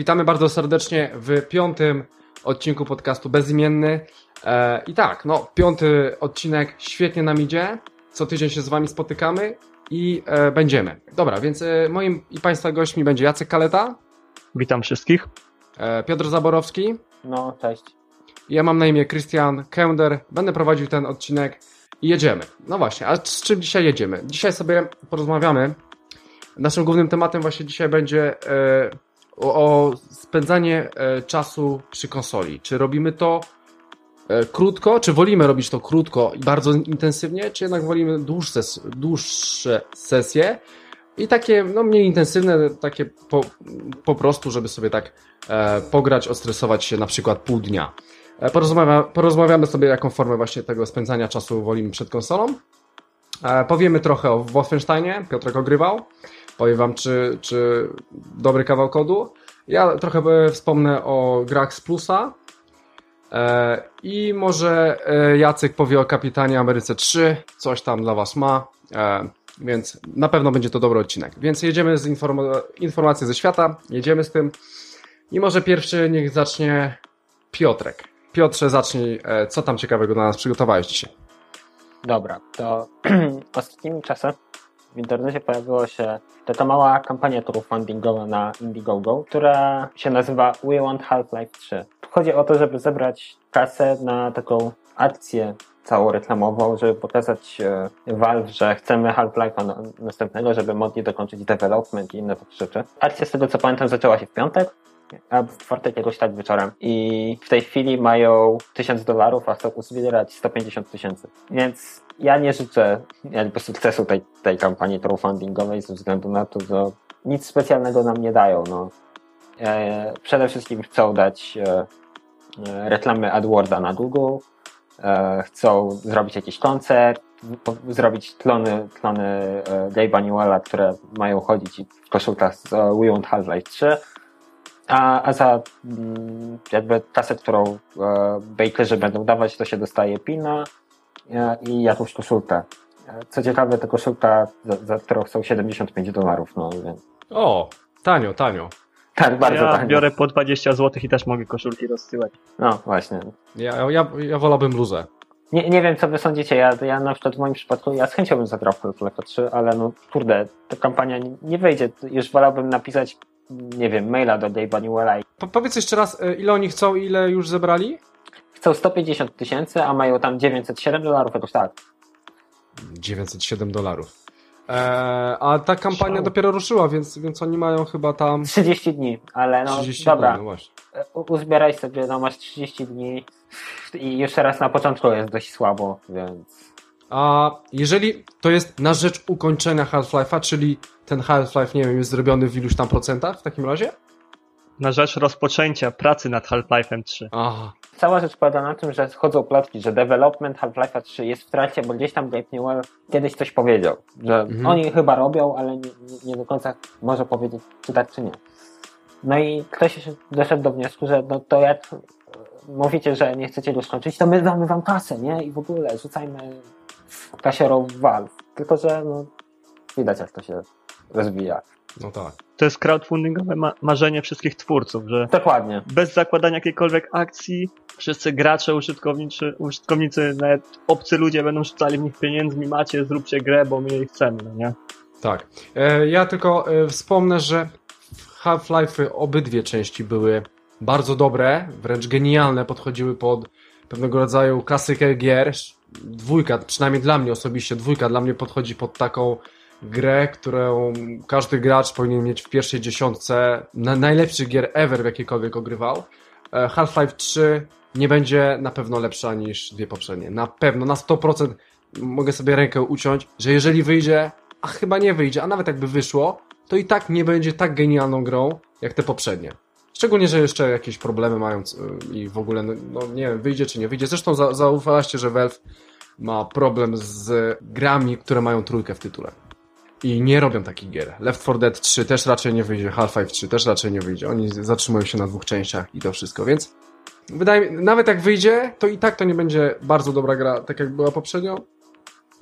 Witamy bardzo serdecznie w piątym odcinku podcastu Bezimienny. E, I tak, no, piąty odcinek świetnie nam idzie. Co tydzień się z Wami spotykamy i e, będziemy. Dobra, więc e, moim i Państwa gośćmi będzie Jacek Kaleta, Witam wszystkich. e, Piotr Zaborowski. No, cześć. Ja mam na imię Christian Kender. Będę prowadził ten odcinek i jedziemy. No właśnie, a z czym dzisiaj jedziemy? Dzisiaj sobie porozmawiamy. Naszym głównym tematem właśnie dzisiaj będzie e, o, o spędzanie e, czasu przy konsoli. Czy robimy to e, krótko, czy wolimy robić to krótko i bardzo intensywnie, czy jednak wolimy dłuższe, dłuższe sesje i takie no, mniej intensywne, takie po, po prostu, żeby sobie tak e, pograć, ostresować się na przykład pół dnia. E, Porozmawia, porozmawiamy sobie, jaką formę właśnie tego spędzania czasu wolimy przed konsolą. E, Powiemy trochę o Wolfensteinie, Piotrek ogrywał. Powiem wam, czy, czy dobry kawał kodu. Ja trochę wspomnę o grach z Plusa. E, I może e, Jacek powie o Kapitanie Ameryce 3. Coś tam dla was ma. E, Więc na pewno będzie to dobry odcinek. Więc jedziemy z inform- informacji ze świata. Jedziemy z tym. I może pierwszy niech zacznie Piotrek. Piotrze, zacznij. Co tam ciekawego dla nas przygotowałeś dzisiaj? Dobra, to ostatnimi czasy w internecie pojawiła się taka mała kampania crowdfundingowa na Indiegogo, która się nazywa We Want Half-Life 3. Chodzi o to, żeby zebrać kasę na taką akcję całą reklamową, żeby pokazać e, Valve, że chcemy Half-Life'a na, następnego, żeby mogli dokończyć development i inne takie rzeczy. Akcja z tego co pamiętam zaczęła się w piątek, a w czwartek jakoś tak wieczorem. I w tej chwili mają 1000 dolarów, a chcą uzbierać 150 tysięcy. Więc ja nie życzę jakby sukcesu tej, tej kampanii crowdfundingowej ze względu na to, że nic specjalnego nam nie dają. No. E, przede wszystkim chcą dać e, e, reklamy AdWorda na Google, e, chcą zrobić jakiś koncert, zrobić klony, klony e, Gabe'a Newella, które mają chodzić w koszulkach z e, We Want Half-Life 3. A, a za mm, jakby kasę, którą e, bakerzy będą dawać, to się dostaje pina e, i jakąś koszulkę. E, Co ciekawe, ta koszulka, za, za którą chcą 75 dolarów, no więc O, tanio, tanio. tak, bardzo ja tanio. biorę po 20 zł i też mogę koszulki rozsyłać. No właśnie. Ja, ja, ja wolałbym bluzę. Nie, nie wiem, co wy sądzicie, ja, ja na przykład w moim przypadku, ja z chęcią bym zagrał w Half-Life 3, ale no kurde, ta kampania nie, nie wyjdzie. Już wolałbym napisać, nie wiem, maila do Dave'a Newella Po, powiedz jeszcze raz, e, ile oni chcą, ile już zebrali? chcą 150 tysięcy, a mają tam 907 dolarów, jakoś tak. 907 dolarów. E, a ta kampania Szał. dopiero ruszyła, więc, więc oni mają chyba tam 30 dni, ale no 30 dobra, dni, no właśnie. U- uzbieraj sobie, no masz 30 dni i jeszcze raz na początku jest dość słabo, więc A jeżeli to jest na rzecz ukończenia Half-Life'a, czyli ten Half-Life, nie wiem, jest zrobiony w iluś tam procentach w takim razie? Na rzecz rozpoczęcia pracy nad Half-Life'em 3. Aha. cała rzecz polega na tym, że chodzą plotki, że development Half-Life'a 3 jest w trakcie, bo gdzieś tam Gabe Newell kiedyś coś powiedział, że Mhm. oni chyba robią, ale nie, nie, do końca może powiedzieć, czy tak, czy nie. No i ktoś doszedł do wniosku, że no to jak mówicie, że nie chcecie go skończyć, to my damy wam kasę, nie? I w ogóle rzucajmy kasiorą w Valve. Tylko, że no, widać jak to się rozwija. No tak. To jest crowdfundingowe ma marzenie wszystkich twórców, że Dokładnie. bez zakładania jakiejkolwiek akcji wszyscy gracze, użytkownicy, użytkownicy, nawet obcy ludzie będą rzucali w nich pieniędzmi, macie, zróbcie grę, bo my jej chcemy, no nie? Tak. E, ja tylko e, wspomnę, że Half-Life obydwie części były bardzo dobre, wręcz genialne, podchodziły pod pewnego rodzaju klasykę gier. Dwójka, przynajmniej dla mnie osobiście, dwójka dla mnie podchodzi pod taką grę, którą każdy gracz powinien mieć w pierwszej dziesiątce na najlepszych gier ever, w jakiekolwiek ogrywał. E, Half-Life 3 nie będzie na pewno lepsza niż dwie poprzednie. Na pewno, na 100% mogę sobie rękę uciąć, że jeżeli wyjdzie, a chyba nie wyjdzie, a nawet jakby wyszło, to i tak nie będzie tak genialną grą, jak te poprzednie. Szczególnie, że jeszcze jakieś problemy mają y, i w ogóle, no, no nie wiem, wyjdzie czy nie wyjdzie. Zresztą za, zaufaliście, że Valve ma problem z grami, które mają trójkę w tytule. I nie robią takich gier. Left 4 Dead 3 też raczej nie wyjdzie, Half-Life 3 też raczej nie wyjdzie. Oni zatrzymują się na dwóch częściach i to wszystko, więc wydaje mi, nawet jak wyjdzie, to i tak to nie będzie bardzo dobra gra, tak jak była poprzednio.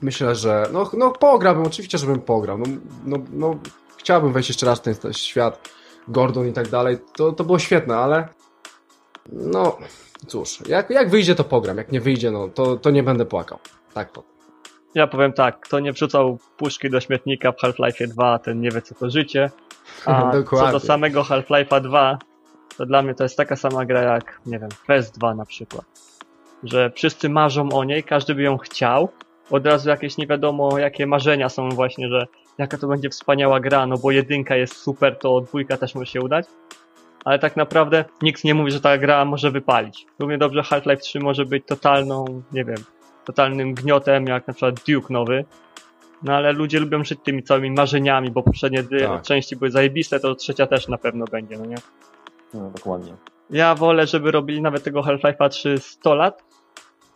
Myślę, że no, no pograłbym, oczywiście, żebym pograł. No, no, no, chciałbym wejść jeszcze raz w ten, ten świat, Gordon i tak dalej. To, to było świetne, ale no cóż, jak, jak wyjdzie, to pogram. Jak nie wyjdzie, no to, to nie będę płakał. Tak to. Ja powiem tak, kto nie wrzucał puszki do śmietnika w Half-Life 2, ten nie wie co to życie. A co do samego Half-Life'a 2, to dla mnie to jest taka sama gra jak, nie wiem, Quest 2 na przykład. Że wszyscy marzą o niej, każdy by ją chciał. Od razu jakieś nie wiadomo jakie marzenia są właśnie, że jaka to będzie wspaniała gra, no bo jedynka jest super, to dwójka też może się udać. Ale tak naprawdę nikt nie mówi, że ta gra może wypalić. Równie dobrze Half-Life 3 może być totalną, nie wiem, totalnym gniotem, jak na przykład Duke nowy. No ale ludzie lubią żyć tymi całymi marzeniami, bo poprzednie dwie Tak. części były zajebiste, to trzecia też na pewno będzie, no nie? No, dokładnie. Ja wolę, żeby robili nawet tego Half-Life'a 3 100 lat,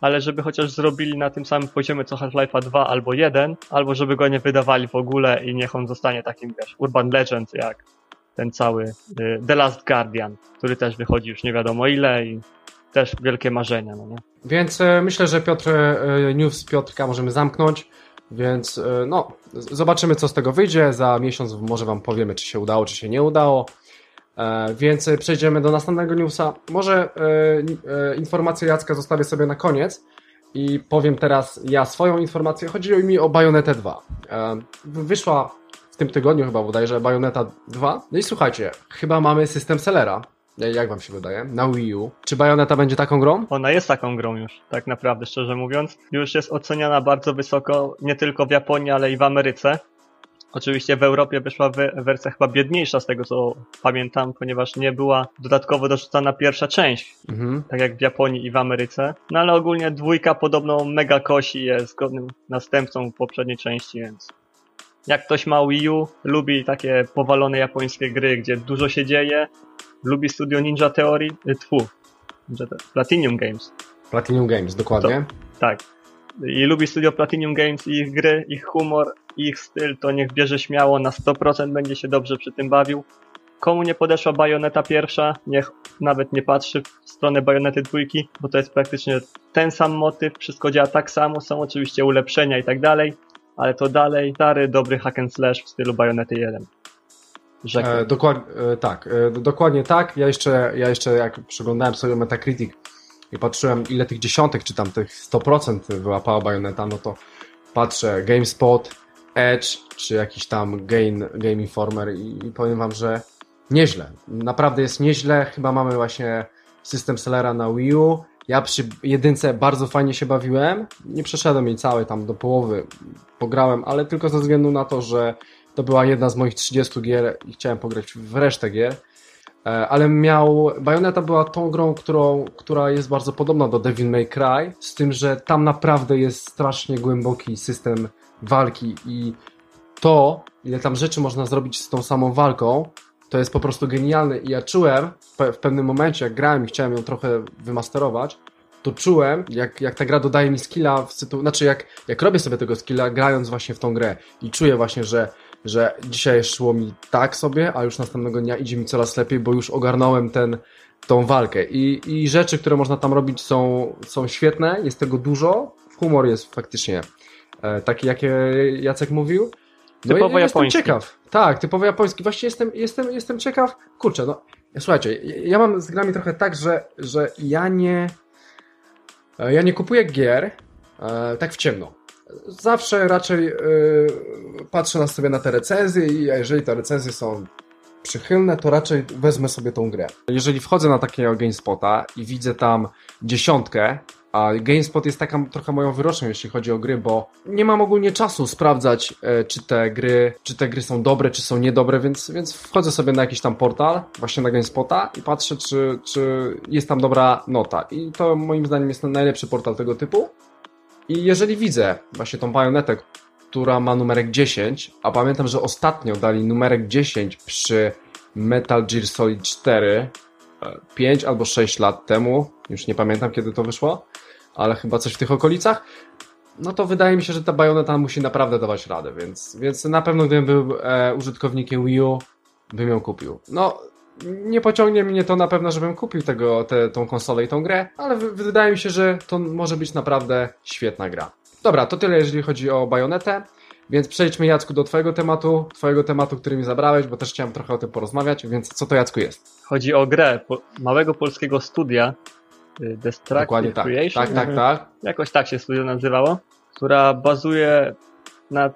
ale żeby chociaż zrobili na tym samym poziomie co Half-Life'a 2 albo 1, albo żeby go nie wydawali w ogóle i niech on zostanie takim, wiesz, Urban Legend jak ten cały y, The Last Guardian, który też wychodzi już nie wiadomo ile i też wielkie marzenia, no nie? Więc e, myślę, że Piotr, e, news Piotrka możemy zamknąć, więc e, no, zobaczymy co z tego wyjdzie. Za miesiąc może wam powiemy, czy się udało, czy się nie udało. Więc przejdziemy do następnego newsa. Może informację Jacka zostawię sobie na koniec i powiem teraz ja swoją informację. Chodzi mi o Bayonetę 2. E, wyszła w tym tygodniu chyba bodajże Bayoneta 2. No i słuchajcie, chyba mamy system sellera. Jak wam się wydaje? Na Wii U. Czy Bayoneta będzie taką grą? Ona jest taką grą już, tak naprawdę, szczerze mówiąc. Już jest oceniana bardzo wysoko, nie tylko w Japonii, ale i w Ameryce. Oczywiście w Europie wyszła we- wersja chyba biedniejsza z tego co pamiętam, ponieważ nie była dodatkowo dorzucana pierwsza część, Mhm. tak jak w Japonii i w Ameryce. No ale ogólnie dwójka podobno mega kosi jest godnym następcą poprzedniej części, więc jak ktoś ma Wii U, lubi takie powalone japońskie gry, gdzie dużo się dzieje, lubi studio Ninja Theory, y, tfu, Platinum Games, Platinum Games, dokładnie. tak. I lubi studio Platinum Games i ich gry, ich humor, ich styl, to niech bierze śmiało, na 100% będzie się dobrze przy tym bawił. Komu nie podeszła bajoneta pierwsza, niech nawet nie patrzy w stronę bajonety dwójki, bo to jest praktycznie ten sam motyw, wszystko działa tak samo, są oczywiście ulepszenia i tak dalej, ale to dalej stary, dobry hack and slash w stylu bajonety 1. E, dokładnie, e, tak, e, dokładnie tak. Ja jeszcze, ja jeszcze jak przeglądałem sobie Metacritic i patrzyłem ile tych dziesiątek, czy tam tych 100% wyłapała Bayonetta, no to patrzę GameSpot, Edge, czy jakiś tam Game, Game Informer i, i powiem wam, że nieźle. Naprawdę jest nieźle. Chyba mamy właśnie system sellera na Wii U. Ja przy jedynce bardzo fajnie się bawiłem. Nie przeszedłem jej całej tam do połowy. Pograłem, ale tylko ze względu na to, że to była jedna z moich 30 gier i chciałem pograć w resztę gier. E, Ale miał. Bayonetta była tą grą, którą, która jest bardzo podobna do Devil May Cry, z tym, że tam naprawdę jest strasznie głęboki system walki i to, ile tam rzeczy można zrobić z tą samą walką, to jest po prostu genialne. I ja czułem w pe- w pewnym momencie, jak grałem i chciałem ją trochę wymasterować, to czułem, jak, jak ta gra dodaje mi skilla w sytuacji, znaczy jak, jak robię sobie tego skilla, grając właśnie w tą grę i czuję właśnie, że, że dzisiaj szło mi tak sobie, a już następnego dnia idzie mi coraz lepiej, bo już ogarnąłem ten, tą walkę I, i rzeczy, które można tam robić są, są świetne, jest tego dużo, humor jest faktycznie e, taki, jakie Jacek mówił. No Typowo i jestem japoński. ciekaw. Tak, typowo japoński. Właśnie jestem, jestem, jestem ciekaw. Kurczę, no słuchajcie, ja mam z grami trochę tak, że, że ja nie e, ja nie kupuję gier e, tak w ciemno. Zawsze raczej e, patrzę na sobie na te recenzje i jeżeli te recenzje są przychylne, to raczej wezmę sobie tą grę. Jeżeli wchodzę na takiego GameSpota i widzę tam dziesiątkę, a GameSpot jest taką trochę moją wyrocznią, jeśli chodzi o gry, bo nie mam ogólnie czasu sprawdzać, e, czy te gry, czy te gry są dobre, czy są niedobre, więc, więc wchodzę sobie na jakiś tam portal, właśnie na GameSpota i patrzę, czy, czy jest tam dobra nota. I to moim zdaniem jest najlepszy portal tego typu. I jeżeli widzę właśnie tą bajonetę, która ma numerek 10, a pamiętam, że ostatnio dali numerek 10 przy Metal Gear Solid 4 e, 5 albo 6 lat temu, już nie pamiętam kiedy to wyszło, ale chyba coś w tych okolicach, no to wydaje mi się, że ta Bayonetta musi naprawdę dawać radę, więc, więc na pewno gdybym był e, użytkownikiem Wii U, bym ją kupił. No, nie pociągnie mnie to na pewno, żebym kupił tego, te, tą konsolę i tą grę, ale wydaje mi się, że to może być naprawdę świetna gra. Dobra, to tyle jeżeli chodzi o Bajonetę. Więc przejdźmy Jacku do twojego tematu, twojego tematu, który mi zabrałeś, bo też chciałem trochę o tym porozmawiać, więc co to Jacku jest? Chodzi o grę po, małego polskiego studia y, Destructive Dokładnie tak. Creation. Tak, tak, tak. Jakoś tak się studio nazywało, która bazuje na,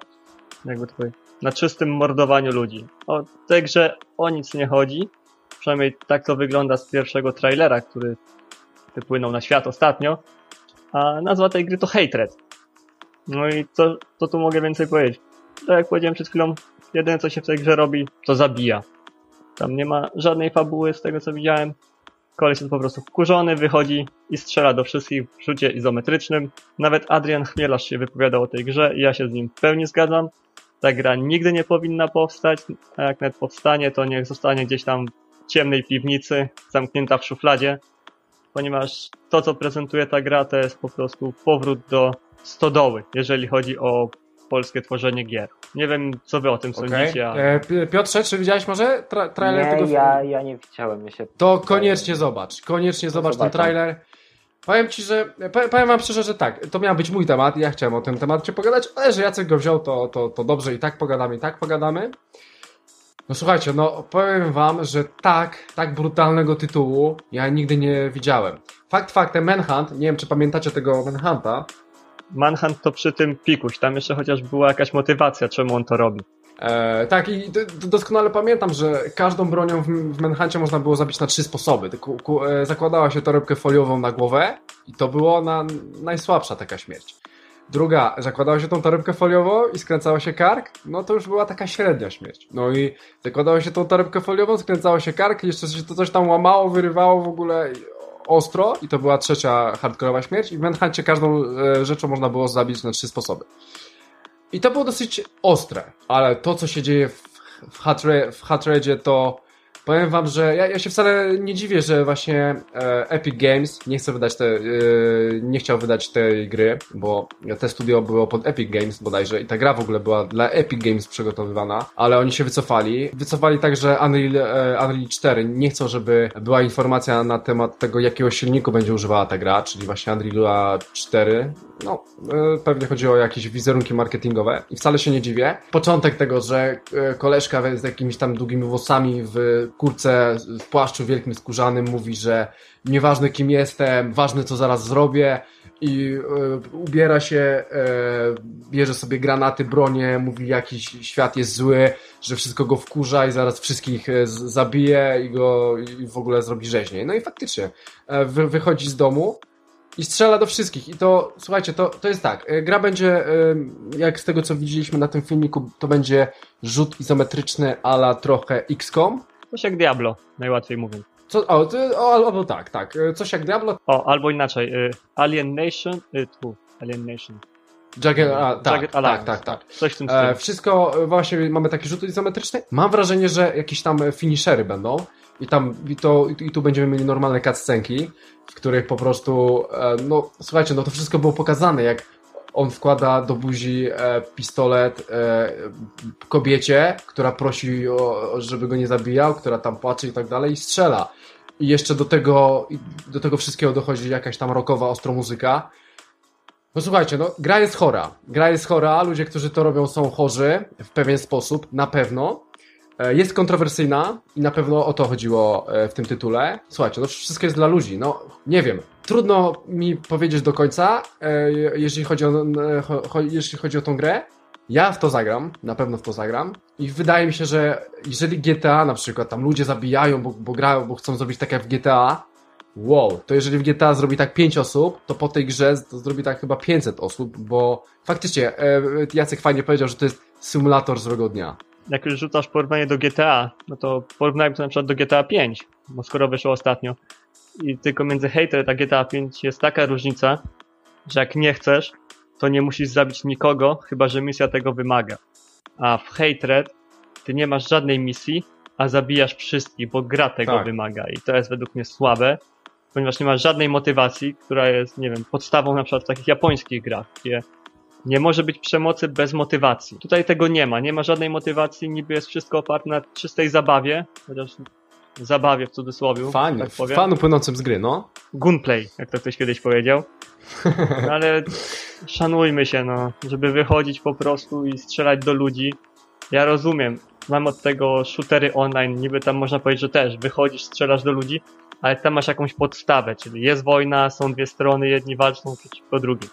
jakby to powiedzieć, na czystym mordowaniu ludzi. O tej grze o nic nie chodzi, przynajmniej tak to wygląda z pierwszego trailera, który wypłynął na świat ostatnio, a nazwa tej gry to Hatred. No i co, co tu mogę więcej powiedzieć? Tak jak powiedziałem przed chwilą, jedyne co się w tej grze robi, to zabija. Tam nie ma żadnej fabuły z tego co widziałem. Koleś jest po prostu wkurzony, wychodzi i strzela do wszystkich w rzucie izometrycznym. Nawet Adrian Chmielarz się wypowiadał o tej grze i ja się z nim w pełni zgadzam. Ta gra nigdy nie powinna powstać, a jak nawet powstanie, to niech zostanie gdzieś tam ciemnej piwnicy, zamknięta w szufladzie, ponieważ to, co prezentuje ta gra, to jest po prostu powrót do stodoły, jeżeli chodzi o polskie tworzenie gier. Nie wiem, co wy o tym Okej. sądzicie, ale... E, Pi- Piotrze, czy widziałeś może tra trailer nie, tego ja, ja nie widziałem. Ja się To koniecznie zobacz, koniecznie zobacz ten zobaczę. trailer. Powiem ci, że, powiem- powiem wam szczerze, że tak, to miał być mój temat, ja chciałem o tym temacie pogadać, ale że Jacek go wziął, to, to, to dobrze i tak pogadamy, i tak pogadamy. No słuchajcie, no powiem wam, że tak, tak brutalnego tytułu ja nigdy nie widziałem. Fakt faktem, Manhunt, nie wiem czy pamiętacie tego Manhunta, Manhunt to przy tym pikuś, tam jeszcze chociaż była jakaś motywacja, czemu on to robi. E, tak, i doskonale pamiętam, że każdą bronią w, w Manhuncie można było zabić na trzy sposoby. Ku, ku, e, zakładała się torebkę foliową na głowę i to było na najsłabsza taka śmierć. Druga, zakładało się tą torebkę foliową i skręcało się kark, no to już była taka średnia śmierć. No i zakładało się tą torebkę foliową, skręcało się kark, jeszcze się to coś tam łamało, wyrywało w ogóle ostro i to była trzecia hardkorowa śmierć i w Manhuncie każdą e, rzeczą można było zabić na trzy sposoby. I to było dosyć ostre, ale to, co się dzieje w, w, Hatre, w Hatredzie, to powiem wam, że ja, ja się wcale nie dziwię, że właśnie e, Epic Games nie chce wydać te, e, nie chciał wydać tej gry, bo te studio było pod Epic Games bodajże i ta gra w ogóle była dla Epic Games przygotowywana, ale oni się wycofali. Wycofali także Unreal, e, Unreal 4. Nie chcą, żeby była informacja na temat tego, jakiego silniku będzie używała ta gra, czyli właśnie Unreal 4. No, e, pewnie chodzi o jakieś wizerunki marketingowe i wcale się nie dziwię. Początek tego, że e, koleżka z jakimiś tam długimi włosami w kurce, w płaszczu wielkim skórzanym mówi, że nieważne kim jestem, ważne co zaraz zrobię i e, ubiera się, bierze sobie granaty, bronie, mówi jakiś świat jest zły, że wszystko go wkurza i zaraz wszystkich zabije i go i w ogóle zrobi rzeźniej. No i faktycznie wy, wychodzi z domu i strzela do wszystkich. I to, słuchajcie, to, to jest tak. e, Gra będzie, e, jak z tego co widzieliśmy na tym filmiku, to będzie rzut izometryczny ala trochę XCOM. Coś jak Diablo, najłatwiej mówiąc. Co, o, ty, o, albo tak, tak. E, Coś jak Diablo. O, albo inaczej, y, Alien Nation, y, tu, Alien Nation. Jagger, a, tak, Jagged tak, Alliance, tak, tak. Coś w tym stylu. E, wszystko, właśnie mamy taki rzut izometryczny. Mam wrażenie, że jakieś tam finishery będą i tam i, to, i tu będziemy mieli normalne cutscenki, w których po prostu, e, no słuchajcie, no to wszystko było pokazane, jak on wkłada do buzi e, pistolet e, kobiecie, która prosi, o, żeby go nie zabijał, która tam płacze i tak dalej i strzela. I jeszcze do tego, do tego wszystkiego dochodzi jakaś tam rockowa, ostro muzyka. No słuchajcie, no gra jest chora. Gra jest chora, ludzie, którzy to robią są chorzy w pewien sposób, na pewno. E, Jest kontrowersyjna i na pewno o to chodziło e, w tym tytule. Słuchajcie, no wszystko jest dla ludzi. No nie wiem. Trudno mi powiedzieć do końca, e, jeżeli chodzi o, jeśli chodzi o tą grę. Ja w to zagram, na pewno w to zagram. I wydaje mi się, że jeżeli GTA na przykład tam ludzie zabijają, bo, bo grają, bo chcą zrobić tak jak w GTA, wow, to jeżeli w GTA zrobi tak 5 osób, to po tej grze zrobi tak chyba 500 osób, bo faktycznie Jacek fajnie powiedział, że to jest symulator złego dnia. Jak już rzucasz porównanie do GTA, no to porównajmy to na przykład do GTA 5, bo skoro wyszło ostatnio. I tylko między Hatred a GTA 5 jest taka różnica, że jak nie chcesz, to nie musisz zabić nikogo, chyba że misja tego wymaga. A w Hatred ty nie masz żadnej misji, a zabijasz wszystkich, bo gra tego Tak. wymaga. I to jest według mnie słabe, ponieważ nie masz żadnej motywacji, która jest, nie wiem, podstawą na przykład w takich japońskich grach, gdzie Nie może być przemocy bez motywacji. Tutaj tego nie ma. Nie ma żadnej motywacji. Niby jest wszystko oparte na czystej zabawie. Chociaż zabawie w cudzysłowie. Fajnie, tak powiem. fanu płynącym z gry, no. Gunplay, jak to ktoś kiedyś powiedział. No ale szanujmy się, no. Żeby wychodzić po prostu i strzelać do ludzi. Ja rozumiem. Mam od tego shootery online. Niby tam można powiedzieć, że też wychodzisz, strzelasz do ludzi, ale tam masz jakąś podstawę, czyli jest wojna, są dwie strony, jedni walczą przeciwko drugim.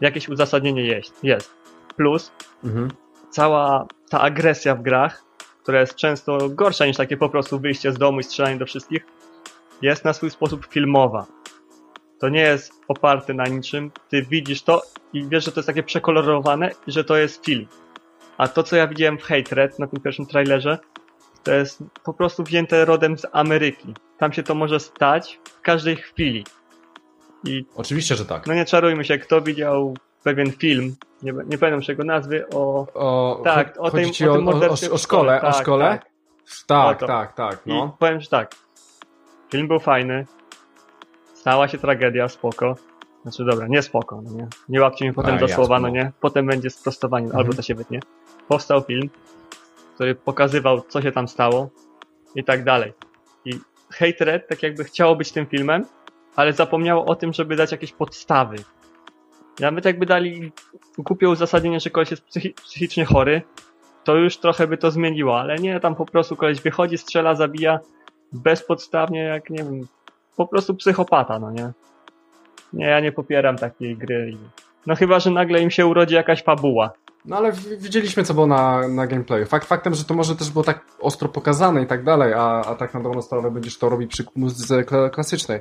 Jakieś uzasadnienie jest. jest. Plus Mhm. cała ta agresja w grach, która jest często gorsza niż takie po prostu wyjście z domu i strzelanie do wszystkich, jest na swój sposób filmowa. To nie jest oparte na niczym. Ty widzisz to i wiesz, że to jest takie przekolorowane i że to jest film. A to, co ja widziałem w Hatred na tym pierwszym trailerze, to jest po prostu wzięte rodem z Ameryki. Tam się to może stać w każdej chwili. I Oczywiście, że tak. no nie czarujmy się, kto widział pewien film, nie, nie pamiętam czego nazwy, o O, Tak, o tym- o tym o, o, szkole, szkole, o tak, szkole? tak. Tak, tak, tak, I no. powiem, że tak. Film był fajny. Stała się tragedia, spoko. Znaczy dobra, nie spoko, no nie. Nie łapcie mnie potem A, do słowa, no no. nie. Potem będzie sprostowanie, Mhm. albo to się wytnie. Powstał film, który pokazywał, co się tam stało i tak dalej. I Hatred tak jakby chciało być tym filmem, ale zapomniało o tym, żeby dać jakieś podstawy. Nawet jakby dali głupie uzasadnienie, że koleś jest psychi psychicznie chory, to już trochę by to zmieniło, ale nie, tam po prostu koleś wychodzi, strzela, zabija bezpodstawnie, jak nie wiem, po prostu psychopata, no nie? Nie, ja nie popieram takiej gry. No chyba, że nagle im się urodzi jakaś fabuła. No ale widzieliśmy, co było na, na gameplayu. Fakt faktem, że to może też było tak ostro pokazane i tak dalej, a, a tak na dobrą sprawę będziesz to robić przy muzyce kla- klasycznej.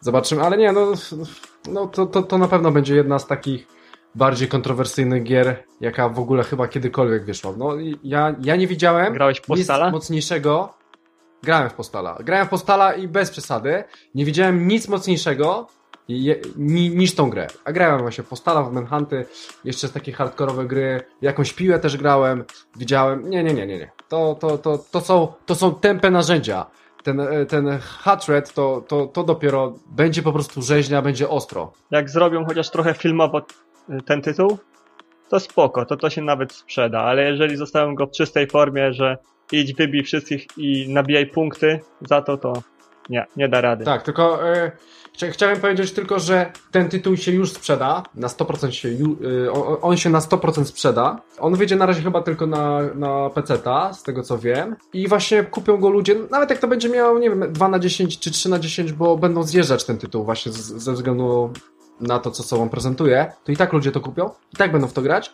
Zobaczymy, ale nie, no, no to, to, to na pewno będzie jedna z takich bardziej kontrowersyjnych gier, jaka w ogóle chyba kiedykolwiek wyszła. No ja, ja nie widziałem Grałeś w Postala? nic mocniejszego. Grałem w Postala. Grałem w Postala i bez przesady. Nie widziałem nic mocniejszego je, ni, niż tą grę. A grałem właśnie w Postala, w Manhunty, jeszcze takie hardkorowe gry. Jakąś piłę też grałem. Widziałem. Nie, nie, nie, nie, nie. To, to, to, to, są, to są tępe narzędzia. Ten, e, ten Hatred to, to, to dopiero będzie po prostu rzeźnia, będzie ostro. Jak zrobią chociaż trochę filmowo y, ten tytuł, to spoko, to to się nawet sprzeda, ale jeżeli zostawią go w czystej formie, że idź, wybij wszystkich i nabijaj punkty za to, to nie, nie da rady. Tak, tylko e, chciałem powiedzieć tylko, że ten tytuł się już sprzeda, na 100% się, e, on, się na 100% sprzeda. On wyjdzie na razie chyba tylko na, na PC-ta, z tego co wiem. I właśnie kupią go ludzie, nawet jak to będzie miało, nie wiem, 2 na 10 czy 3 na 10, bo będą zjeżdżać ten tytuł właśnie z, ze względu na to, co sobą prezentuje, to i tak ludzie to kupią, i tak będą w to grać.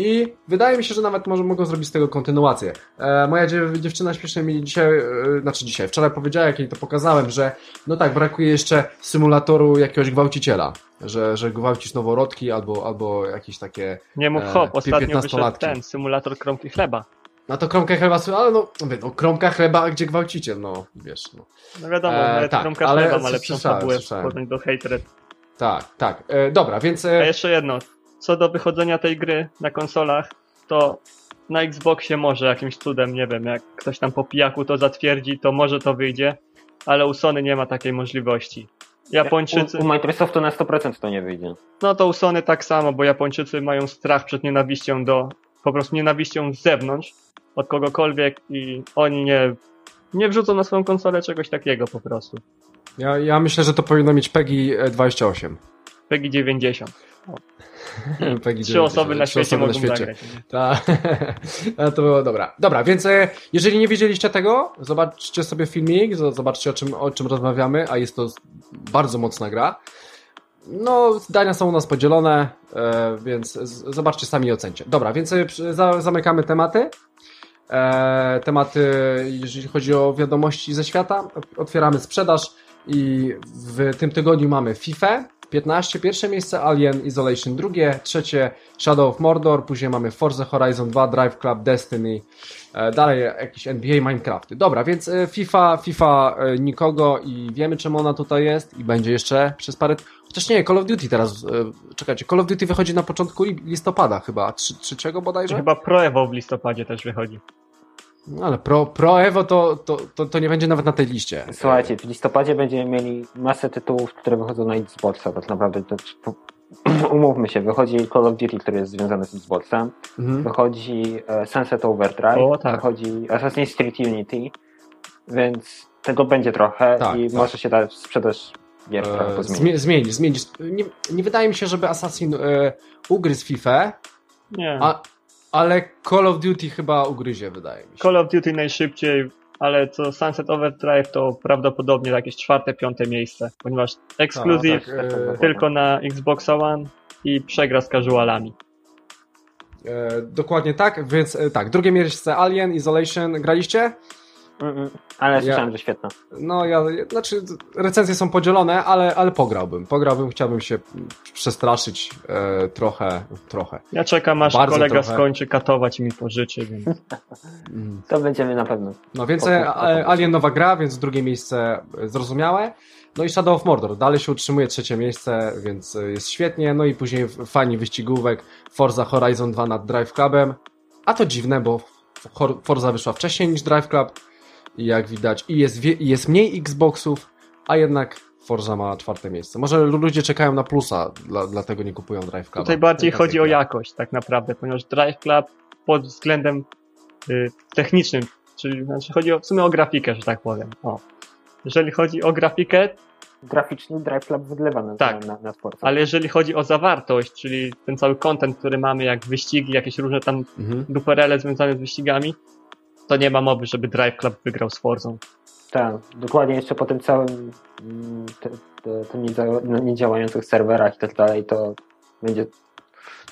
I wydaje mi się, że nawet może mogą zrobić z tego kontynuację. E, moja dziew dziewczyna śmiesznie mi dzisiaj, e, znaczy dzisiaj, wczoraj powiedziała, jak jej to pokazałem, że no tak, brakuje jeszcze symulatoru jakiegoś gwałciciela, że, że gwałcisz noworodki albo, albo jakieś takie... Nie mów E, hop, ostatnio wyszedł 15-latki. ten symulator kromki chleba. No to kromka chleba, ale no, mówię, no kromka chleba, a gdzie gwałciciel, no wiesz, no. No wiadomo, E, tak, kromka ale chleba ma lepszą fabułę w porównaniu do Hatred. Tak, tak. E, dobra, więc... A E, jeszcze jedno, co do wychodzenia tej gry na konsolach, to na Xboxie może jakimś cudem, nie wiem, jak ktoś tam po pijaku to zatwierdzi, to może to wyjdzie, ale u Sony nie ma takiej możliwości. Japończycy, U, u Microsoftu na 100% to nie wyjdzie. no to u Sony tak samo, bo Japończycy mają strach przed nienawiścią do, po prostu nienawiścią z zewnątrz, od kogokolwiek i oni nie, nie wrzucą na swoją konsolę czegoś takiego po prostu. ja, ja myślę, że to powinno mieć PEGI e, 28. PEGI 90. PEGI Trzy 90, osoby na świecie osoby mogą na świecie. to było dobra. Dobra, więc e, jeżeli nie wiedzieliście tego, zobaczcie sobie filmik, zo- zobaczcie o czym, o czym rozmawiamy, a jest to bardzo mocna gra. No, zdania są u nas podzielone, e, więc zobaczcie sami i ocencie. Dobra, więc e, zamykamy tematy. Tematy, jeżeli chodzi o wiadomości ze świata, otwieramy sprzedaż i w tym tygodniu mamy FIFA 15, pierwsze miejsce, Alien Isolation drugie, trzecie Shadow of Mordor, później mamy Forza Horizon 2, Drive Club, Destiny, e, dalej jakieś NBA, Minecrafty. Dobra, więc e, FIFA, FIFA e, nikogo i wiemy czemu ona tutaj jest i będzie jeszcze przez parę... Chociaż nie, Call of Duty teraz, czekajcie, Call of Duty wychodzi na początku li- listopada chyba, trzy- trzeciego bodajże? Chyba Pro Evo w listopadzie też wychodzi. No ale Pro, Pro Evo to, to, to, to nie będzie nawet na tej liście. Słuchajcie, w listopadzie będziemy mieli masę tytułów, które wychodzą na Xboxa, tak naprawdę to umówmy się, wychodzi Call of Duty, który jest związany z Xboxem, Mhm. wychodzi e, Sunset Overdrive, O, tak. wychodzi Assassin's Creed Unity, więc tego będzie trochę Tak, i tak. może się ta sprzedaż gier trochę E, pozmienić. zmie- zmieni, zmieni. Nie, nie wydaje mi się, żeby Assassin e, ugryzł FIFA, Nie. a, ale Call of Duty chyba ugryzie, wydaje mi się. Call of Duty najszybciej, ale co Sunset Overdrive to prawdopodobnie jakieś czwarte, piąte miejsce, ponieważ ekskluzyw Tak, e, tylko na Xboxa One i przegra z casualami. E, dokładnie tak, więc e, tak, drugie miejsce Alien Isolation graliście? Mm, mm, ale słyszałem, że świetna. No ja, znaczy recenzje są podzielone, ale, ale pograłbym. Pograłbym, chciałbym się przestraszyć e, trochę, trochę. Ja czekam aż Bardzo kolega trochę. skończy katować i mi pożyczy, więc Mm. To będziemy na pewno. No więc e, potem- Alien nowa gra, więc drugie miejsce e, zrozumiałe. No i Shadow of Mordor, dalej się utrzymuje trzecie miejsce, więc e, jest świetnie. No i później fani wyścigówek Forza Horizon 2 nad Drive Clubem. A to dziwne, bo Forza wyszła wcześniej niż Drive Club jak widać i jest, jest mniej Xboxów, a jednak Forza ma czwarte miejsce. Może ludzie czekają na plusa, dla, dlatego nie kupują Drive Cluba. tutaj bardziej Taka chodzi o zwykła. jakość tak naprawdę, ponieważ Drive Club pod względem y, technicznym, czyli znaczy chodzi o, w sumie o grafikę, że tak powiem. O. Jeżeli chodzi o grafikę, Graficznie Drive Club wygrywa na, Tak. na, na ale jeżeli chodzi o zawartość, czyli ten cały content, który mamy, jak wyścigi, jakieś różne tam Mhm. duperele związane z wyścigami, to nie ma mowy, żeby Drive Club wygrał z Forzą. Tak, dokładnie jeszcze po tym całym mm, tym no, niedziałających serwerach i tak dalej, to będzie,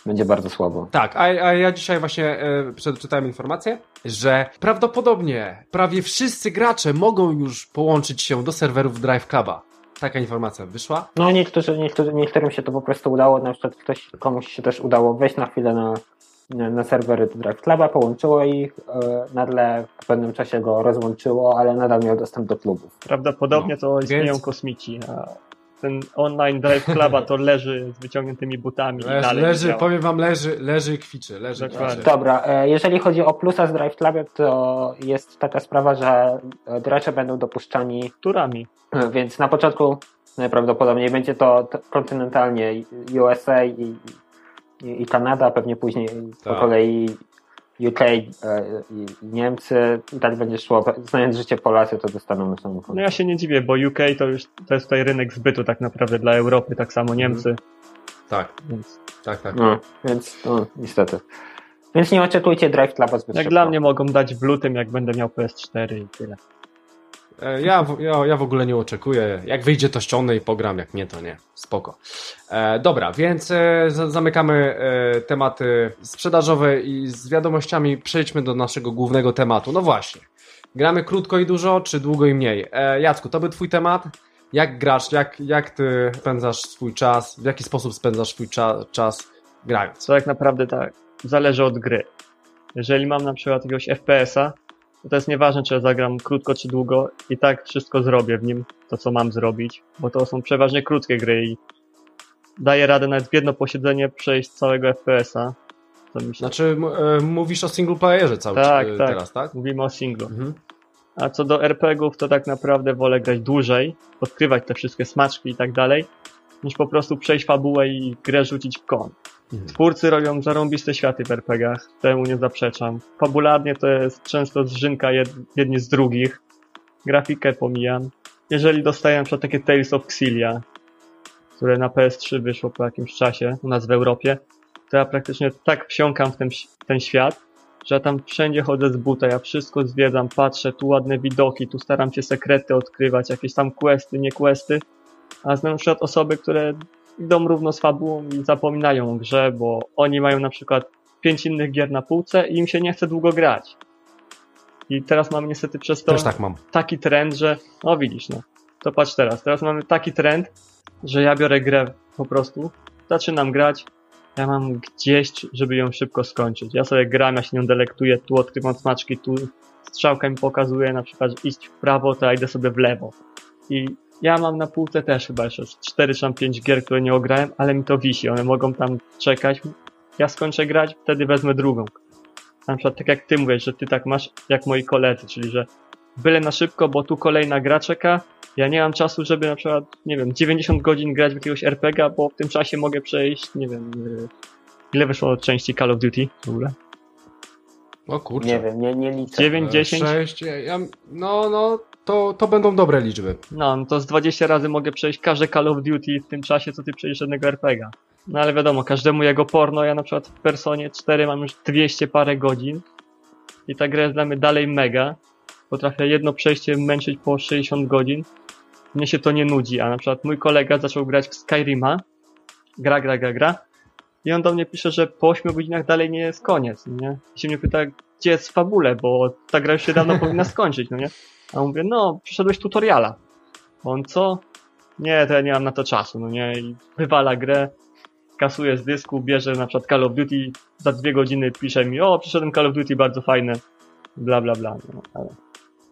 będzie bardzo słabo. Tak, a, a ja dzisiaj właśnie e, przeczytałem informację, że prawdopodobnie prawie wszyscy gracze mogą już połączyć się do serwerów Drive Cluba. Taka informacja wyszła. No niektórzy, niektórzy, niektórym się to po prostu udało, na przykład ktoś, komuś się też udało wejść na chwilę na, na, serwery Drive Cluba, połączyło ich, e, nagle w pewnym czasie go rozłączyło, ale nadal miał dostęp do klubów. Prawdopodobnie to istnieją więc- kosmici, a ten online Drive Cluba to leży z wyciągniętymi butami i Leży, dalej nie leży powiem wam, leży, leży i kwiczy, leży kwiczy. Dobra, e, jeżeli chodzi o plusa z Drive Clubem, to jest taka sprawa, że e, gracze będą dopuszczani Turami. Więc na początku najprawdopodobniej będzie to kontynentalnie USA i, i, Kanada, pewnie później po Tak. kolei UK e, Niemcy i tak będzie szło. Znając życie Polacy, to dostaną na samym No ja się nie dziwię, bo UK to już to jest tutaj rynek zbytu tak naprawdę dla Europy, tak samo Niemcy, Tak, więc tak, tak. No, więc no, niestety. Więc nie oczekujcie Drive Cluba zbyt jak szybko. dla mnie mogą dać w lutym, jak będę miał PS4 i tyle. E, Ja, ja, ja w ogóle nie oczekuję. Jak wyjdzie to ściągnę i pogram, jak nie to nie. Spoko. E, dobra, więc e, za- zamykamy e, tematy sprzedażowe i z wiadomościami przejdźmy do naszego głównego tematu. No właśnie. Gramy krótko i dużo, czy długo i mniej? E, Jacku, to był twój temat. Jak grasz? Jak, jak ty spędzasz swój czas? W jaki sposób spędzasz swój cza, czas grając? Co tak naprawdę tak zależy od gry. Jeżeli mam na przykład jakiegoś FPS-a, to, jest nieważne, czy ja zagram krótko czy długo, i tak wszystko zrobię w nim, to co mam zrobić, bo to są przeważnie krótkie gry i daję radę nawet w jedno posiedzenie przejść całego FPS-a. Się... Znaczy, e, mówisz o single playerze cały Tak, czas tak. teraz, tak? Mówimy o singlu. Mhm. A co do RPG-ów, to tak naprawdę wolę grać dłużej, odkrywać te wszystkie smaczki i tak dalej, niż po prostu przejść fabułę i grę rzucić w kąt. Mhm. Twórcy robią zarąbiste światy w RPG-ach, temu nie zaprzeczam. Fabularnie to jest często zżynka jed jedni z drugich. Grafikę pomijam. Jeżeli dostaję na takie Tales of Xillia, które na PS3 wyszło po jakimś czasie u nas w Europie, to ja praktycznie tak wsiąkam w ten, ten świat, że ja tam wszędzie chodzę z buta, ja wszystko zwiedzam, patrzę, tu ładne widoki, tu staram się sekrety odkrywać, jakieś tam questy, nie questy, a znam na przykład osoby, które idą równo z fabułą i zapominają o grze, bo oni mają na przykład pięć innych gier na półce i im się nie chce długo grać. I teraz mamy niestety przez to tak mam. taki trend, że o widzisz, no, to patrz teraz, teraz mamy taki trend, że ja biorę grę po prostu, zaczynam grać, ja mam gdzieś, żeby ją szybko skończyć. Ja sobie gram, ja się nią delektuję, tu odkrywam smaczki, tu strzałka mi pokazuje na przykład iść w prawo, to ja idę sobie w lewo. I ja mam na półce też chyba jeszcze z 4 czy tam 5 gier, które nie ograłem, ale mi to wisi, one mogą tam czekać. Ja skończę grać, wtedy wezmę drugą. Na przykład tak jak ty mówisz, że ty tak masz jak moi koledzy, czyli że byle na szybko, bo tu kolejna gra czeka Ja nie mam czasu, żeby na przykład, nie wiem, 90 godzin grać w jakiegoś RPG, bo w tym czasie mogę przejść, nie wiem, y, ile wyszło od części Call of Duty w ogóle? O kurczę. Nie wiem, nie, nie liczę. 9, 10? 6, ja, no, no, to, to będą dobre liczby. No, no to z 20 razy mogę przejść każde Call of Duty w tym czasie, co ty przejdziesz jednego RPGa. No ale wiadomo, każdemu jego porno, ja na przykład w Personie 4 mam już 200 parę godzin i ta gra jest dla mnie dalej mega. Potrafię jedno przejście męczyć po 60 godzin. Mnie się to nie nudzi, a na przykład mój kolega zaczął grać w Skyrima, gra, gra, gra, gra i on do mnie pisze, że po 8 godzinach dalej nie jest koniec, no nie? I się mnie pyta, gdzie jest w fabule, bo ta gra już się dawno powinna skończyć, no nie? A mówię, no, przeszedłeś tutoriala. On co? Nie, to ja nie mam na to czasu, no nie? I wywala grę, kasuje z dysku, bierze na przykład Call of Duty, za dwie godziny pisze mi, o, przyszedłem Call of Duty, bardzo fajne, bla, bla, bla. No, ale...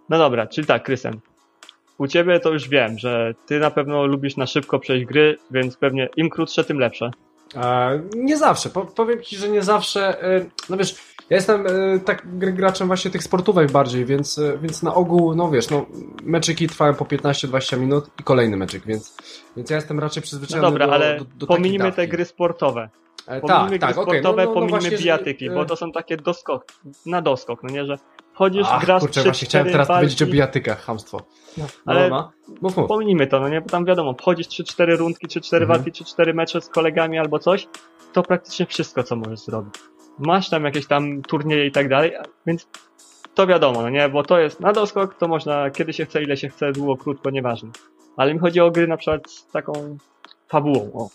no dobra, czyli tak, Krysem. U ciebie to już wiem, że ty na pewno lubisz na szybko przejść gry, więc pewnie im krótsze, tym lepsze. E, nie zawsze. Po, powiem ci, że nie zawsze. E, no wiesz, ja jestem e, tak gr- graczem właśnie tych sportówek bardziej, więc, e, więc na ogół, no wiesz, no meczyki trwają po 15-20 minut i kolejny meczyk, więc, więc ja jestem raczej No przyzwyczajony dobra, do, ale do, do pominimy te gry sportowe. E, Pominimy tak, gry tak, okej, sportowe, no, no, no pominimy właśnie, że- bijatyki, e, bo to są takie doskok, na doskok, no nie, że wchodzisz, Ach, grasz kurczę, 3, właśnie chciałem teraz walki, powiedzieć o bijatykach, hamstwo. No, ale no. Mów, mów. Pominijmy to, no nie, bo tam wiadomo, wchodzisz 3-4 rundki, 3-4 Mhm. walki, 3-4 mecze z kolegami albo coś, to praktycznie wszystko, co możesz zrobić. Masz tam jakieś tam turnieje i tak dalej, więc to wiadomo, no nie, bo to jest na doskok, to można kiedy się chce, ile się chce, długo, krótko, nieważne. Ale mi chodzi o gry na przykład z taką fabułą, o.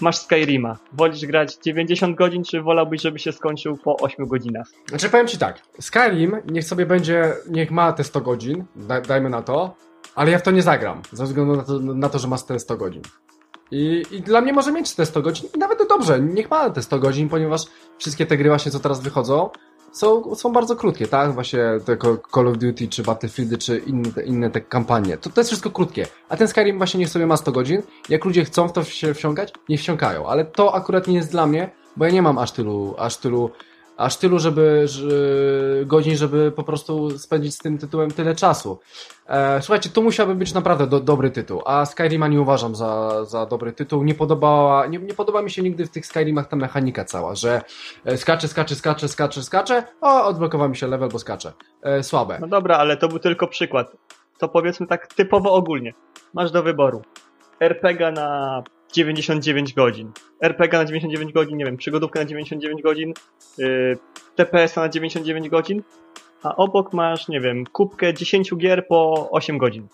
Masz Skyrima, wolisz grać 90 godzin, czy wolałbyś, żeby się skończył po 8 godzinach? Znaczy powiem ci tak, Skyrim niech sobie będzie, niech ma te 100 godzin, da, dajmy na to, ale ja w to nie zagram, ze względu na to, na to że ma te 100 godzin. I, I dla mnie może mieć te 100 godzin i nawet dobrze, niech ma te 100 godzin, ponieważ wszystkie te gry właśnie, co teraz wychodzą, są, są bardzo krótkie, tak? Właśnie te Call of Duty, czy Battlefieldy, czy inne, te- inne te kampanie. To, to jest wszystko krótkie. A ten Skyrim właśnie niech sobie ma 100 godzin. Jak ludzie chcą w to się wsiąkać, niech wsiąkają. Ale to akurat nie jest dla mnie, bo ja nie mam aż tylu, aż tylu, aż tylu, żeby, że, godzin, żeby po prostu spędzić z tym tytułem tyle czasu. E, słuchajcie, to musiałby być naprawdę do, dobry tytuł, a Skyrima nie uważam za, za dobry tytuł. Nie podobała, nie, nie podoba mi się nigdy w tych Skyrimach ta mechanika cała, że e, skacze, skacze, skacze, skacze, skacze, o, odblokował mi się level, bo skacze. E, słabe. No dobra, ale to był tylko przykład. To powiedzmy tak typowo ogólnie. Masz do wyboru RPG na 99 godzin, RPG na 99 godzin, nie wiem, przygodówkę na 99 godzin, yy, TPS na 99 godzin, a obok masz, nie wiem, kubkę 10 gier po 8 godzin.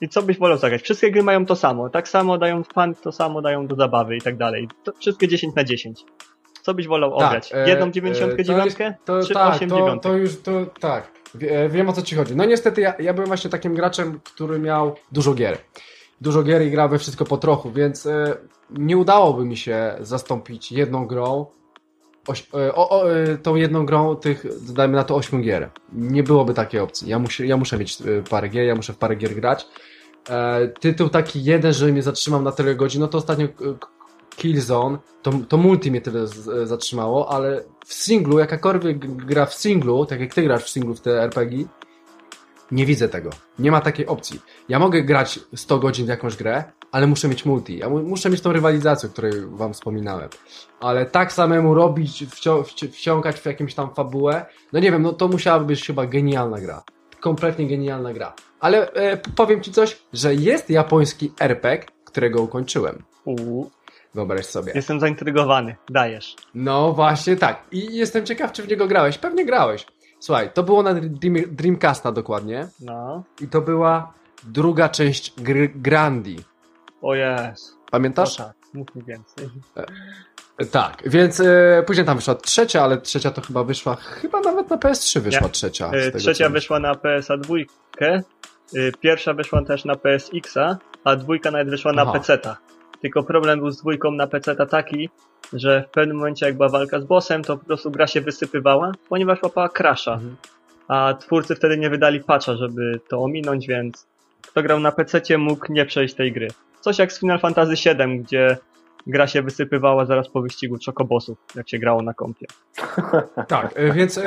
I co byś wolał zagrać? Wszystkie gry mają to samo. Tak samo dają fan, to samo dają do zabawy i tak dalej. To wszystkie 10 na 10. Co byś wolał Tak, ograć? e, Jedną e, 99 To, czy tak, 8 to, to już, to, tak. E, Wiem o co ci chodzi. No niestety ja, ja byłem właśnie takim graczem, który miał dużo gier. Dużo gier i grał we wszystko po trochu, więc e, nie udałoby mi się zastąpić jedną grą, oś, e, o, o, e, tą jedną grą tych, dajmy na to 8 gier. Nie byłoby takiej opcji. Ja, muszę, ja muszę mieć parę gier, ja muszę w parę gier grać. E, tytuł taki jeden, że mnie zatrzymał na tyle godzin, no to ostatnio Killzone, to, to multi mnie tyle z, zatrzymało, ale w singlu, jakakolwiek gra w singlu, tak jak ty grasz w singlu w te RPG, nie widzę tego. Nie ma takiej opcji. Ja mogę grać 100 godzin w jakąś grę, ale muszę mieć multi. Ja mu, muszę mieć tą rywalizację, o której wam wspominałem. Ale tak samemu robić, wci- wsiąkać w jakimś tam fabułę, no nie wiem, no to musiałaby być chyba genialna gra. Kompletnie genialna gra. Ale e, powiem ci coś, że jest japoński RPG, którego ukończyłem. Uuu, Wyobraź sobie. jestem zaintrygowany. Dajesz. No właśnie tak. I jestem ciekaw, czy w niego grałeś. Pewnie grałeś. Słuchaj, to było na Dream, Dreamcasta dokładnie. No. I to była druga część gry Grandi. O jest. Pamiętasz? No tak, mów mi więcej. E, Tak, więc e, później tam wyszła trzecia, ale trzecia to chyba wyszła, chyba nawet na PS3 wyszła Nie. trzecia. tego, Trzecia wyszła na PSA dwójkę, y, pierwsza wyszła też na PSX-a, a dwójka nawet wyszła na Aha. PC-ta. Tylko problem był z dwójką na PC-ta taki, że w pewnym momencie jak była walka z bossem, to po prostu gra się wysypywała, ponieważ łapała crasha. Mhm. A twórcy wtedy nie wydali patcha, żeby to ominąć, więc kto grał na PC mógł nie przejść tej gry. Coś jak z Final Fantasy VII, gdzie gra się wysypywała zaraz po wyścigu czokobosów, jak się grało na kompie. Tak, e, więc e,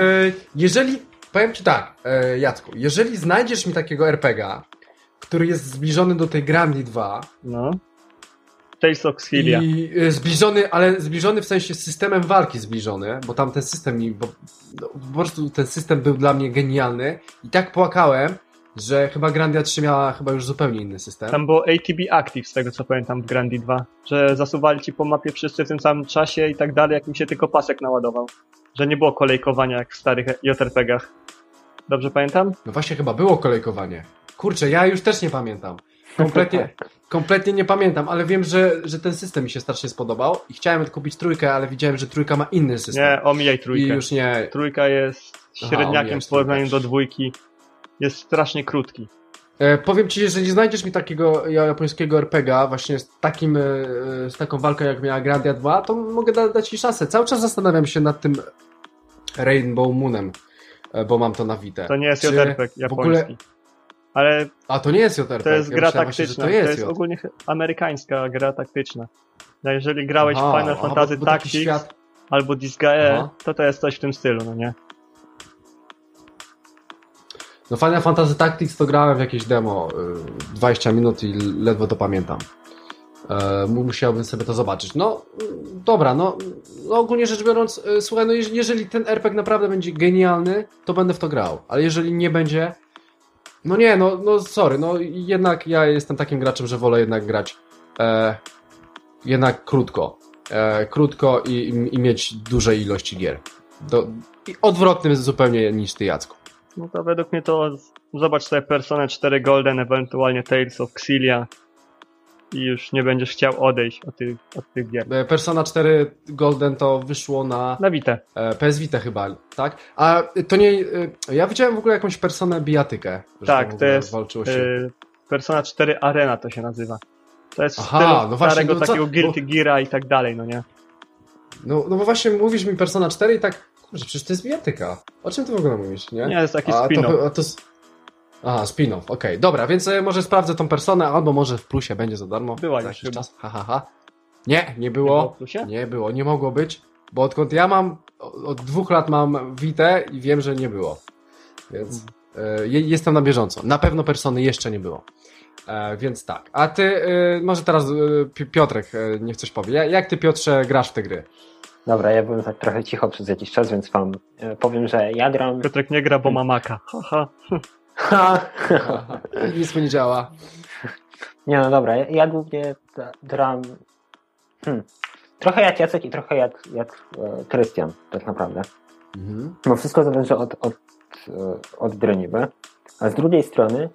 jeżeli, powiem ci tak, e, Jacku, jeżeli znajdziesz mi takiego RPGa, który jest zbliżony do tej Grandi 2 No. Tales of Xillia. i y, zbliżony, ale zbliżony w sensie z systemem walki zbliżony, bo tam ten system mi, bo, no, po prostu ten system był dla mnie genialny i tak płakałem, że chyba Grandia 3 miała chyba już zupełnie inny system. Tam było ATB Active, z tego co pamiętam, w Grandi 2. Że zasuwali ci po mapie wszyscy w tym samym czasie i tak dalej, jak mi się tylko pasek naładował. Że nie było kolejkowania jak w starych JRPG-ach. Dobrze pamiętam? No właśnie chyba było kolejkowanie. Kurczę, ja już też nie pamiętam. Kompletnie, kompletnie nie pamiętam, ale wiem, że, że ten system mi się strasznie spodobał i chciałem kupić trójkę, ale widziałem, że trójka ma inny system. Nie, omijaj I trójkę. już nie. Trójka jest Aha, średniakiem omijać w porównaniu do dwójki. Jest strasznie krótki. E, powiem ci, jeżeli znajdziesz mi takiego japońskiego RPGa, właśnie z takim, e, z taką walką jak miała Grandia 2, to mogę da, dać ci szansę. Cały czas zastanawiam się nad tym Rainbow Moonem, e, bo mam to na Witę. To nie jest Czy JRPG w ogóle- japoński. Ale A to nie jest JRPG. to jest ja gra właśnie, taktyczna. to jest, J. ogólnie ch- amerykańska gra taktyczna. No jeżeli grałeś Aha, w Final aha, Fantasy bo- bo Tactics świat- albo Disgaea, Aha. to to jest coś w tym stylu, no nie? No Final Fantasy Tactics to grałem w jakieś demo, y, 20 minut i ledwo to pamiętam. E, mu- Musiałbym sobie to zobaczyć. No, y, dobra, no, no ogólnie rzecz biorąc, y, słuchaj, no jeż- jeżeli ten RPG naprawdę będzie genialny, to będę w to grał, ale jeżeli nie będzie, no nie, no, no sorry, no jednak ja jestem takim graczem, że wolę jednak grać e, jednak krótko. E, krótko i, i, mieć duże ilości gier. Do, odwrotnym zupełnie niż ty, Jacku. No to według mnie to zobacz sobie Persona 4 Golden, ewentualnie Tales of Xillia i już nie będziesz chciał odejść od tych, od tych gier. E, Persona 4 Golden to wyszło na Na Vita. e, PS Vita chyba, tak? A to nie... e, Ja widziałem w ogóle jakąś personę bijatykę. Tak, to jest Walczyło się. y, Persona 4 Arena to się nazywa. To jest Aha, no właśnie, starego no co- takiego bo- Guilty Geara i tak dalej, no nie? No, no bo właśnie mówisz mi Persona 4 i tak, kurczę, przecież to jest bijatyka. O czym ty w ogóle mówisz, nie? Nie, to jest taki spin-off. To, Aha, spin-off, okej. Dobra, więc e, może sprawdzę tą personę, albo może w plusie będzie za darmo. Była za jakiś chyba. czas. Ha, ha, ha. Nie, nie Nie było. było w plusie? Nie było, nie mogło być, bo odkąd ja mam, od dwóch lat mam Witę i wiem, że nie było. Więc je- jestem na bieżąco. Na pewno persony jeszcze nie było. E, więc tak. A ty, e, może teraz Pi- Piotrek e, niech coś powie. Ja- Jak ty, Piotrze, grasz w te gry? Dobra, ja byłem tak trochę cicho przez jakiś czas, więc wam powiem, że ja gram... Piotrek nie gra, bo ma maka. Haha. Ha! Nic mi nie działa. Nie no dobra, ja, ja głównie d- gram hmm, trochę jak Jacek i trochę jak, jak e, Krystian, tak naprawdę. Mhm. Bo wszystko zależy od, od, e, od gry niby. A z drugiej strony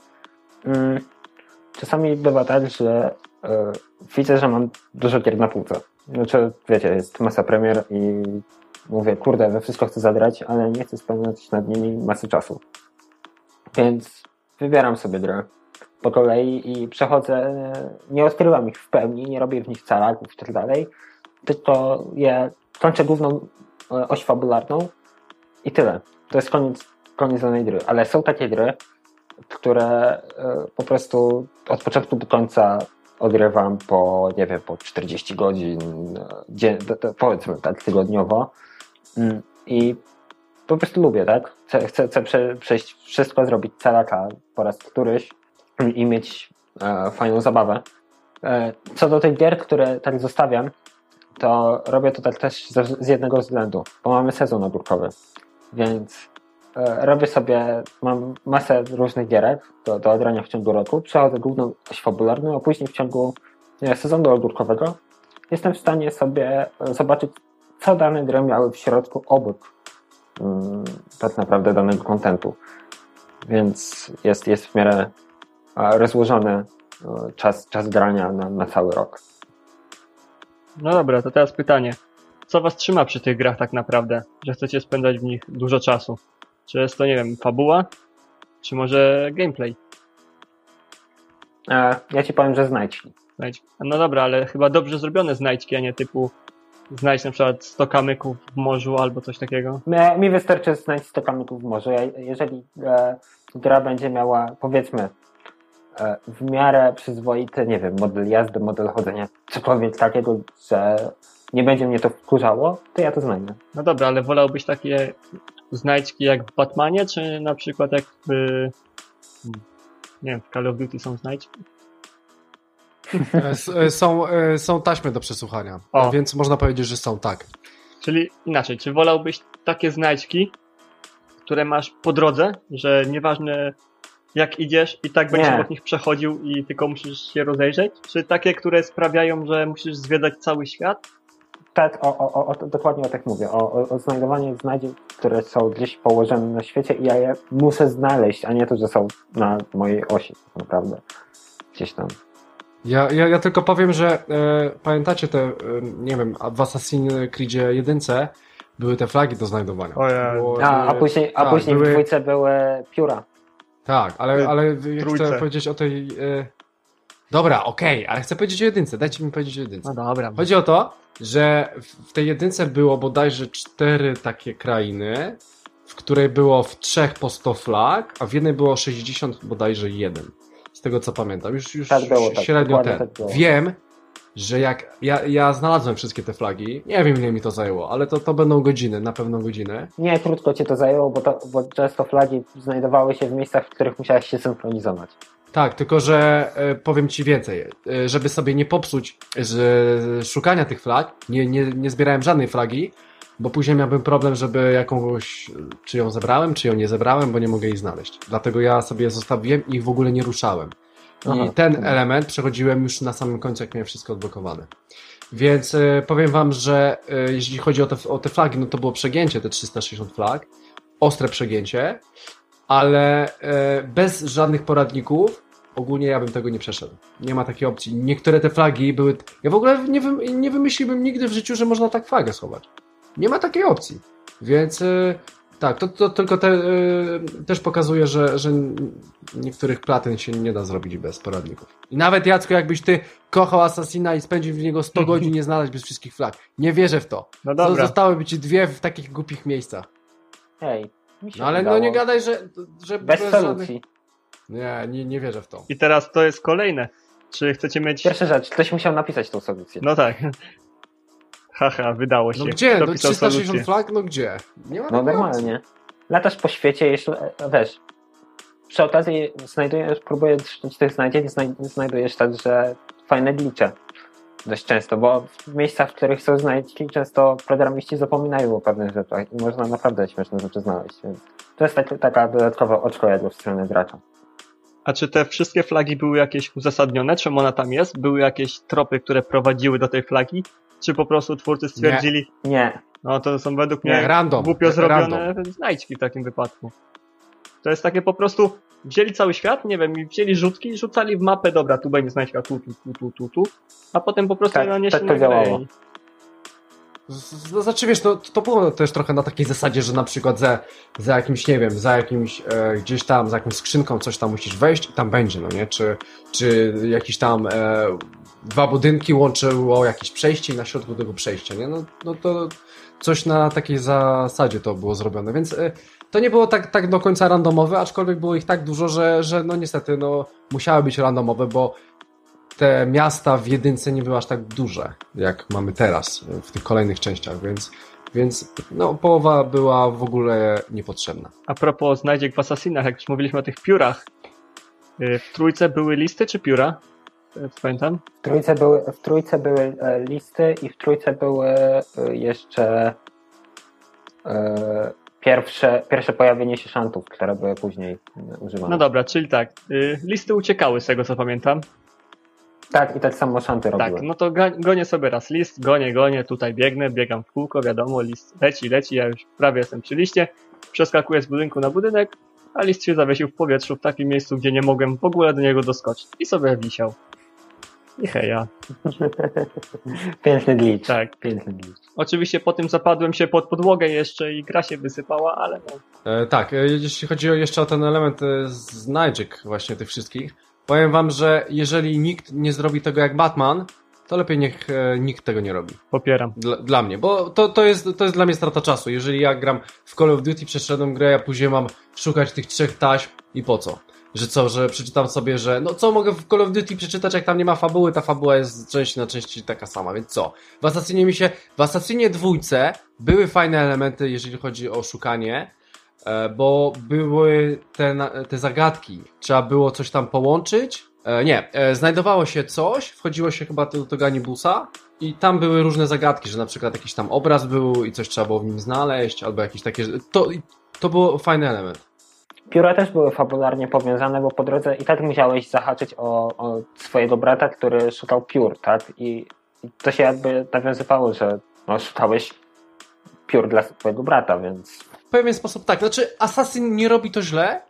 mm, czasami bywa tak, że e, widzę, że mam dużo gier na półce. Znaczy, wiecie, jest masa premier i mówię, kurde, we wszystko chcę zadrać, ale nie chcę spędzać nad nimi masy czasu. Więc wybieram sobie grę po kolei i przechodzę, nie odkrywam ich w pełni, nie robię w nich calaków i tak dalej, tylko je kończę główną e, oś fabularną i tyle. To jest koniec, koniec danej gry. Ale są takie gry, które e, po prostu od początku do końca odrywam po, nie wiem, po 40 godzin, e, powiedzmy tak, tygodniowo. Mm, I po prostu lubię, tak? Chcę, chcę, chcę prze, przejść wszystko, zrobić calaka po raz któryś i- mieć e, fajną zabawę. E, co do tych gier, które tak zostawiam, to robię to tak też z, z jednego względu, bo mamy sezon ogórkowy, więc e, robię sobie, mam masę różnych gierek do, do odrania w ciągu roku, przechodzę główną oś fabularną, a później w ciągu sezonu ogórkowego jestem w stanie sobie e, zobaczyć, co dane gry miały w środku obok tak naprawdę danego kontentu. Więc jest, jest w miarę rozłożony e, czas, czas grania na, na cały rok. No dobra, to teraz pytanie. Co was trzyma przy tych grach tak naprawdę? Że chcecie spędzać w nich dużo czasu? Czy jest to, nie wiem, fabuła? Czy może gameplay? E, ja ci powiem, że znajdźki. Znajdź. No dobra, ale chyba dobrze zrobione znajdźki, a nie typu znajdź na przykład 100 kamyków w morzu albo coś takiego. Mi, mi wystarczy znaleźć 100 kamyków w morzu. Ja, jeżeli e, gra będzie miała, powiedzmy, e, w miarę przyzwoity, nie wiem, model jazdy, model chodzenia, cokolwiek takiego, że nie będzie mnie to wkurzało, to ja to znajdę. No dobra, ale wolałbyś takie znajdźki jak w Batmanie, czy na przykład jak w... hmm, Nie wiem, w Call of Duty są znajdźki. E, Są, e, są taśmy do przesłuchania, O. więc można powiedzieć, że są tak. Czyli inaczej, czy wolałbyś takie znajdźki, które masz po drodze, że nieważne jak idziesz i tak będziesz obok nich przechodził i tylko musisz się rozejrzeć? Czy takie, które sprawiają, że musisz zwiedzać cały świat? Tak, o, o, o, dokładnie o tak mówię. O, o, o znajdowaniu znajdziek, które są gdzieś położone na świecie i ja je muszę znaleźć, a nie to, że są na mojej osi, tak naprawdę. Gdzieś tam. Ja, ja, ja tylko powiem, że e, pamiętacie te, e, nie wiem, w Assassin's Creedzie 1 były te flagi do znajdowania. Ojej. Było- A, a później, a tak, później były- w dwójce były pióra. Tak, ale, ale ja Trójce. chcę powiedzieć o tej... E... Dobra, okej, ale chcę powiedzieć o jedynce, dajcie mi powiedzieć o jedynce. No dobra. Chodzi o to, że w w tej jedynce było bodajże cztery takie krainy, w której było w trzech po 100 flag, a w jednej było 60 bodajże jeden. Z tego co pamiętam. Już, już Tak było, tak, średnio ten. tak. Wiem, że jak ja, ja znalazłem wszystkie te flagi, nie wiem ile mi to zajęło, ale to, to będą godziny, na pewno godziny. Nie, krótko cię to zajęło, bo, to, bo często flagi znajdowały się w miejscach, w których musiałeś się synchronizować. Tak, tylko że e, powiem ci więcej. E, żeby sobie nie popsuć z szukania tych flag, nie, nie, nie zbierałem żadnej flagi, bo później miałbym problem, żeby jakąś, czy ją zebrałem, czy ją nie zebrałem, bo nie mogę jej znaleźć. Dlatego ja sobie zostawiłem i w ogóle nie ruszałem. I Aha, ten dobra. element przechodziłem już na samym końcu, jak miałem wszystko odblokowane. Więc e, powiem wam, że e, jeśli chodzi o te, o te flagi, no to było przegięcie, te 360 flag. Ostre przegięcie, ale e, bez żadnych poradników ogólnie ja bym tego nie przeszedł. Nie ma takiej opcji. Niektóre te flagi były... Ja w ogóle nie, wym, nie wymyśliłbym nigdy w życiu, że można tak flagę schować. Nie ma takiej opcji. Więc e, tak, to, to tylko te, e, też pokazuje, że, że niektórych platyn się nie da zrobić bez poradników. I nawet Jacku, jakbyś ty kochał Assassina i spędził w niego 100 godzin, nie znaleźć bez wszystkich flag. Nie wierzę w to. No To dobra. Zostałyby ci dwie w takich głupich miejscach. Hej, mi się No ale udało. no nie gadaj, że, że Bez żadnych- solucji. Nie, nie, nie wierzę w to. I teraz to jest kolejne. Czy chcecie mieć... Pierwsza rzecz, ktoś musiał napisać tą solucję. No tak. Haha, wydało się. No gdzie? Kto No pisał 360 solucję? flag? No gdzie? Nie ma No normalnie. Latasz po świecie, jeśli, e, wiesz, przy okazji znajdujesz, próbujesz szukać tych znajdzień, znaj, znajdujesz także fajne glicze. Dość często, bo w miejscach, w których są znajdźki, często programiści zapominają o pewnych rzeczach i można naprawdę śmieszne rzeczy znaleźć, więc to jest tak, taka dodatkowa oczko jakby w stronę gracza. A czy te wszystkie flagi były jakieś uzasadnione? Czemu ona tam jest? Były jakieś tropy, które prowadziły do tej flagi? Czy po prostu twórcy stwierdzili, Nie, no to są według Nie, mnie random. głupio zrobione Random. znajdźki w takim wypadku. To jest takie po prostu, wzięli cały świat, nie wiem, i wzięli rzutki i rzucali w mapę, dobra, tu będzie znajdźka, tu, tu, tu, tu, tu, tu, a potem po prostu Tak, na nanieśli tak to działało. z- Znaczy wiesz, to, to było też trochę na takiej zasadzie, że na przykład za, za jakimś, nie wiem, za jakimś e, gdzieś tam, za jakąś skrzynką coś tam musisz wejść i tam będzie, no nie? Czy, czy jakiś tam e, dwa budynki łączyło jakieś przejście i na środku tego przejścia, nie? No, no to coś na takiej zasadzie to było zrobione, więc e, to nie było tak, tak do końca randomowe, aczkolwiek było ich tak dużo, że, że no niestety no musiały być randomowe, bo te miasta w jedynce nie były aż tak duże, jak mamy teraz w tych kolejnych częściach, więc, więc no, połowa była w ogóle niepotrzebna. A propos znajdziek w Assassinach, jak już mówiliśmy o tych piórach, y, w trójce były listy czy pióra? Y, Pamiętam? w trójce były, w trójce były e, listy i w trójce były e, jeszcze e, pierwsze, pierwsze pojawienie się szantów, które były później e, używane. No dobra, czyli tak, y, listy uciekały z tego co pamiętam. Tak, i tak samo szanty robiły. Tak, no to gonię sobie raz list, gonię, gonię, tutaj biegnę, biegam w kółko, wiadomo, list leci, leci, ja już prawie jestem przy liście, przeskakuję z budynku na budynek, a list się zawiesił w powietrzu w takim miejscu, gdzie nie mogłem w ogóle do niego doskoczyć. I sobie wisiał. I heja. Piękny glitch. Tak. Piękny glitch. Oczywiście po tym zapadłem się pod podłogę jeszcze i gra się wysypała, ale no. E, tak, e, jeśli chodzi o jeszcze o ten element e, znajdziek właśnie tych wszystkich, powiem wam, że jeżeli nikt nie zrobi tego jak Batman, to lepiej niech e, nikt tego nie robi. Popieram. Dla, dla mnie, bo to, to, jest, to jest dla mnie strata czasu. Jeżeli ja gram w Call of Duty, przeszedłem grę, a później mam szukać tych trzech taśm i po co? Że co, że przeczytam sobie, że no co mogę w Call of Duty przeczytać, jak tam nie ma fabuły, ta fabuła jest z części na części taka sama, więc co? W Assassinie mi się, w Assassinie dwójce były fajne elementy, jeżeli chodzi o szukanie, e, bo były te, te zagadki. Trzeba było coś tam połączyć. E, nie, e, znajdowało się coś, wchodziło się chyba do tego Ganibusa i tam były różne zagadki, że na przykład jakiś tam obraz był i coś trzeba było w nim znaleźć, albo jakieś takie... To, to był fajny element. Pióra też były fabularnie powiązane, bo po drodze i tak musiałeś zahaczyć o, o swojego brata, który szukał piór, tak? I, to się jakby nawiązywało, że no, szukałeś piór dla swojego brata, więc W pewien sposób tak. Znaczy, Assassin nie robi to źle,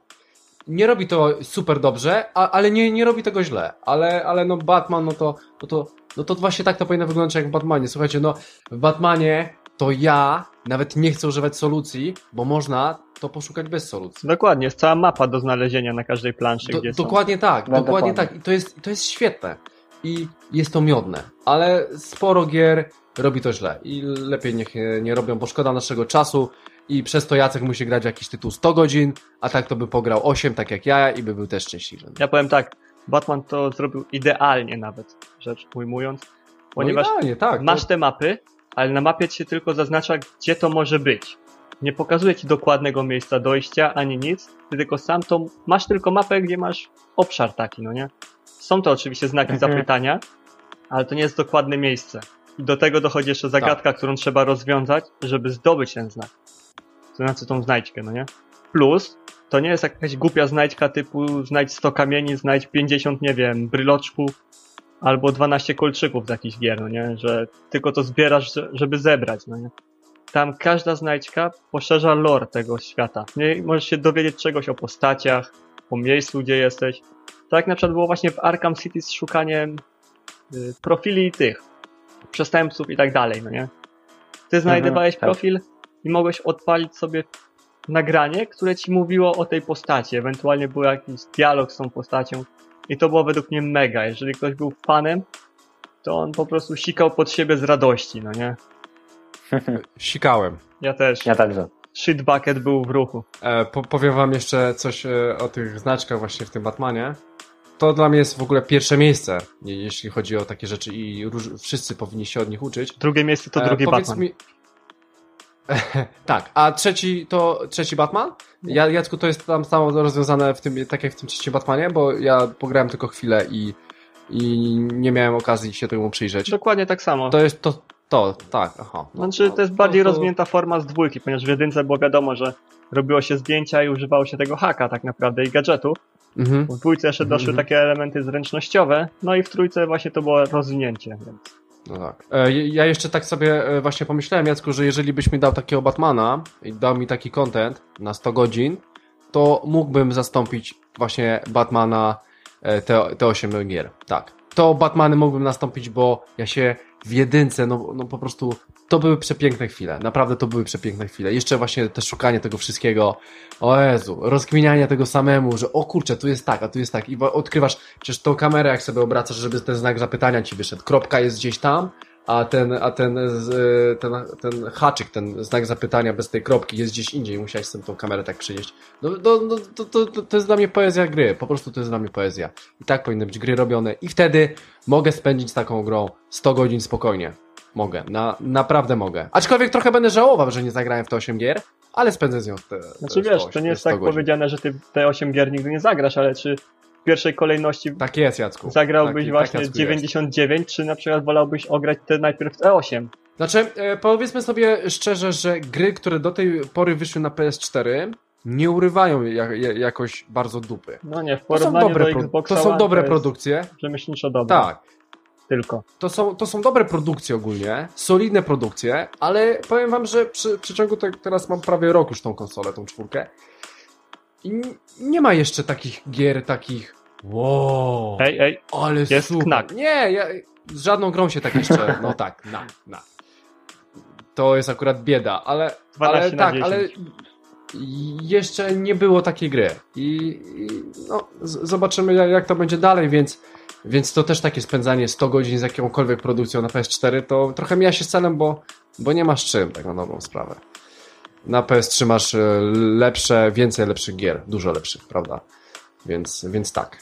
nie robi to super dobrze, a, ale nie, nie robi tego źle. Ale, ale no Batman, no to, no to, no to właśnie tak to powinno wyglądać jak w Batmanie. Słuchajcie, no w Batmanie to ja nawet nie chcę używać solucji, bo można to poszukać bez solucji. Dokładnie, jest cała mapa do znalezienia na każdej planszy, Do, gdzie są. dokładnie tak, No, dokładnie tak. I to jest, to jest świetne. I jest to miodne. Ale sporo gier robi to źle. I lepiej niech nie, robią, bo szkoda naszego czasu. I przez to Jacek musi grać w jakiś tytuł 100 godzin, a tak to by pograł 8, tak jak ja, i by był też szczęśliwy. Ja powiem tak, Batman to zrobił idealnie nawet, rzecz ujmując, ponieważ no idealnie, tak. masz to, te mapy, ale na mapie ci się tylko zaznacza, gdzie to może być. Nie pokazuje ci dokładnego miejsca dojścia, ani nic, ty tylko sam to, masz tylko mapę, gdzie masz obszar taki, no nie? Są to oczywiście znaki Mhm. zapytania, ale to nie jest dokładne miejsce. I do tego dochodzi jeszcze zagadka, Tak. którą trzeba rozwiązać, żeby zdobyć ten znak. To znaczy tą znajdźkę, no nie? Plus, to nie jest jakaś głupia znajdźka typu znajdź 100 kamieni, znajdź 50, nie wiem, bryloczków, albo 12 kolczyków z jakichś gier, no nie? Że tylko to zbierasz, że- żeby zebrać, no nie? Tam każda znajdźka poszerza lore tego świata. Nie możesz się dowiedzieć czegoś o postaciach, o miejscu, gdzie jesteś. Tak jak na przykład było właśnie w Arkham City z szukaniem y, profili tych przestępców i tak dalej, no nie? Ty znajdowałeś tak. profil i mogłeś odpalić sobie nagranie, które ci mówiło o tej postaci. Ewentualnie był jakiś dialog z tą postacią. I to było według mnie mega. Jeżeli ktoś był fanem, to on po prostu sikał pod siebie z radości, no nie? Sikałem. Ja też. ja także. Shit bucket był w ruchu. E, po, powiem wam jeszcze coś e, o tych znaczkach właśnie w tym Batmanie. To dla mnie jest w ogóle pierwsze miejsce, je- jeśli chodzi o takie rzeczy i róż, wszyscy powinni się od nich uczyć. Drugie miejsce to E, drugi powiedz Batman. Mi... tak, a trzeci to trzeci Batman? Ja, Jacku, to jest tam samo rozwiązane w tym, tak jak w tym trzecim Batmanie, bo ja pograłem tylko chwilę i, i nie miałem okazji się temu przyjrzeć. Dokładnie tak samo. To jest to, to, tak, aha. No, Znaczy, no, to jest bardziej to- rozwinięta forma z dwójki, ponieważ w jedynce było wiadomo, że robiło się zdjęcia i używało się tego haka tak naprawdę i gadżetu. Mhm. W dwójce jeszcze doszły Mhm. takie elementy zręcznościowe, no i w trójce właśnie to było rozwinięcie, więc No tak. E, Ja jeszcze tak sobie e, właśnie pomyślałem, Jacku, że jeżeli byś mi dał takiego Batmana i dał mi taki content na 100 godzin, to mógłbym zastąpić właśnie Batmana e, te, te 8 gier. Tak. To Batmany mógłbym nastąpić, bo ja się w jedynce, no, no po prostu to były przepiękne chwile. Naprawdę to były przepiękne chwile. Jeszcze właśnie te szukanie tego wszystkiego. O Jezu, rozkminianie tego samemu, że o kurczę, tu jest tak, a tu jest tak. I wa- odkrywasz przecież tą kamerę, jak sobie obracasz, żeby ten znak zapytania ci wyszedł. Kropka jest gdzieś tam, a ten, a ten, z- ten, ten haczyk, ten znak zapytania bez tej kropki jest gdzieś indziej. Musiałeś sobie tą kamerę tak przynieść. No, no, no to, to, to, jest dla mnie poezja gry. Po prostu to jest dla mnie poezja. I tak powinny być gry robione. I wtedy mogę spędzić z taką grą 100 godzin spokojnie. Mogę. Na, naprawdę mogę. Aczkolwiek trochę będę żałował, że nie zagrałem w te 8 gier, ale spędzę z nią te, te Znaczy wiesz, 100, to nie jest 100 tak godzin. powiedziane, że ty te 8 gier nigdy nie zagrasz, ale czy w pierwszej kolejności Tak jest, Jacku. zagrałbyś tak, właśnie Jacku, jest. 99, czy na przykład wolałbyś ograć te najpierw te 8? Znaczy, e, powiedzmy sobie szczerze, że gry, które do tej pory wyszły na PS4, nie urywają jak, jak, jakoś bardzo dupy. No nie, w To są porównaniu dobre, do Xboxa to są dobre jest produkcje. Rzemieślniczo dobre. Tak. Tylko. To są, to są dobre produkcje ogólnie, solidne produkcje, ale powiem wam, że przy, przy ciągu te, teraz mam prawie rok już tą konsolę, tą czwórkę. Nie ma jeszcze takich gier, takich wow, Ej, ej, ale jest super. knak. Nie, ja z żadną grą się tak jeszcze, no tak, na, na. To jest akurat bieda, ale, 12 ale tak, 10. ale jeszcze nie było takiej gry. I, i no, zobaczymy jak, jak to będzie dalej, więc, więc to też takie spędzanie 100 godzin z jakąkolwiek produkcją na PS4 to trochę mija się z celem, bo, bo nie masz czym, tak na dobrą sprawę. Na PS3 masz e, lepsze, więcej lepszych gier, dużo lepszych, prawda? Więc, więc tak.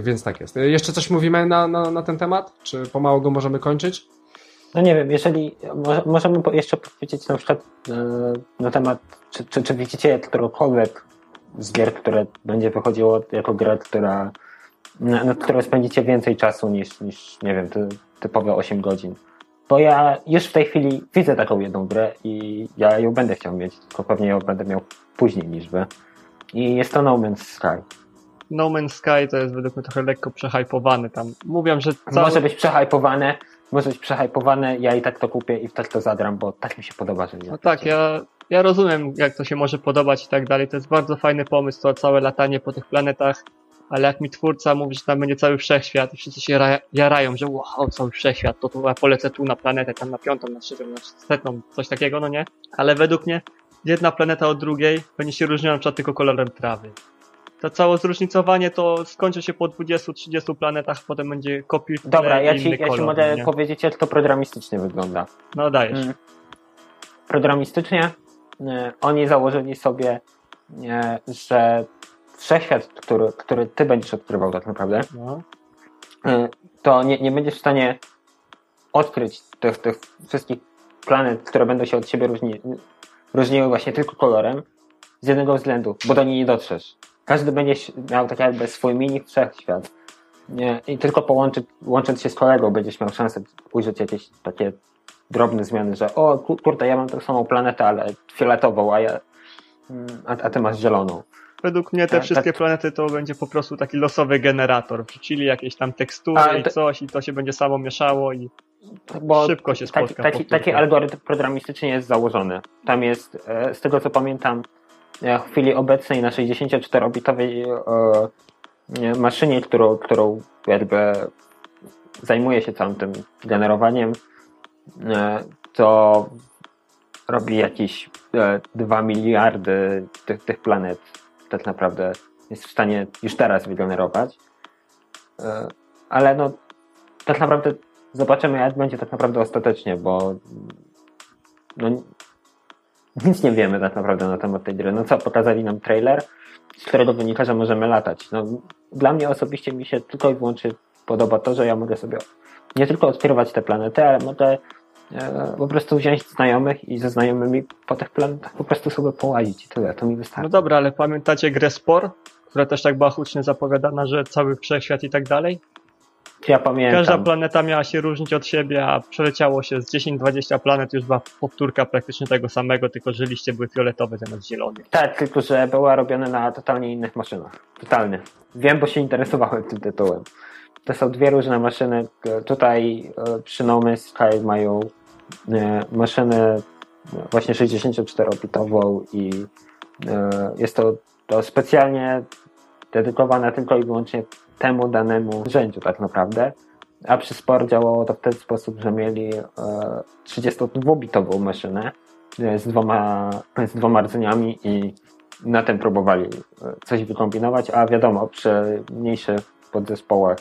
Więc tak jest. E, Jeszcze coś mówimy na, na, na ten temat? Czy pomału go możemy kończyć? No nie wiem, jeżeli może, możemy jeszcze powiedzieć na przykład e, na temat, czy, czy, czy widzicie którąkolwiek z gier, które będzie wychodziło jako gra, która na, na którą spędzicie więcej czasu niż, niż nie wiem, ty, typowe 8 godzin. Bo ja już w tej chwili widzę taką jedną grę i ja ją będę chciał mieć, tylko pewnie ją będę miał później niż wy. I jest to No Man's Sky. No Man's Sky to jest według mnie trochę lekko przehypowany tam. Mówią, że cały... Może być przehypowane, może być przehypowane, ja i tak to kupię i tak to zadram, bo tak mi się podoba, że nie. No tak, ja, ja rozumiem, jak to się może podobać i tak dalej. To jest bardzo fajny pomysł, to całe latanie po tych planetach, ale jak mi twórca mówi, że tam będzie cały wszechświat i wszyscy się ra- jarają, że wow, cały wszechświat, to, to ja polecę tu na planetę, tam na piątą, na trzecią, na setną, coś takiego, no nie? Ale według mnie jedna planeta od drugiej będzie się różniła na przykład tylko kolorem trawy. To całe zróżnicowanie to skończy się po 20-30 planetach, potem będzie kopiuj Dobra, ja ci, ja ci mogę nie? powiedzieć, jak to programistycznie wygląda. No dajesz. Mm. Programistycznie y, oni założyli sobie, y, że wszechświat, który, który ty będziesz odkrywał tak naprawdę, No. y, to nie, nie będziesz w stanie odkryć tych, tych wszystkich planet, które będą się od siebie różni, różniły właśnie tylko kolorem, z jednego względu, bo do niej nie dotrzesz. Każdy będzie miał tak jakby swój mini wszechświat. Nie, I tylko połączyć, łącząc się z kolegą będziesz miał szansę ujrzeć jakieś takie drobne zmiany, że o ku- kurde, ja mam tą samą planetę, ale fioletową, a ja mm, a, a ty masz zieloną. Według mnie te Tak, wszystkie tak. planety to będzie po prostu taki losowy generator. Wrzucili jakieś tam tekstury A, i coś i to się będzie samo mieszało i Bo szybko się taki, spotka. taki, powtórka. taki algorytm programistyczny jest założony. Tam jest, e, z tego co pamiętam, e, w chwili obecnej na 64-bitowej e, maszynie, którą, którą jakby zajmuje się całym tym generowaniem, to robi jakieś e, 2 miliardy tych, tych planet tak naprawdę jest w stanie już teraz wygenerować. E, Ale no tak naprawdę zobaczymy jak będzie tak naprawdę ostatecznie, bo no, nic nie wiemy tak naprawdę na temat tej gry. No co, pokazali nam trailer, z którego wynika, że możemy latać. No, dla mnie osobiście mi się tylko i wyłącznie podoba to, że ja mogę sobie nie tylko odkrywać te planety, ale mogę po prostu wziąć znajomych i ze znajomymi po tych planetach po prostu sobie połazić i tyle, to mi wystarczy. No dobra, ale pamiętacie grę Spor? Która też tak była hucznie zapowiadana, że cały wszechświat i tak dalej? ja pamiętam. Każda planeta miała się różnić od siebie, a przeleciało się z 10-20 planet, już była powtórka praktycznie tego samego, tylko że liście były fioletowe zamiast zielonych. Tak, tylko że była robiona na totalnie innych maszynach. Totalnie. Wiem, bo się interesowałem tym tytułem. To są dwie różne maszyny. E, Tutaj e, przy No Man's Sky mają e, maszynę e, właśnie 64-bitową i e, jest to, to specjalnie dedykowane tylko i wyłącznie temu danemu narzędziu tak naprawdę. A przy Sport działało to w ten sposób, że mieli e, 32-bitową maszynę e, z dwoma, z dwoma rdzeniami i na tym próbowali e, coś wykombinować, a wiadomo, przy mniejszych podzespołach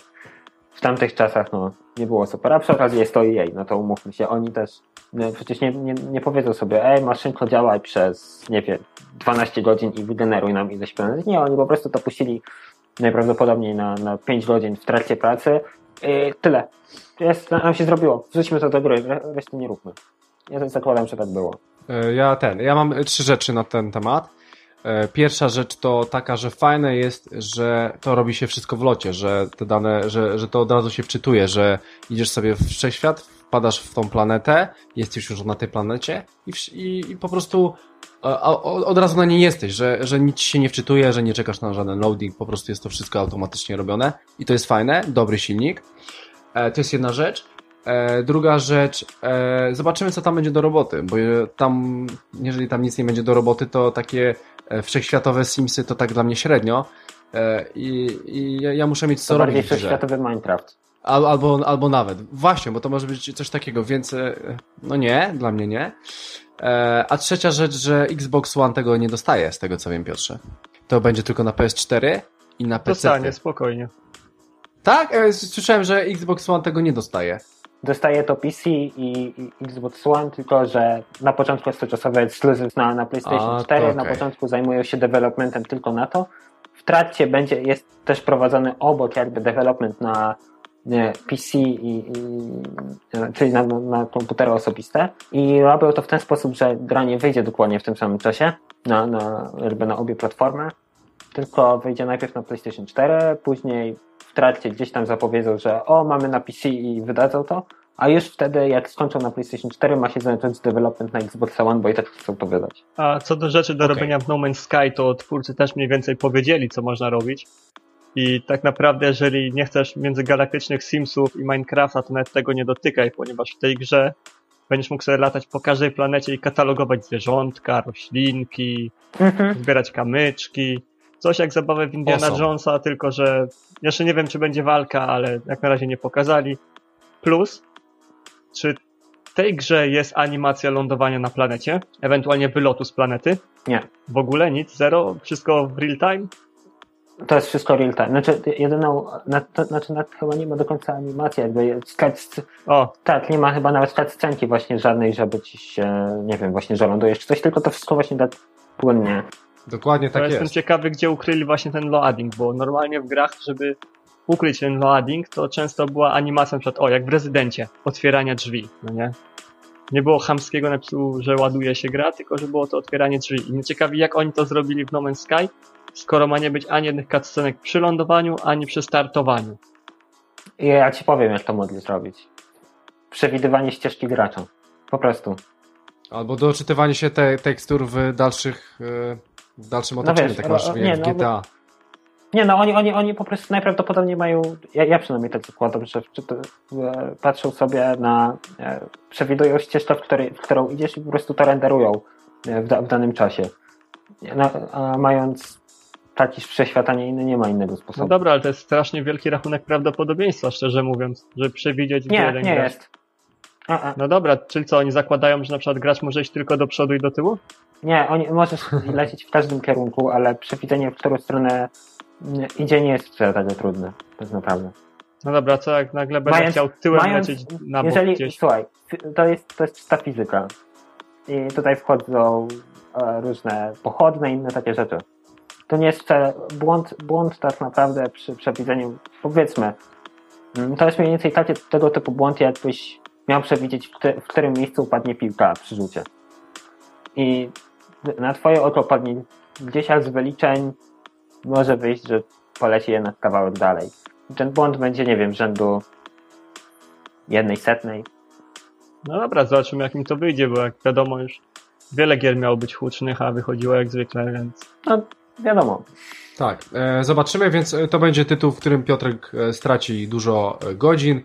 w tamtych czasach no, nie było super, a przy okazji jest to EA, no to umówmy się, oni też no, przecież nie, nie, nie powiedzą sobie, ej, maszynko działaj przez, nie wiem, 12 godzin i wygeneruj nam ileś planet. Nie, oni po prostu to puścili najprawdopodobniej na, na 5 godzin w trakcie pracy i tyle. Jest, nam się zrobiło. Wrzućmy to do gry, re- reszty nie róbmy. Ja zakładam, że tak było. E, Ja ten, ja mam trzy rzeczy na ten temat. E, Pierwsza rzecz to taka, że fajne jest, że to robi się wszystko w locie, że te dane, że, że to od razu się wczytuje, że idziesz sobie w wszechświat, wpadasz w tą planetę, jesteś już na tej planecie i, i, i po prostu e, od razu na niej jesteś, że, że nic się nie wczytuje, że nie czekasz na żaden loading, po prostu jest to wszystko automatycznie robione i to jest fajne, dobry silnik. E, To jest jedna rzecz. E, druga rzecz, e, zobaczymy co tam będzie do roboty, bo tam, jeżeli tam nic nie będzie do roboty, to takie e, wszechświatowe Simsy to tak dla mnie średnio e, i, i ja- ja muszę mieć co To bardziej robić grze. wszechświatowy Minecraft. Al, albo, albo nawet. Właśnie, bo to może być coś takiego, więc e, no nie, dla mnie nie. E, a trzecia rzecz, że Xbox One tego nie dostaje, z tego co wiem, Piotrze. To będzie tylko na PS4 i na PC. Dostanie, spokojnie. Tak? E, Słyszałem, że Xbox One tego nie dostaje. Dostaje to PC i, i Xbox One, tylko że na początku jest to czasowy ekskluzyw na, na PlayStation A, to 4, na okej. początku zajmują się developmentem tylko na to. W trakcie będzie, jest też prowadzony obok jakby development na nie, PC, i, i, czyli na, na komputery osobiste i robią to w ten sposób, że gra nie wyjdzie dokładnie w tym samym czasie na, na, jakby na obie platformy, tylko wyjdzie najpierw na PlayStation 4, później w trakcie gdzieś tam zapowiedzą, że o, mamy na PC i wydadzą to, a już wtedy, jak skończą na PlayStation 4, ma się zacząć development na Xbox One, bo i tak chcą to wydać. A co do rzeczy do Okay. robienia w No Man's Sky, to twórcy też mniej więcej powiedzieli, co można robić. I tak naprawdę, jeżeli nie chcesz międzygalaktycznych Simsów i Minecrafta, to nawet tego nie dotykaj, ponieważ w tej grze będziesz mógł sobie latać po każdej planecie i katalogować zwierzątka, roślinki, Mhm. zbierać kamyczki. Coś jak zabawę w Indiana Awesome. Jonesa, tylko że jeszcze nie wiem, czy będzie walka, ale jak na razie nie pokazali. Plus, czy w tej grze jest animacja lądowania na planecie, ewentualnie wylotu z planety? Nie. W ogóle nic, zero, wszystko w real time? To jest wszystko real time. Znaczy, jedyną, na, to, znaczy, na, chyba nie ma do końca animacji, jakby cut, O, tak, nie ma chyba nawet cutscenki właśnie żadnej, żeby ci się, nie wiem, właśnie, że lądujesz czy coś, tylko to wszystko właśnie tak płynnie. Dokładnie to tak jestem jest. ciekawy, gdzie ukryli właśnie ten loading, bo normalnie w grach, żeby ukryć ten loading, to często była animacja na przykład, o, jak w Rezydencie, otwierania drzwi, no nie? Nie było chamskiego napisu, że ładuje się gra, tylko że było to otwieranie drzwi. I mnie ciekawi, jak oni to zrobili w No Man's Sky, skoro ma nie być ani jednych cutscenek przy lądowaniu, ani przy startowaniu. Ja ci powiem, jak to mogli zrobić. Przewidywanie ścieżki gracza. Po prostu. Albo doczytywanie się te, tekstur w dalszych e, w dalszym No otoczeniu, wiesz, tak masz jak no bo- GTA. Nie no, oni, oni, oni po prostu najprawdopodobniej mają, ja, ja przynajmniej tak zakładam, że czy to, e, patrzą sobie na, e, przewidują ścieżkę, w, której, w którą idziesz i po prostu to renderują e, w, da, w danym czasie. No, a mając taki wszechświat, a nie inny, nie ma innego No sposobu. dobra, ale to jest strasznie wielki rachunek prawdopodobieństwa, szczerze mówiąc, żeby przewidzieć, gdzie nie, nie jest. A, a, No dobra, czyli co, oni zakładają, że na przykład gracz może iść tylko do przodu i do tyłu? nie, oni, możesz lecieć w każdym kierunku, ale przewidzenie, w którą stronę idzie, nie jest wcale takie trudne. To jest naprawdę. No dobra, co jak nagle będę Mając- chciał tyłem mając- lecieć na bok Jeżeli, gdzieś? słuchaj, to jest, to jest czysta fizyka. I tutaj wchodzą e, różne pochodne i inne takie rzeczy. To nie jest wcale błąd, błąd tak naprawdę przy przewidzeniu, powiedzmy, mm, to jest mniej więcej takie, tego typu błąd, jakbyś miał przewidzieć, w, któ- w którym miejscu upadnie piłka przy rzucie. I na twoje oko padnie gdzieś z wyliczeń, może wyjść, że poleci jednak kawałek dalej. Ten błąd będzie, nie wiem, rzędu jednej setnej. No dobra, zobaczymy jak mi to wyjdzie, bo jak wiadomo już wiele gier miało być hucznych, a wychodziło jak zwykle, więc No, wiadomo. Tak, e, zobaczymy, więc to będzie tytuł, w którym Piotrek e, straci dużo e, godzin.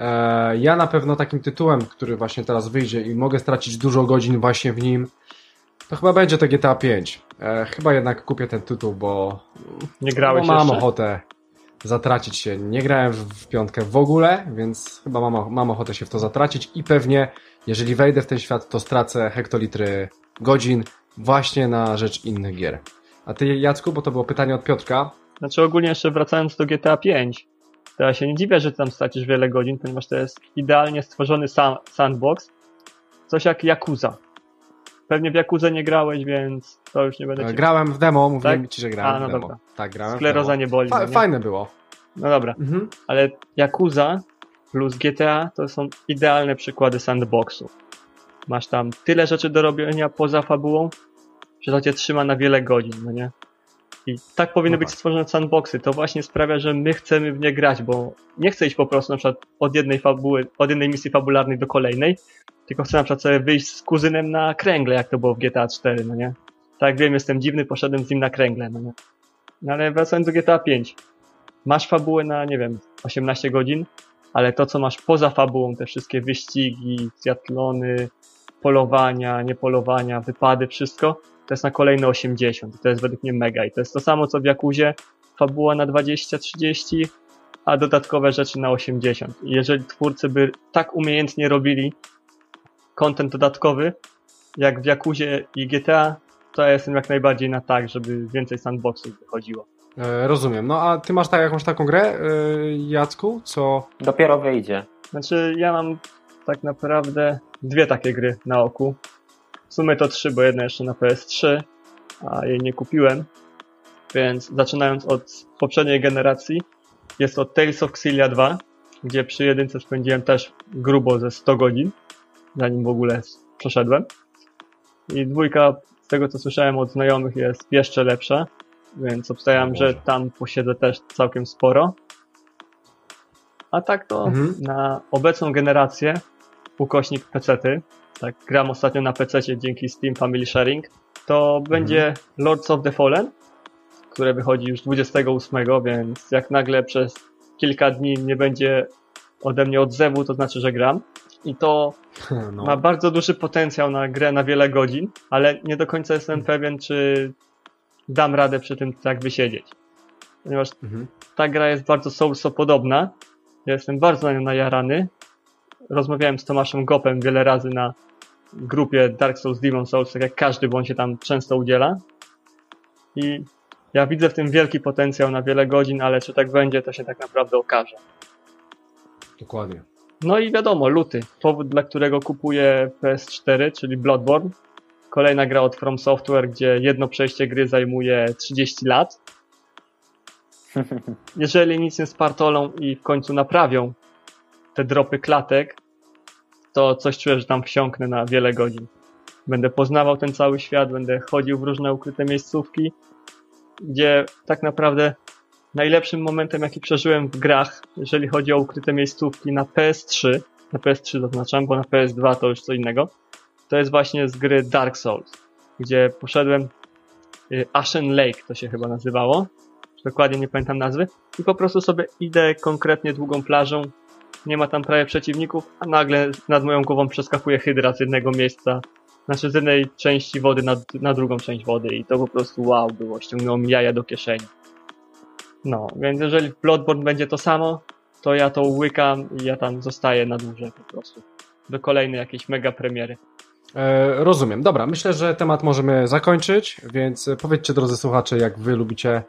E, ja na pewno takim tytułem, który właśnie teraz wyjdzie i mogę stracić dużo godzin właśnie w nim, to chyba będzie to GTA 5. E, chyba jednak kupię ten tytuł, bo, nie grałeś bo mam jeszcze? ochotę zatracić się. Nie grałem w, w piątkę w ogóle, więc chyba mam, mam ochotę się w to zatracić i pewnie, jeżeli wejdę w ten świat, to stracę hektolitry godzin właśnie na rzecz innych gier. A ty, Jacku, bo to było pytanie od Piotrka, Znaczy ogólnie jeszcze wracając do GTA 5, to ja się nie dziwię, że tam stracisz wiele godzin, ponieważ to jest idealnie stworzony sandbox, coś jak Yakuza. Pewnie w Yakuzę nie grałeś, więc to już nie będę E, ci... Grałem w demo, mówiłem Tak? ci, że grałem A, no w demo. dobra. Tak, grałem Skleroza nie boli. Fa- nie? fajne było. No dobra, Mhm. ale Yakuza plus GTA to są idealne przykłady sandboxu. Masz tam tyle rzeczy do robienia poza fabułą, że to cię trzyma na wiele godzin, no nie? I tak powinny No być tak. stworzone sandboxy. To właśnie sprawia, że my chcemy w nie grać, bo nie chcę iść po prostu na przykład od jednej fabuły, od jednej misji fabularnej do kolejnej, tylko chcę na przykład sobie wyjść z kuzynem na kręgle, jak to było w GTA 4, no nie? Tak wiem, jestem dziwny, poszedłem z nim na kręgle, no nie? No ale wracając do GTA 5. Masz fabułę na, nie wiem, 18 godzin, ale to, co masz poza fabułą, te wszystkie wyścigi, triatlony, polowania, niepolowania, wypady, wszystko, to jest na kolejne 80. I to jest według mnie mega. I to jest to samo, co w Jakuzie, fabuła na 20-30, a dodatkowe rzeczy na 80. I jeżeli twórcy by tak umiejętnie robili content dodatkowy, jak w Jakuzie i GTA, to ja jestem jak najbardziej na tak, żeby więcej sandboxów wychodziło. E, rozumiem. No a ty masz tak, jakąś taką grę, e, Jacku, co... Dopiero wyjdzie. Znaczy, ja mam tak naprawdę dwie takie gry na oku. W sumie to trzy, bo jedna jeszcze na PS3, a jej nie kupiłem. Więc zaczynając od poprzedniej generacji, jest to Tales of Xillia 2. gdzie przy jedynce spędziłem też grubo ze 100 godzin, zanim w ogóle przeszedłem. I dwójka, z tego co słyszałem od znajomych, jest jeszcze lepsza, więc obstawiam, że tam posiedzę też całkiem sporo. A tak to Mhm. na obecną generację, ukośnik PC-ty, tak gram ostatnio na PC dzięki Steam Family Sharing, to będzie Lords of the Fallen, które wychodzi już 28, więc jak nagle przez kilka dni nie będzie ode mnie odzewu, to znaczy, że gram. I to No. ma bardzo duży potencjał na grę na wiele godzin, ale nie do końca jestem pewien, czy dam radę przy tym tak wysiedzieć. Ponieważ Mhm. ta gra jest bardzo Soulso podobna. Ja jestem bardzo na nią najarany. Rozmawiałem z Tomaszem Gopem wiele razy na grupie Dark Souls Demon Souls, tak jak każdy, bo on się tam często udziela. I ja widzę w tym wielki potencjał na wiele godzin, ale czy tak będzie, to się tak naprawdę okaże. Dokładnie. No i wiadomo, luty. Powód, dla którego kupuję PS4, czyli Bloodborne. Kolejna gra od From Software, gdzie jedno przejście gry zajmuje 30 lat. Jeżeli nic nie spartolą i w końcu naprawią te dropy klatek, to coś czuję, że tam wsiąknę na wiele godzin. Będę poznawał ten cały świat, będę chodził w różne ukryte miejscówki, gdzie tak naprawdę najlepszym momentem, jaki przeżyłem w grach, jeżeli chodzi o ukryte miejscówki na PS3, na PS3 zaznaczam, bo na PS2 to już co innego, to jest właśnie z gry Dark Souls, gdzie poszedłem y, Ashen Lake, to się chyba nazywało, dokładnie nie pamiętam nazwy, i po prostu sobie idę konkretnie długą plażą, nie ma tam prawie przeciwników, a nagle nad moją głową przeskakuje hydra z jednego miejsca, znaczy z jednej części wody na, na drugą część wody i to po prostu wow było, ściągnęło mi jaja do kieszeni. No, więc jeżeli w Bloodborne będzie to samo, to ja to łykam i ja tam zostaję na dłużej po prostu. Do kolejnej jakiejś mega premiery. E, rozumiem. Dobra, myślę, że temat możemy zakończyć, więc powiedzcie drodzy słuchacze, jak wy lubicie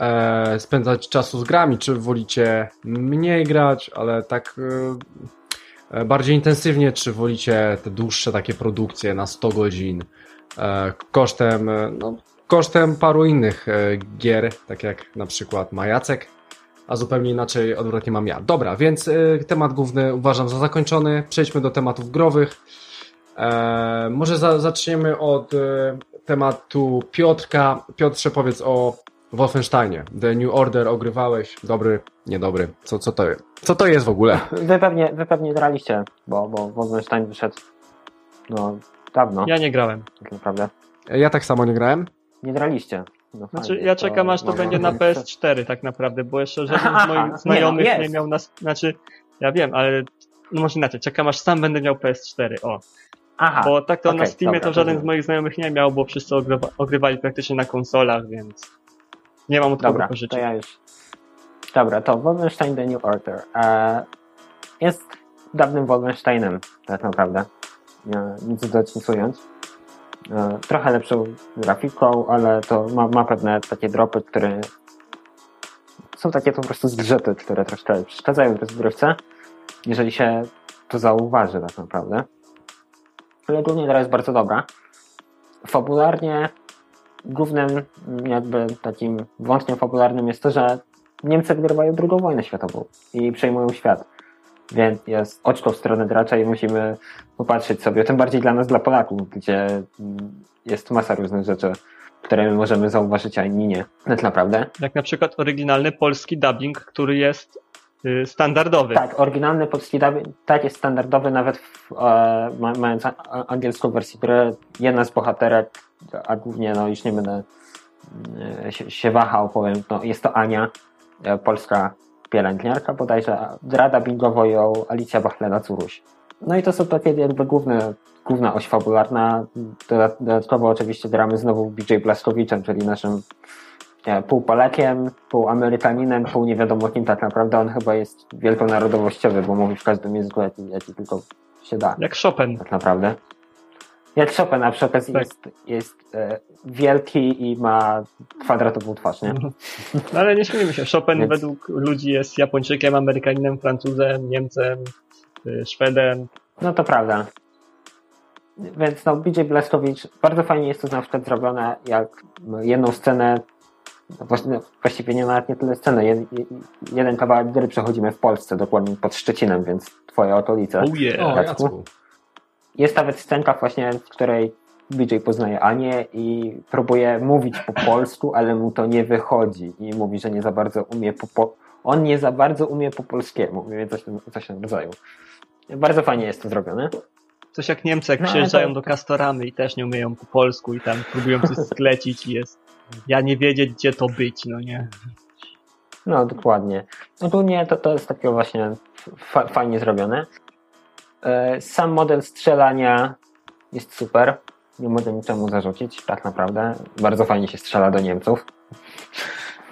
e, spędzać czasu z grami, czy wolicie mniej grać, ale tak e, e, bardziej intensywnie, czy wolicie te dłuższe takie produkcje na 100 godzin e, kosztem, e, no, kosztem paru innych e, gier, tak jak na przykład Majacek, a zupełnie inaczej odwrotnie mam ja. Dobra, więc temat główny uważam za zakończony. Przejdźmy do tematów growych. Może za, zaczniemy od e, tematu Piotrka. Piotrze, powiedz o Wolfensteinie. The New Order ogrywałeś. Dobry, niedobry. Co, co, to, co to jest w ogóle? Wy pewnie, wy pewnie graliście, bo, bo Wolfenstein wyszedł no dawno, Ja nie grałem. tak naprawdę. Ja tak samo nie grałem. Nie graliście. No Znaczy, fajnie, ja czekam aż to no, będzie no, na to- PS4 tak naprawdę, bo jeszcze żaden Aha, z moich nie, znajomych no, nie, jest. miał nas, znaczy, ja wiem, ale no może inaczej, czekam aż sam będę miał PS4, o. Aha, Bo tak to na okej, Steamie dobra, to żaden z moich znajomych nie miał, bo wszyscy ogrywa, ogrywali praktycznie na konsolach, więc nie mam od kogo dobra, to ja już. Dobra, to Wolfenstein The New Order. E, jest dawnym Wolfensteinem, tak naprawdę. Nie, nic dodając. E, trochę lepszą grafiką, ale to ma, ma pewne takie dropy, które są takie po prostu zgrzyty, które troszkę przeszkadzają w rozgrywce, jeżeli się to zauważy tak naprawdę. Ale głównie gra jest bardzo dobra. Fabularnie głównym jakby takim wątkiem fabularnym jest to, że Niemcy wygrywają drugą wojnę światową i przejmują świat. Więc jest oczko w stronę gracza i musimy popatrzeć sobie, tym bardziej dla nas, dla Polaków, gdzie jest masa różnych rzeczy, które my możemy zauważyć, a inni nie. Tak naprawdę. Jak na przykład oryginalny polski dubbing, który jest standardowy. Tak, oryginalny dubbing, tak jest standardowy, nawet w, e, ma- mając angielską wersję gry. Jedna z bohaterek, a głównie, no już nie będę e, się, się wahał, powiem, no jest to Ania, e, polska pielęgniarka bodajże, a gra dubbingowo ją Alicja Bachlena-Curuś. No i to są takie jakby główne, główna oś fabularna. Dodat- Dodatkowo oczywiście gramy znowu BJ Blaskowiczem, czyli naszym pół Polakiem, pół Amerykaninem, pół nie wiadomo kim tak naprawdę. On chyba jest wielkonarodowościowy, bo mówi w każdym języku, jaki, jaki tylko się da, Jak Chopin. tak naprawdę. Jak Chopin, a przy okazji Tak. jest, jest e, wielki i ma kwadratową twarz, nie? No ale nie śmiejmy się, Chopin Więc- według ludzi jest Japończykiem, Amerykaninem, Francuzem, Niemcem, y, Szwedem. No to prawda. Więc no, BJ Blaskowicz, bardzo fajnie jest to na przykład zrobione, jak jedną scenę właściwie nie nawet nie tyle sceny. Jed, jed, jeden kawałek gry przechodzimy w Polsce, dokładnie pod Szczecinem, więc twoje okolice. Oh yeah. O, Jacku? Jest nawet scenka właśnie, w której BJ poznaje Anię i próbuje mówić po polsku, ale mu to nie wychodzi i mówi, że nie za bardzo umie po, po on nie za bardzo umie po polskiemu, więcej coś, w tym- coś w rodzaju. Bardzo fajnie jest to zrobione. Coś jak Niemcy, jak No, przyjeżdżają to- do Kastoramy i też nie umieją po polsku i tam próbują coś sklecić i jest ja nie wiedzieć, gdzie to być, no nie. No, dokładnie. Ogólnie to, to jest takiego właśnie fa fajnie zrobione. E, Sam model strzelania jest super. Nie mogę niczemu zarzucić, tak naprawdę. Bardzo fajnie się strzela do Niemców.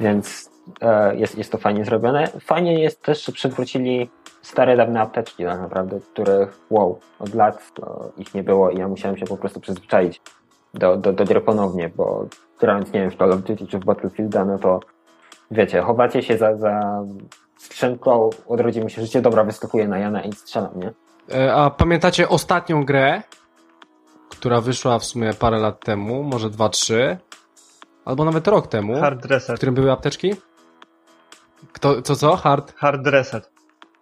Więc e, jest, jest to fajnie zrobione. Fajnie jest też, że przywrócili stare, dawne apteczki, tak naprawdę, których, wow, od lat e, ich nie było i ja musiałem się po prostu przyzwyczaić do, do, do gry ponownie, bo grając, nie wiem, w Call of Duty czy w Battlefielda, no to wiecie, chowacie się za, za skrzynką, odrodzi mi się życie, dobra, wyskakuję na Jana i strzelam, nie? E, A pamiętacie ostatnią grę, która wyszła w sumie parę lat temu, może dwa, trzy, albo nawet rok temu, Hard w reset. którym były apteczki? Kto, co, co? Hard? Hard reset.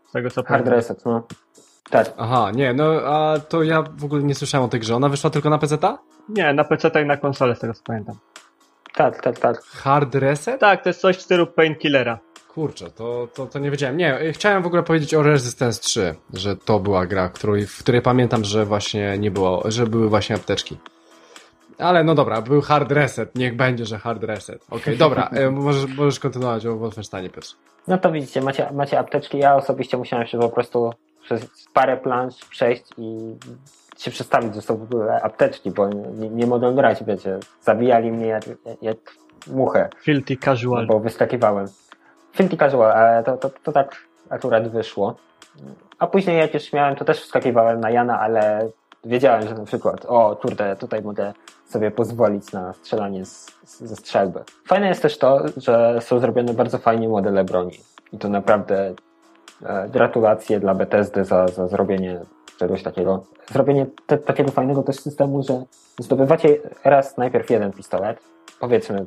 Z tego co Hard pamiętam. reset, no. Tak, Aha, nie, no a to ja w ogóle nie słyszałem o tej grze. Ona wyszła tylko na PC-ta? Nie, na PC i na konsolę, z tego co pamiętam. tak, tak, tak. Hard Reset? Tak, to jest coś w stylu Painkillera. Kurczę, to, to, to nie wiedziałem. Nie, y, chciałem w ogóle powiedzieć o Resistance 3, że to była gra, której, w której pamiętam, że właśnie nie było, że były właśnie apteczki. Ale no dobra, był hard reset, niech będzie, że hard reset. Okej, dobra, y, możesz, możesz kontynuować o Wolfensteinie, Piotr. No to widzicie, macie, macie apteczki. Ja osobiście musiałem się po prostu przez parę plansz przejść i się przestawić, że są w ogóle apteczki, bo nie, nie mogłem grać, wiecie. Zabijali mnie jak, jak muchę, Filthy Casual. bo wyskakiwałem. Filthy casual, ale to, to, to tak akurat wyszło. A później jak już miałem, to też wskakiwałem na Jana, ale wiedziałem, że na przykład, o kurde, tutaj mogę sobie pozwolić na strzelanie z, z, ze strzelby. Fajne jest też to, że są zrobione bardzo fajnie modele broni. I to naprawdę gratulacje dla Bethesdy za, za zrobienie czegoś takiego. Zrobienie te, takiego fajnego też systemu, że zdobywacie raz najpierw jeden pistolet, powiedzmy,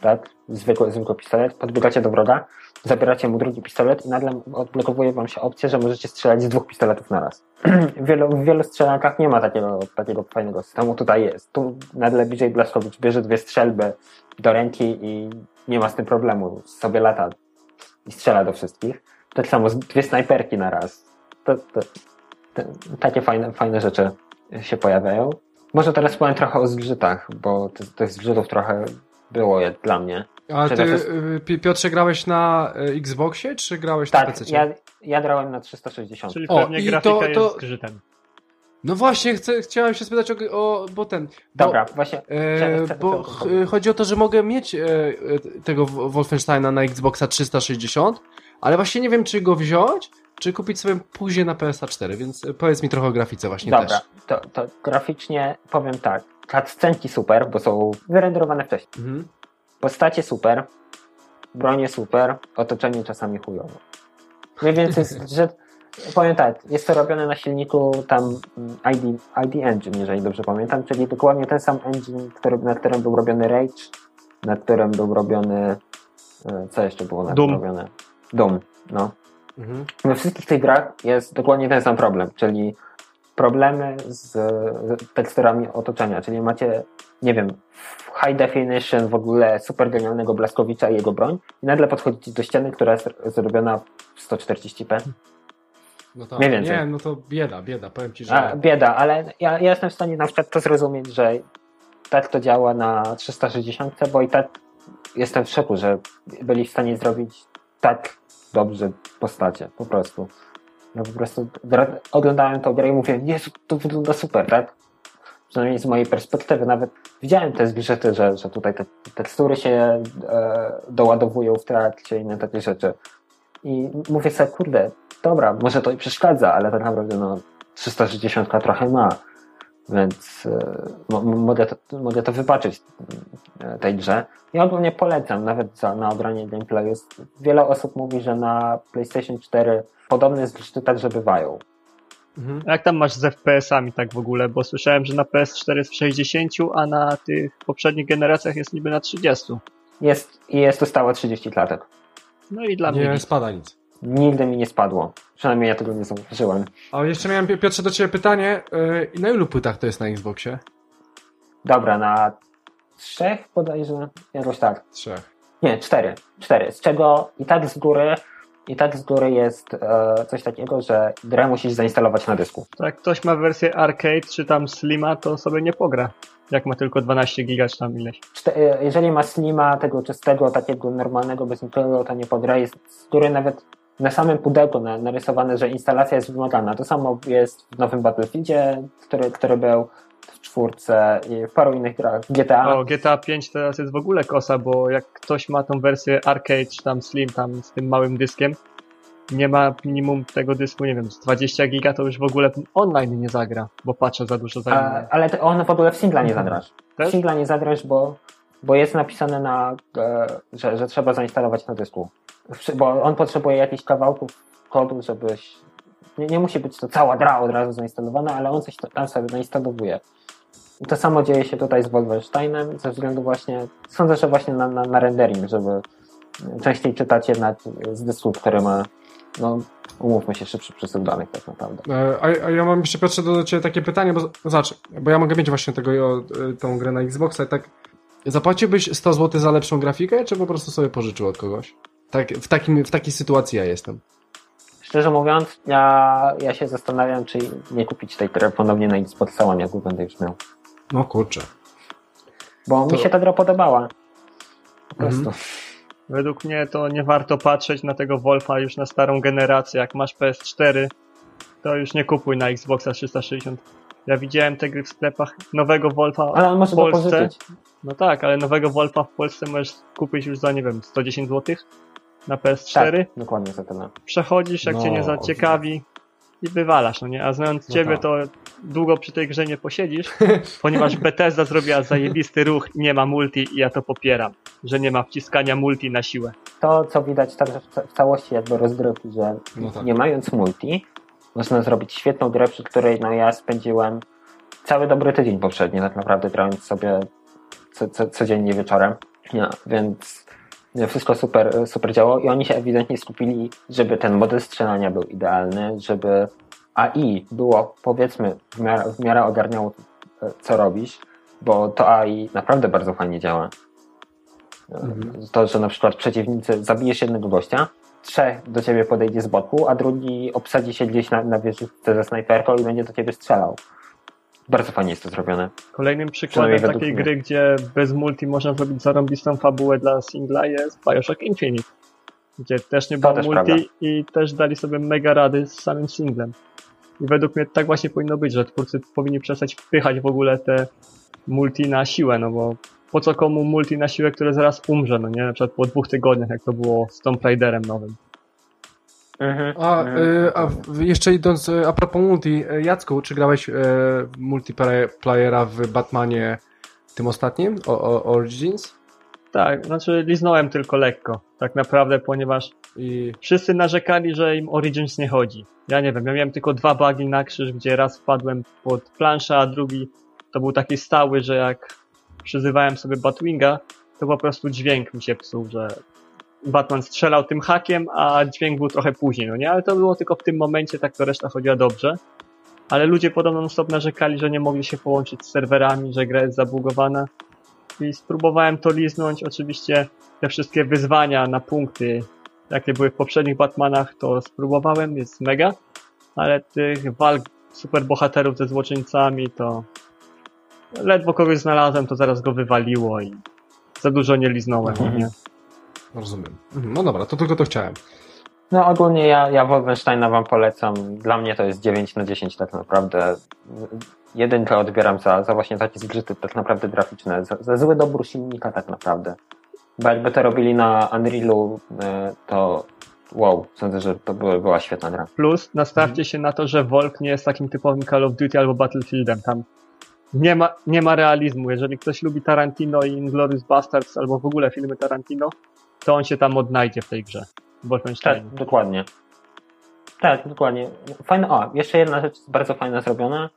tak, zwykły, zwykły pistolet, podbiegacie do wroga, zabieracie mu drugi pistolet i nagle odblokowuje wam się opcja, że możecie strzelać z dwóch pistoletów na raz. w, wielu, w wielu strzelankach nie ma takiego, takiego fajnego systemu, tutaj jest. Tu nagle BJ Blazkowicz bierze dwie strzelby do ręki i nie ma z tym problemu. Sobie lata i strzela do wszystkich. Tak samo dwie snajperki na raz. To, to, to, takie fajne, fajne rzeczy się pojawiają. Może teraz powiem trochę o zgrzytach, bo tych, tych zgrzytów trochę było jak dla mnie. A ty, wszystkim- y, Pi- Piotrze, grałeś na y, Xboxie, czy grałeś na Tak, PC? ja, ja grałem na 360. Czyli O, pewnie grafika to- to- jest zgrzytem. No właśnie, chcę, chciałem się spytać o, o bo ten... Bo, Dobra, właśnie. E, bo ch- chodzi o to, że mogę mieć e, e, tego Wolfensteina na Xboxa 360, ale właśnie nie wiem, czy go wziąć, czy kupić sobie później na PS4, więc e, powiedz mi trochę o grafice właśnie Dobra, też. to, to graficznie powiem tak. Cutscenki super, bo są wyrenderowane wcześniej. Mhm. Postacie super, bronie super, otoczenie czasami chujowo. Mniej więcej, że powiem tak, jest to robione na silniku tam mm, ID, ID Engine, jeżeli dobrze pamiętam, czyli dokładnie ten sam engine, który, na którym był robiony Rage, na którym był robiony e, co jeszcze było na Doom. robione? Doom, no. Mhm. We wszystkich tych grach jest dokładnie ten sam problem, czyli problemy z, z teksturami otoczenia, czyli macie, nie wiem, high definition w ogóle super genialnego Blaskowicza i jego broń i nagle podchodzicie do ściany, która jest zrobiona w 140p. No tak. Mniej więcej. Nie, no to bieda, bieda, powiem ci, że... A, bieda, ale ja, ja jestem w stanie na przykład to zrozumieć, że tak to działa na 360, bo i tak jestem w szoku, że byli w stanie zrobić tak dobrze postacie, po prostu. Ja po prostu oglądałem to grę i mówię, Jezu, to wygląda super, tak? Przynajmniej z mojej perspektywy, nawet widziałem te zgrzyty, że, że tutaj te tekstury się e, doładowują w trakcie i inne takie rzeczy. I mówię sobie, kurde, dobra, może to i przeszkadza, ale tak naprawdę no 360 trochę ma, więc e, mo- mogę, to, mogę to wybaczyć e, tej grze. Ja ogólnie polecam, nawet za, na ogranie gameplayu. Jest- Wiele osób mówi, że na PlayStation 4 podobne zgrzyty także bywają. Mhm. Jak tam masz z FPS-ami tak w ogóle? Bo słyszałem, że na PS4 jest w 60, a na tych poprzednich generacjach jest niby na 30. jest, i jest to stałe 30 klatek. No i dla mnie Nie spada nic. Nigdy mi nie spadło. Przynajmniej ja tego nie zauważyłem. A jeszcze miałem, Pi- Piotrze, do Ciebie pytanie. Yy, I na ilu płytach to jest na Xboxie? Dobra, na trzech bodajże, jakoś tak. Trzech. Nie, cztery. Cztery. Z czego i tak z góry, i tak z góry jest e, coś takiego, że grę musisz zainstalować na dysku. To jak ktoś ma wersję arcade czy tam Slima, to sobie nie pogra. Jak ma tylko 12 giga czy tam ileś. Czte, e, jeżeli ma Slima, tego czystego, takiego normalnego, bez niczego, to nie pogra. Jest z góry nawet na samym pudełku na, narysowane, że instalacja jest wymagana. To samo jest w nowym Battlefieldzie, który, który był w czwórce i w paru innych grach. GTA. O, GTA 5 teraz jest w ogóle kosa, bo jak ktoś ma tą wersję arcade czy tam Slim, tam z tym małym dyskiem, nie ma minimum tego dysku, nie wiem, z 20 giga, to już w ogóle online nie zagra, bo patrzę za dużo A, zajmuje. ale on w ogóle w singla nie zagrasz. W singla nie zagrasz, bo, bo jest napisane na, e, że, że trzeba zainstalować na dysku. Bo on potrzebuje jakichś kawałków kodu, żebyś. Nie, nie musi być to cała gra od razu zainstalowana, ale on coś tam sobie zainstalowuje. I to samo dzieje się tutaj z Wolfensteinem, ze względu właśnie, sądzę, że właśnie na, na, na rendering, żeby częściej czytać jednak z dysku, który ma, no, umówmy się, szybszy przesył danych tak naprawdę. E, A, a ja mam jeszcze Piotrze do Ciebie takie pytanie, bo zobacz, bo ja mogę mieć właśnie tego, tą grę na Xboxa i tak zapłaciłbyś 100 zł za lepszą grafikę, czy po prostu sobie pożyczył od kogoś? Tak, w, takim, w takiej sytuacji ja jestem. Szczerze mówiąc, ja, ja się zastanawiam, czy nie kupić tej gry ponownie na Xbox One, jak będę już miał. No kurczę. Bo To- mi się ta gra podobała. Po prostu. Mhm. Według mnie to nie warto patrzeć na tego Wolfa już na starą generację. Jak masz PS4, to już nie kupuj na Xboxa 360. Ja widziałem te gry w sklepach nowego Wolfa Ale on może w Polsce. No tak, ale nowego Wolfa w Polsce możesz kupić już za, nie wiem, 110 zł na PS4. Tak, dokładnie za tyle. Przechodzisz, jak cię No, nie zaciekawi i wywalasz, no nie? A znając No ciebie, tak. to długo przy tej grze nie posiedzisz, ponieważ Bethesda zrobiła zajebisty ruch i nie ma multi i ja to popieram, że nie ma wciskania multi na siłę. To, co widać także w całości jakby rozgrywki, że No tak. nie mając multi, można zrobić świetną grę, przy której no ja spędziłem cały dobry tydzień poprzedni, tak naprawdę grając sobie co, co, codziennie wieczorem. Nie, więc nie, wszystko super, super działo i oni się ewidentnie skupili, żeby ten model strzelania był idealny, żeby AI było powiedzmy w miarę, w miarę ogarniało e, co robisz, bo to AI naprawdę bardzo fajnie działa. Mhm. To, że na przykład przeciwnicy zabijesz jednego gościa, trzech do ciebie podejdzie z boku, a drugi obsadzi się gdzieś na, na wieżyczce ze snajperką i będzie do ciebie strzelał. Bardzo fajnie jest to zrobione. Kolejnym przykładem takiej gry, gdzie bez multi można zrobić zarąbistą fabułę dla singla jest Bioshock Infinite, gdzie też nie było multi prawda. i też dali sobie mega rady z samym singlem. I według mnie tak właśnie powinno być, że twórcy powinni przestać wpychać w ogóle te multi na siłę, no bo po co komu multi na siłę, które zaraz umrze, no nie? Na przykład po dwóch tygodniach, jak to było z Tomb Raiderem nowym. Mhm. A, Mhm. y, a w- jeszcze idąc y, a propos multi, y, Jacku, czy grałeś y, multiplayera w Batmanie tym ostatnim, o, o, Origins? Tak, znaczy liznąłem tylko lekko, tak naprawdę, ponieważ I wszyscy narzekali, że im Origins nie chodzi. Ja nie wiem, ja miałem tylko dwa bugi na krzyż, gdzie raz wpadłem pod planszę, a drugi to był taki stały, że jak przyzywałem sobie Batwinga, to po prostu dźwięk mi się psuł, że Batman strzelał tym hakiem, a dźwięk był trochę później, no nie? Ale to było tylko w tym momencie, tak to reszta chodziła dobrze. Ale ludzie podobno non-stop narzekali, że nie mogli się połączyć z serwerami, że gra jest zabugowana. I spróbowałem to liznąć. Oczywiście te wszystkie wyzwania na punkty, jakie były w poprzednich Batmanach, to spróbowałem, jest mega. Ale tych walk superbohaterów ze złoczyńcami to ledwo kogoś znalazłem, to zaraz go wywaliło i za dużo nie liznąłem, Mhm. nie? rozumiem. Mhm, No dobra, to tylko to chciałem. No ogólnie ja, ja Wolfensteina wam polecam. Dla mnie to jest 9 na 10 tak naprawdę. Jedynkę odbieram za, za właśnie takie zgrzyty tak naprawdę graficzne, za, za zły dobór silnika tak naprawdę. Bo jakby to robili na Unrealu, e, to wow, sądzę, że to była, była świetna gra. Plus nastawcie Mhm. się na to, że Wolf nie jest takim typowym Call of Duty albo Battlefieldem. Tam nie ma, nie ma realizmu. Jeżeli ktoś lubi Tarantino i Inglourious Bastards albo w ogóle filmy Tarantino, to on się tam odnajdzie w tej grze. Tak, dokładnie. Tak, dokładnie. Fajne, o, jeszcze jedna rzecz bardzo fajna zrobiona,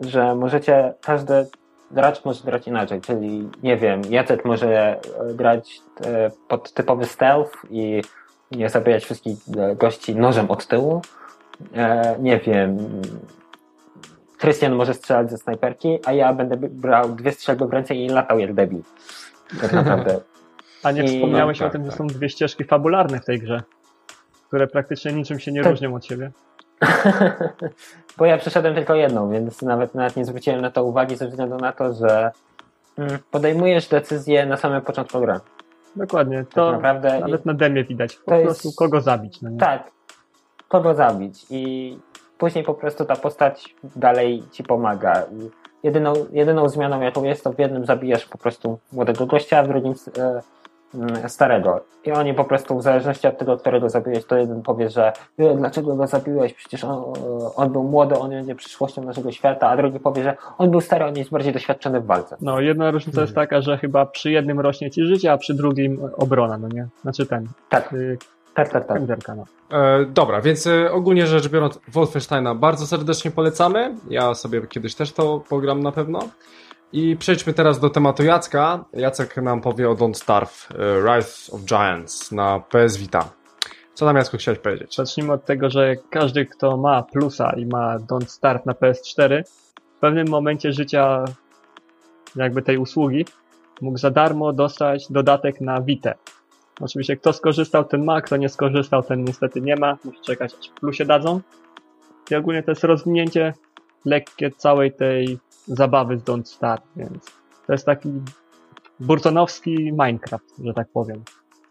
że możecie każde gracz może grać inaczej, czyli nie wiem, Jacek może e, grać e, pod typowy stealth i nie zabijać wszystkich e, gości nożem od tyłu. Nie wiem, Krystian może strzelać ze snajperki, a ja będę brał dwie strzelby w ręce i latał jak debil. Tak naprawdę. A nie I- wspomniałeś no, o tym, tak, że tak. są dwie ścieżki fabularne w tej grze, które praktycznie niczym się nie Tak. różnią od siebie. Bo ja przeszedłem tylko jedną, więc nawet, nawet nie zwróciłem na to uwagi ze względu na to, że mm, podejmujesz decyzję na samym początku gry. Dokładnie, Tak to naprawdę. nawet na demie widać po To jest- prostu kogo zabić. No nie? Tak. Kogo zabić. I później po prostu ta postać dalej ci pomaga. Jedyną, jedyną zmianą, jaką jest, to w jednym zabijasz po prostu młodego gościa, a w drugim e, mm, starego. I oni po prostu, w zależności od tego, którego zabiłeś, to jeden powie, że "E, dlaczego go zabiłeś? Przecież on, on był młody, on będzie przyszłością naszego świata, a drugi powie, że on był stary, on jest bardziej doświadczony w walce. No, jedna różnica jest Hmm. taka, że chyba przy jednym rośnie ci życie, a przy drugim obrona, no nie? Znaczy ten, Tak, y, tak, tak, tak. no. E, dobra, więc e, ogólnie rzecz biorąc, Wolfensteina bardzo serdecznie polecamy. Ja sobie kiedyś też to pogram na pewno. I przejdźmy teraz do tematu Jacka. Jacek nam powie o Don't Starve, e, Rise of Giants na PS Vita. Co tam Jacku chciałeś powiedzieć? Zacznijmy od tego, że każdy, kto ma plusa i ma Don't Start na PS4, w pewnym momencie życia jakby tej usługi mógł za darmo dostać dodatek na Vita. Oczywiście kto skorzystał, ten ma, kto nie skorzystał, ten niestety nie ma. Musi czekać, aż plusie dadzą. I ogólnie to jest rozwinięcie lekkie całej tej zabawy z Don't Start, więc to jest taki burtonowski Minecraft, że tak powiem.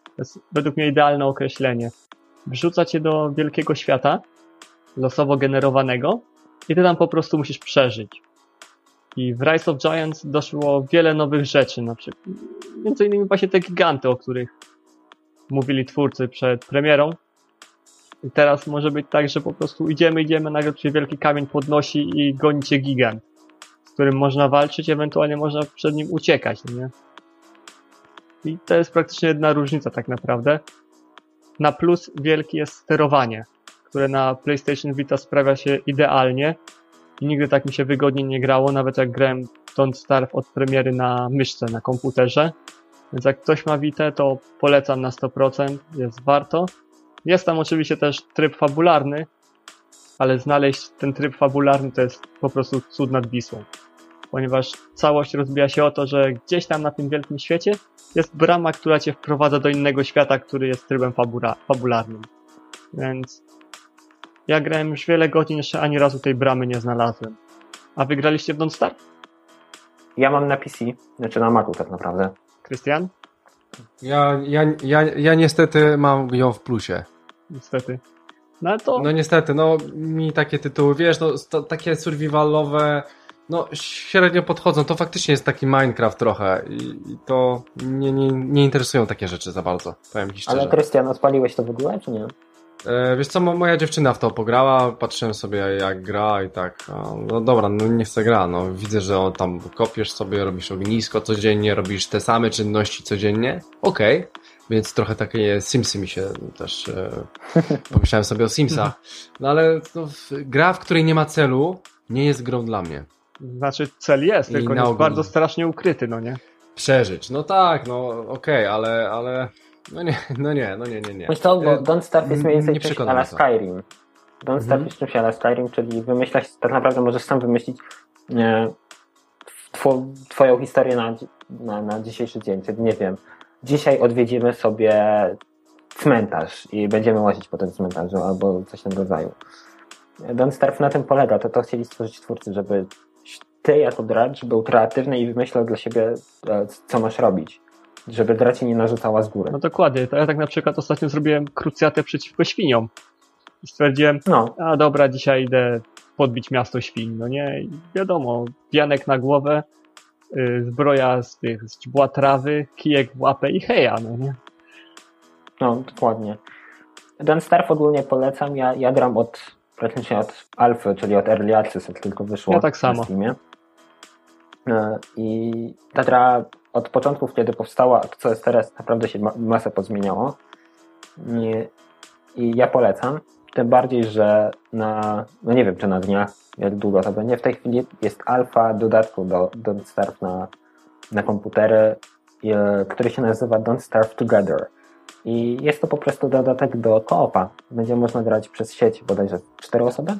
To jest według mnie idealne określenie wrzuca cię do wielkiego świata, losowo generowanego, i ty tam po prostu musisz przeżyć. I w Rise of Giants doszło wiele nowych rzeczy, na przykład, między innymi właśnie te giganty, o których mówili twórcy przed premierą. I teraz może być tak, że po prostu idziemy, idziemy, nagle się wielki kamień podnosi i goni cię gigant, z którym można walczyć, ewentualnie można przed nim uciekać, nie? I to jest praktycznie jedna różnica tak naprawdę. Na plus wielki jest sterowanie, które na PlayStation Vita sprawia się idealnie i nigdy tak mi się wygodnie nie grało, nawet jak grałem Don't Starve od premiery na myszce, na komputerze. Więc jak ktoś ma Vita, to polecam na 100%, jest warto. Jest tam oczywiście też tryb fabularny, ale znaleźć ten tryb fabularny to jest po prostu cud nad Wisłą. Ponieważ całość rozbija się o to, że gdzieś tam na tym wielkim świecie jest brama, która cię wprowadza do innego świata, który jest trybem fabula fabularnym. Więc ja grałem już wiele godzin, jeszcze ani razu tej bramy nie znalazłem. A wygraliście w Don't Starve, Ja mam na PC, znaczy na Macu tak naprawdę. Krystian? Ja, ja, ja, ja niestety mam ją w plusie. Niestety. No to No niestety, no mi takie tytuły, wiesz, no to, takie survivalowe, no średnio podchodzą. To faktycznie jest taki Minecraft trochę i, i to mnie nie, nie interesują takie rzeczy za bardzo, powiem ci szczerze. Ale Krystian, odpaliłeś to w ogóle, czy nie? E, wiesz co, mo- moja dziewczyna w to pograła, patrzyłem sobie jak gra i tak, no dobra, no nie chcę gra, no widzę, że o, tam kopiesz sobie, robisz ognisko codziennie, robisz te same czynności codziennie, okej, więc trochę takie Simsy mi się też, e, pomyślałem sobie o Simsach, no ale no, gra, w której nie ma celu, nie jest grą dla mnie. znaczy cel jest, I tylko jest ogół. bardzo strasznie ukryty, no nie? Przeżyć, no tak, no okej, ale, ale, no nie, no nie, no nie, nie, nie. Wiesz co, bo E, Don't Starve jest mniej nie więcej czymś to. Skyrim. Don't Starve Mhm. jest czymś ala Skyrim, czyli wymyślać, tak naprawdę możesz sam wymyślić e, two, twoją historię na, na, na dzisiejszy dzień, czyli nie wiem, dzisiaj odwiedzimy sobie cmentarz i będziemy łazić po tym cmentarzu albo coś w tym rodzaju. Don't Starve na tym polega, to to chcieli stworzyć twórcy, żeby ty jako gracz był kreatywny i wymyślał dla siebie, e, co masz robić. Żeby gra nie narzucała z góry. No dokładnie, to ja tak na przykład ostatnio zrobiłem krucjatę przeciwko świniom. I stwierdziłem, No, a dobra, dzisiaj idę podbić miasto świń, no nie? I wiadomo, pianek na głowę, y, zbroja z tych, z źdźbła trawy, kijek w łapę i heja, no nie? No, dokładnie. Don't Starve ogólnie polecam. Ja, ja gram od praktycznie od alfy, czyli od early access, jak tylko wyszło Ja tak samo. E, I ta gra od początków, kiedy powstała, co jest teraz, naprawdę się ma- masę pozmieniało. I, I ja polecam. Tym bardziej, że na, no nie wiem czy na dniach, jak długo to będzie, w tej chwili jest alfa dodatku do Don't Starve na, na komputery, e, który się nazywa Don't Starve Together. I jest to po prostu dodatek do koopa. Będzie można grać przez sieć bodajże cztery osoby?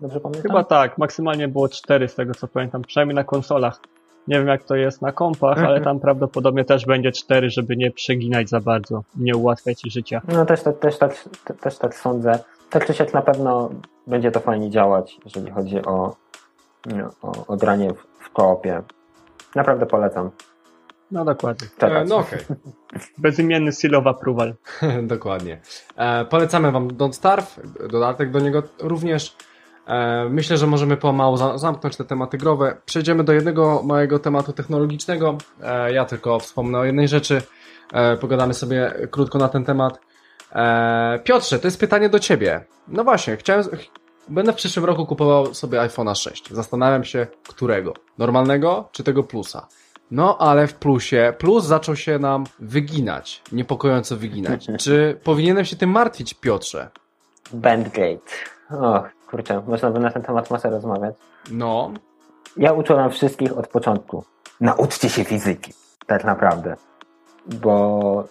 Dobrze pamiętam? Chyba tak, maksymalnie było cztery z tego co pamiętam, przynajmniej na konsolach. Nie wiem jak to jest na kompach, Mhm. ale tam prawdopodobnie też będzie cztery, żeby nie przeginać za bardzo, nie ułatwiać ci życia. No też, tak- też, tak, te- też tak sądzę. Tak czy siak na pewno będzie to fajnie działać, jeżeli chodzi o, o, o granie w, w koopie. Naprawdę polecam. No dokładnie. E, Czekać. no okej. Bezimienny seal of approval. Dokładnie. E, polecamy Wam Don't Starve, dodatek do niego również. E, myślę, że możemy pomału za, zamknąć te tematy growe. Przejdziemy do jednego małego tematu technologicznego. E, ja tylko wspomnę o jednej rzeczy. E, pogadamy sobie krótko na ten temat. Piotrze, to jest pytanie do Ciebie. No właśnie, chciałem... ch- Będę w przyszłym roku kupował sobie iPhone'a 6. Zastanawiam się, którego? Normalnego czy tego plusa? No, ale w plusie, plus zaczął się nam wyginać, niepokojąco wyginać. Czy powinienem się tym martwić, Piotrze? Bandgate. O, kurczę, można by na ten temat masę rozmawiać. No, Ja uczyłem wszystkich od początku. Nauczcie się fizyki. Tak naprawdę. Bo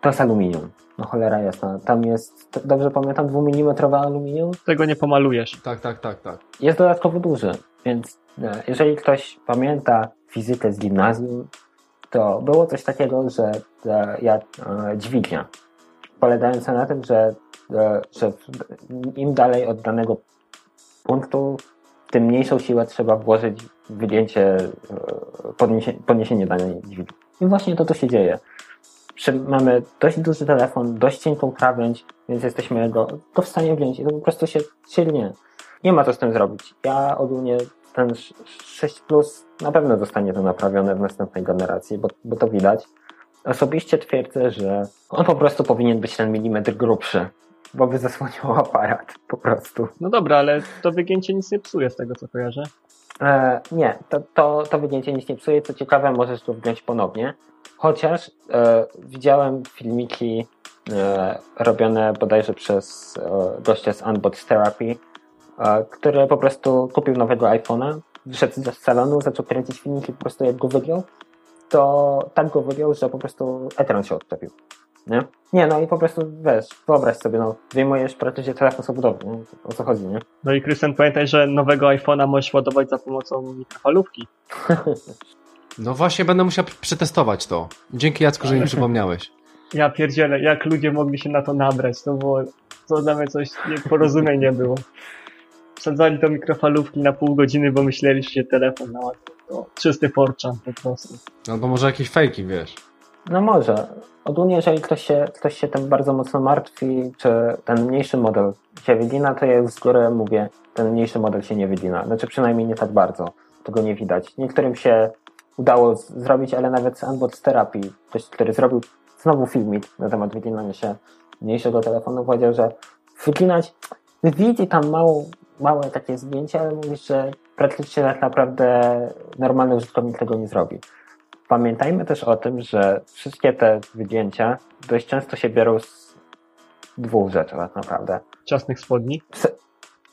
to jest aluminium. No cholera jasna. Tam jest, dobrze pamiętam, dwumilimetrowe aluminium. Tego nie pomalujesz. tak, tak, tak, tak. jest dodatkowo duży, więc e, jeżeli ktoś pamięta fizykę z gimnazjum, to było coś takiego, że e, jak e, dźwignia, polegająca na tym, że, że im dalej od danego punktu, tym mniejszą siłę trzeba włożyć w wygięcie, e, podniesie, podniesienie danej dźwigni. I właśnie to tu się dzieje. Mamy dość duży telefon, dość cienką krawędź, więc jesteśmy go, go w stanie wziąć i to po prostu się silnie. Nie ma co z tym zrobić. Ja ogólnie ten sz- 6 Plus na pewno zostanie to naprawione w następnej generacji, bo, bo to widać. Osobiście twierdzę, że on po prostu powinien być ten milimetr grubszy, bo by zasłonił aparat po prostu. No dobra, ale to wygięcie nic nie psuje z tego co kojarzę. E, nie, to, to, to wygięcie nic nie psuje. Co ciekawe, możesz to wgiąć ponownie. Chociaż e, widziałem filmiki e, robione bodajże przez e, gościa z Unbox Therapy, e, który po prostu kupił nowego iPhone'a, wyszedł z salonu, zaczął kręcić filmiki po prostu jak go wygiął, to tak go wygiął, że po prostu ekran się odczepił. Nie? Nie, no i po prostu wiesz, wyobraź sobie, no, wyjmujesz praktycznie telefon z obudowy, nie? o co chodzi, nie? No i Krystian, pamiętaj, że nowego iPhone'a możesz ładować za pomocą mikrofalówki. No właśnie, będę musiał przetestować to. Dzięki Jacku, że mi przypomniałeś. Ja pierdzielę, jak ludzie mogli się na to nabrać, to było, to dla mnie coś nieporozumień nie było. Wsadzali do mikrofalówki na pół godziny, bo myśleli, że się telefon naładuje. To czysty porczan po prostu. No to może jakieś fejki, wiesz. No może. Ogólnie, jeżeli ktoś się, ktoś się tym bardzo mocno martwi, czy ten mniejszy model się wygina, to ja z góry mówię, ten mniejszy model się nie wygina. Znaczy przynajmniej nie tak bardzo. Tego nie widać. Niektórym się udało zrobić, ale nawet z Unbox Therapy, ktoś, który zrobił znowu filmik na temat wyginania się mniejszego telefonu, powiedział, że wyginać, widzi tam małą, małe takie zdjęcie, ale mówi, że praktycznie tak naprawdę normalny użytkownik tego nie zrobi. Pamiętajmy też o tym, że wszystkie te wygięcia dość często się biorą z dwóch rzeczy tak naprawdę. Ciasnych spodni.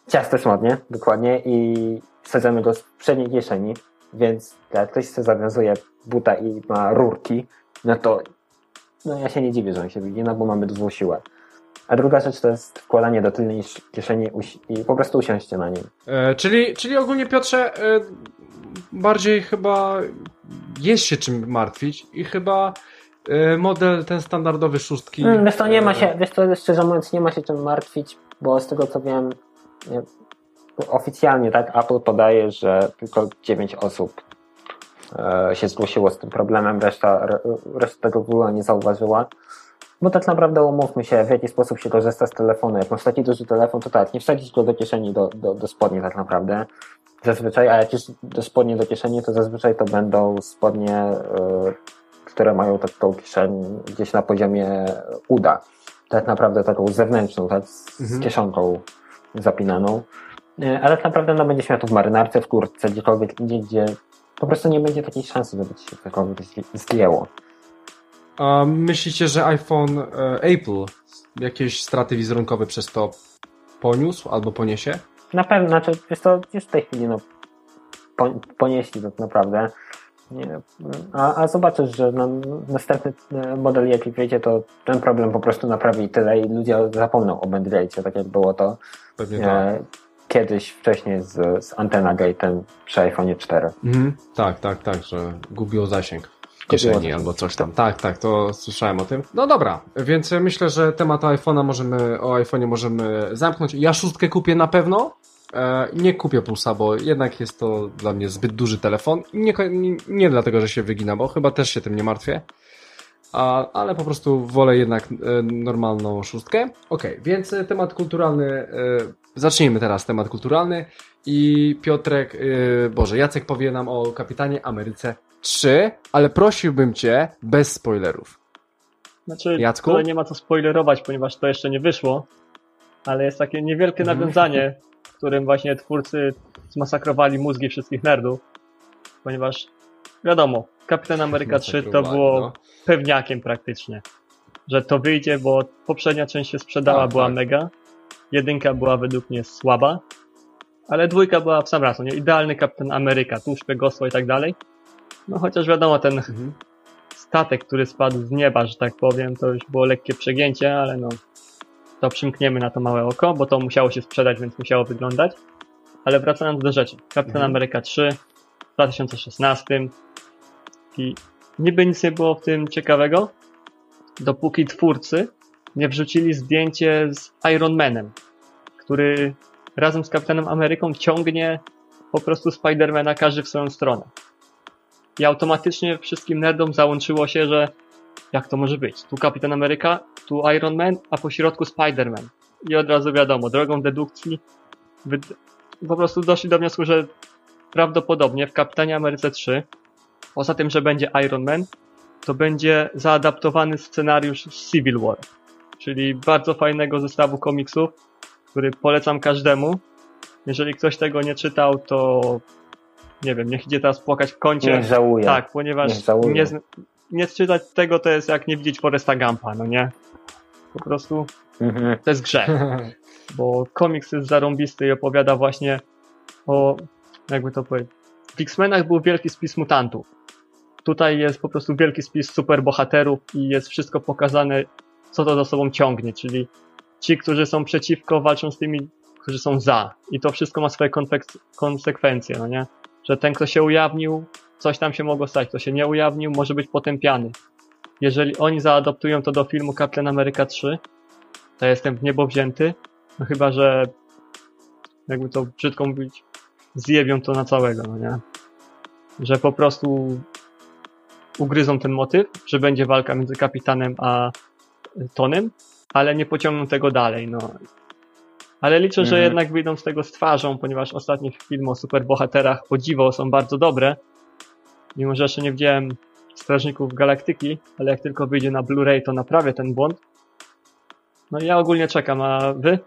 Ciasto smodnie, dokładnie, i wsadzamy go z przedniej kieszeni, więc jak ktoś sobie zawiązuje buta i ma rurki, no to no ja się nie dziwię, że on się wygina, bo mamy dużą siłę. A druga rzecz to jest wkładanie do tylnej kieszeni i po prostu usiąście na nim. E, czyli, czyli ogólnie, Piotrze, e, bardziej chyba jest się czym martwić i chyba e, model ten standardowy szóstki... Hmm, wiesz to nie ma e, się, wiesz to szczerze mówiąc nie ma się czym martwić, bo z tego co wiem, nie, oficjalnie tak Apple podaje, że tylko 9 osób e, się zgłosiło z tym problemem, reszta, re, reszta tego w ogóle nie zauważyła. Bo tak naprawdę umówmy się, w jaki sposób się korzysta z telefonu. Jak masz taki duży telefon, to tak, nie wsadzić go do kieszeni, do, do, do spodni tak naprawdę. Zazwyczaj, a jak do spodnie do kieszeni, to zazwyczaj to będą spodnie, e, które mają taką kieszeń gdzieś na poziomie uda. Tak naprawdę taką zewnętrzną, tak, z, Mhm. kieszonką zapinaną. E, Ale tak naprawdę no, będzie to w marynarce, w kurtce, gdziekolwiek indziej, gdzie po prostu nie będzie takiej szansy, żeby się cokolwiek zdję- zdjęło. A myślicie, że iPhone e, Apple jakieś straty wizerunkowe przez to poniósł albo poniesie? Na pewno, znaczy, jest to już w tej chwili, no, po, ponieśli tak naprawdę. Nie, a, a zobaczysz, że na następny e, model, jaki wyjdzie, to ten problem po prostu naprawi tyle i ludzie zapomną o Bandrate, tak jak było to Pewnie e, tak. kiedyś wcześniej z, z Antenna Gate'em przy iPhone 4. Mhm. Tak, tak, tak, że gubiło zasięg kieszeni albo coś tam. Tak, tak, to słyszałem o tym. No dobra, więc myślę, że temat iPhone'a możemy, o iPhone'ie możemy zamknąć. Ja szóstkę kupię na pewno. E, nie kupię Pulsa, bo jednak jest to dla mnie zbyt duży telefon. Nie, nie, nie dlatego, że się wygina, bo chyba też się tym nie martwię. A, ale po prostu wolę jednak e, normalną szóstkę. Okej, więc temat kulturalny. E, zacznijmy teraz temat kulturalny. I Piotrek, e, Boże, Jacek powie nam o Kapitanie Ameryce 3, ale prosiłbym Cię bez spoilerów. Znaczy, Jacku? nie ma co spoilerować, ponieważ to jeszcze nie wyszło, ale jest takie niewielkie Mhm. nawiązanie, w którym właśnie twórcy zmasakrowali mózgi wszystkich nerdów, ponieważ wiadomo, Kapitan Ameryka 3 to było No. pewniakiem praktycznie, że to wyjdzie, bo poprzednia część się sprzedała, Tak, była tak. mega, jedynka była według mnie słaba, ale dwójka była w sam raz, no nie? idealny Kapitan Ameryka, tu szpiegostwo i tak dalej. No chociaż wiadomo, ten Mhm. statek, który spadł z nieba, że tak powiem, to już było lekkie przegięcie, ale no to przymkniemy na to małe oko, bo to musiało się sprzedać, więc musiało wyglądać. Ale wracając do rzeczy. Kapitan Mhm. Ameryka 3 w 2016 i niby nic nie było w tym ciekawego, dopóki twórcy nie wrzucili zdjęcie z Iron Manem, który razem z Kapitanem Ameryką ciągnie po prostu Spidermana każdy w swoją stronę. I automatycznie wszystkim nerdom załączyło się, że jak to może być? Tu Kapitan Ameryka, tu Iron Man, a po środku Spider-Man. I od razu wiadomo, drogą dedukcji po prostu doszli do wniosku, że prawdopodobnie w Kapitanie Ameryce 3, poza tym, że będzie Iron Man, to będzie zaadaptowany scenariusz z Civil War, czyli bardzo fajnego zestawu komiksów, który polecam każdemu. Jeżeli ktoś tego nie czytał, to nie wiem, niech idzie teraz płakać w kącie. Niech żałuje. Tak, ponieważ żałuje. nie, nie czytać tego to jest jak nie widzieć Foresta Gampa, no nie? Po prostu Mhm. to jest grzech, bo komiks jest zarąbisty i opowiada właśnie o, jakby to powiedzieć, w X-Menach był wielki spis mutantów. Tutaj jest po prostu wielki spis superbohaterów i jest wszystko pokazane, co to za sobą ciągnie, czyli ci, którzy są przeciwko, walczą z tymi, którzy są za. I to wszystko ma swoje konsekwencje, no nie? Że ten, kto się ujawnił, coś tam się mogło stać, kto się nie ujawnił, może być potępiany. Jeżeli oni zaadoptują to do filmu Captain America 3, to jestem w niebo wzięty, no chyba, że jakby to brzydko mówić, zjebią to na całego, no nie? Że po prostu ugryzą ten motyw, że będzie walka między kapitanem a Tonem, ale nie pociągną tego dalej, no. Ale liczę, że Mhm. jednak wyjdą z tego z twarzą, ponieważ ostatnie filmy o superbohaterach o dziwo są bardzo dobre. Mimo, że jeszcze nie widziałem Strażników Galaktyki, ale jak tylko wyjdzie na Blu-ray, to naprawię ten błąd. No i ja ogólnie czekam, a wy?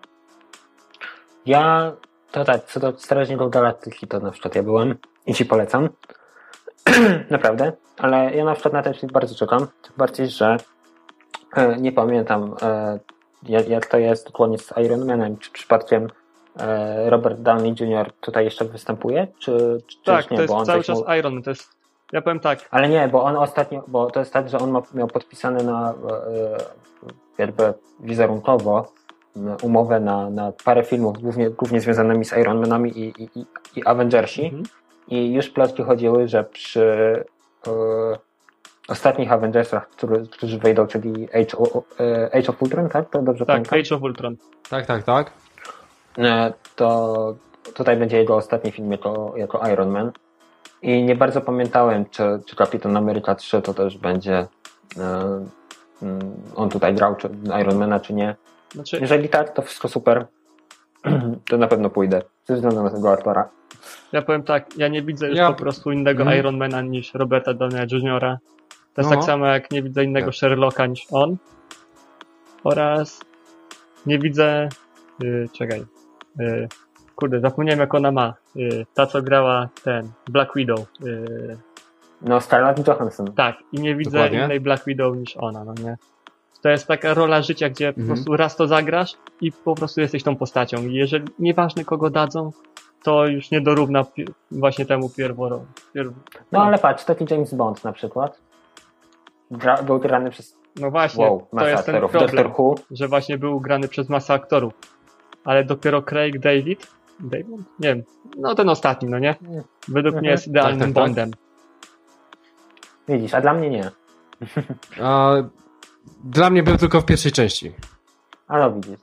Ja, to tak, co do Strażników Galaktyki, to na przykład ja byłem i ci polecam. Naprawdę, ale ja na przykład na ten film bardzo czekam. Tym bardziej, że e, nie pamiętam e, jak, jak to jest dokładnie z Iron Manem, czy przypadkiem e, Robert Downey Jr. tutaj jeszcze występuje, czy, czy Tak, nie, to jest cały coś czas mu- Iron Man, to jest... Ja powiem tak, Ale nie, bo on ostatnio, bo to jest tak, że on ma, miał podpisane na e, jakby wizerunkowo umowę na, na parę filmów, głównie, głównie związanymi z Iron Manami i, i, i, i Avengersi. Mhm. I już plotki chodziły, że przy e, ostatnich Avengersach, który, którzy wejdą, czyli Age of, e, Age of Ultron, tak? To dobrze tak, pamiętam? Age of Ultron. tak, tak, tak. E, to tutaj będzie jego ostatni film jako, jako Iron Man. I nie bardzo pamiętałem, czy, czy Kapitan Ameryka 3 to też będzie e, mm, on tutaj grał, czy Ironmana, czy nie. Znaczy, Jeżeli tak, to wszystko super. to na pewno pójdę. Ze względu na tego Artura. ja powiem tak, ja nie widzę już Ja- po prostu innego Mhm. Ironmana niż Roberta Downey Jr. To jest No. tak samo jak nie widzę innego Tak. Sherlocka niż on. Oraz nie widzę, y, czekaj, y, kurde, zapomniałem jak ona ma. Y, ta co grała ten, Black Widow. Y, No, Scarlett Johansson. tak, i nie widzę Dokładnie. innej Black Widow niż ona, no nie? To jest taka rola życia, gdzie po Mhm. prostu raz to zagrasz i po prostu jesteś tą postacią. I jeżeli nieważne kogo dadzą, to już nie dorówna pi- właśnie temu pierworo. Pierw... No ale patrz, taki James Bond na przykład. Gra, był grany przez no właśnie, wow, to jest ten problem, że właśnie był grany przez masę aktorów. Ale dopiero Craig David, David? Nie wiem, no ten ostatni, no nie? Według mnie jest idealnym Tak, tak, tak. Bondem. Widzisz, a dla mnie nie. A, dla mnie był tylko w pierwszej części. A no widzisz.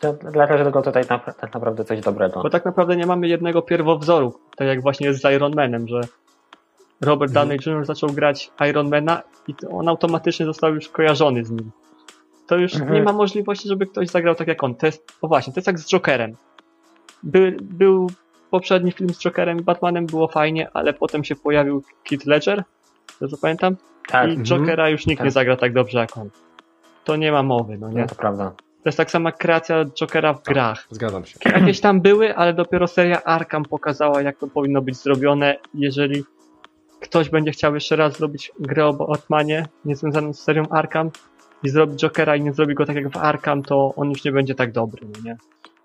To dla każdego tutaj na, tak naprawdę coś dobrego. Bo tak naprawdę nie mamy jednego pierwowzoru, tak jak właśnie jest z Iron Manem, że Robert Mhm. Downey Jr. zaczął grać Ironmana i to on automatycznie został już kojarzony z nim. To już Mhm. nie ma możliwości, żeby ktoś zagrał tak jak on. To jest, o właśnie, to jest jak z Jokerem. By, był poprzedni film z Jokerem i Batmanem, było fajnie, ale potem się pojawił Kid Ledger, to co pamiętam, Tak, i Jokera już nikt Tak. nie zagra tak dobrze jak on. To nie ma mowy, no nie? no to prawda. To jest tak sama kreacja Jokera w grach Zgadzam się. jakieś tam były, ale dopiero seria Arkham pokazała, jak to powinno być zrobione. Jeżeli ktoś będzie chciał jeszcze raz zrobić grę o Batmanie, niezwiązaną z serią Arkham, i zrobi Jokera i nie zrobi go tak jak w Arkham, to on już nie będzie tak dobry, no nie?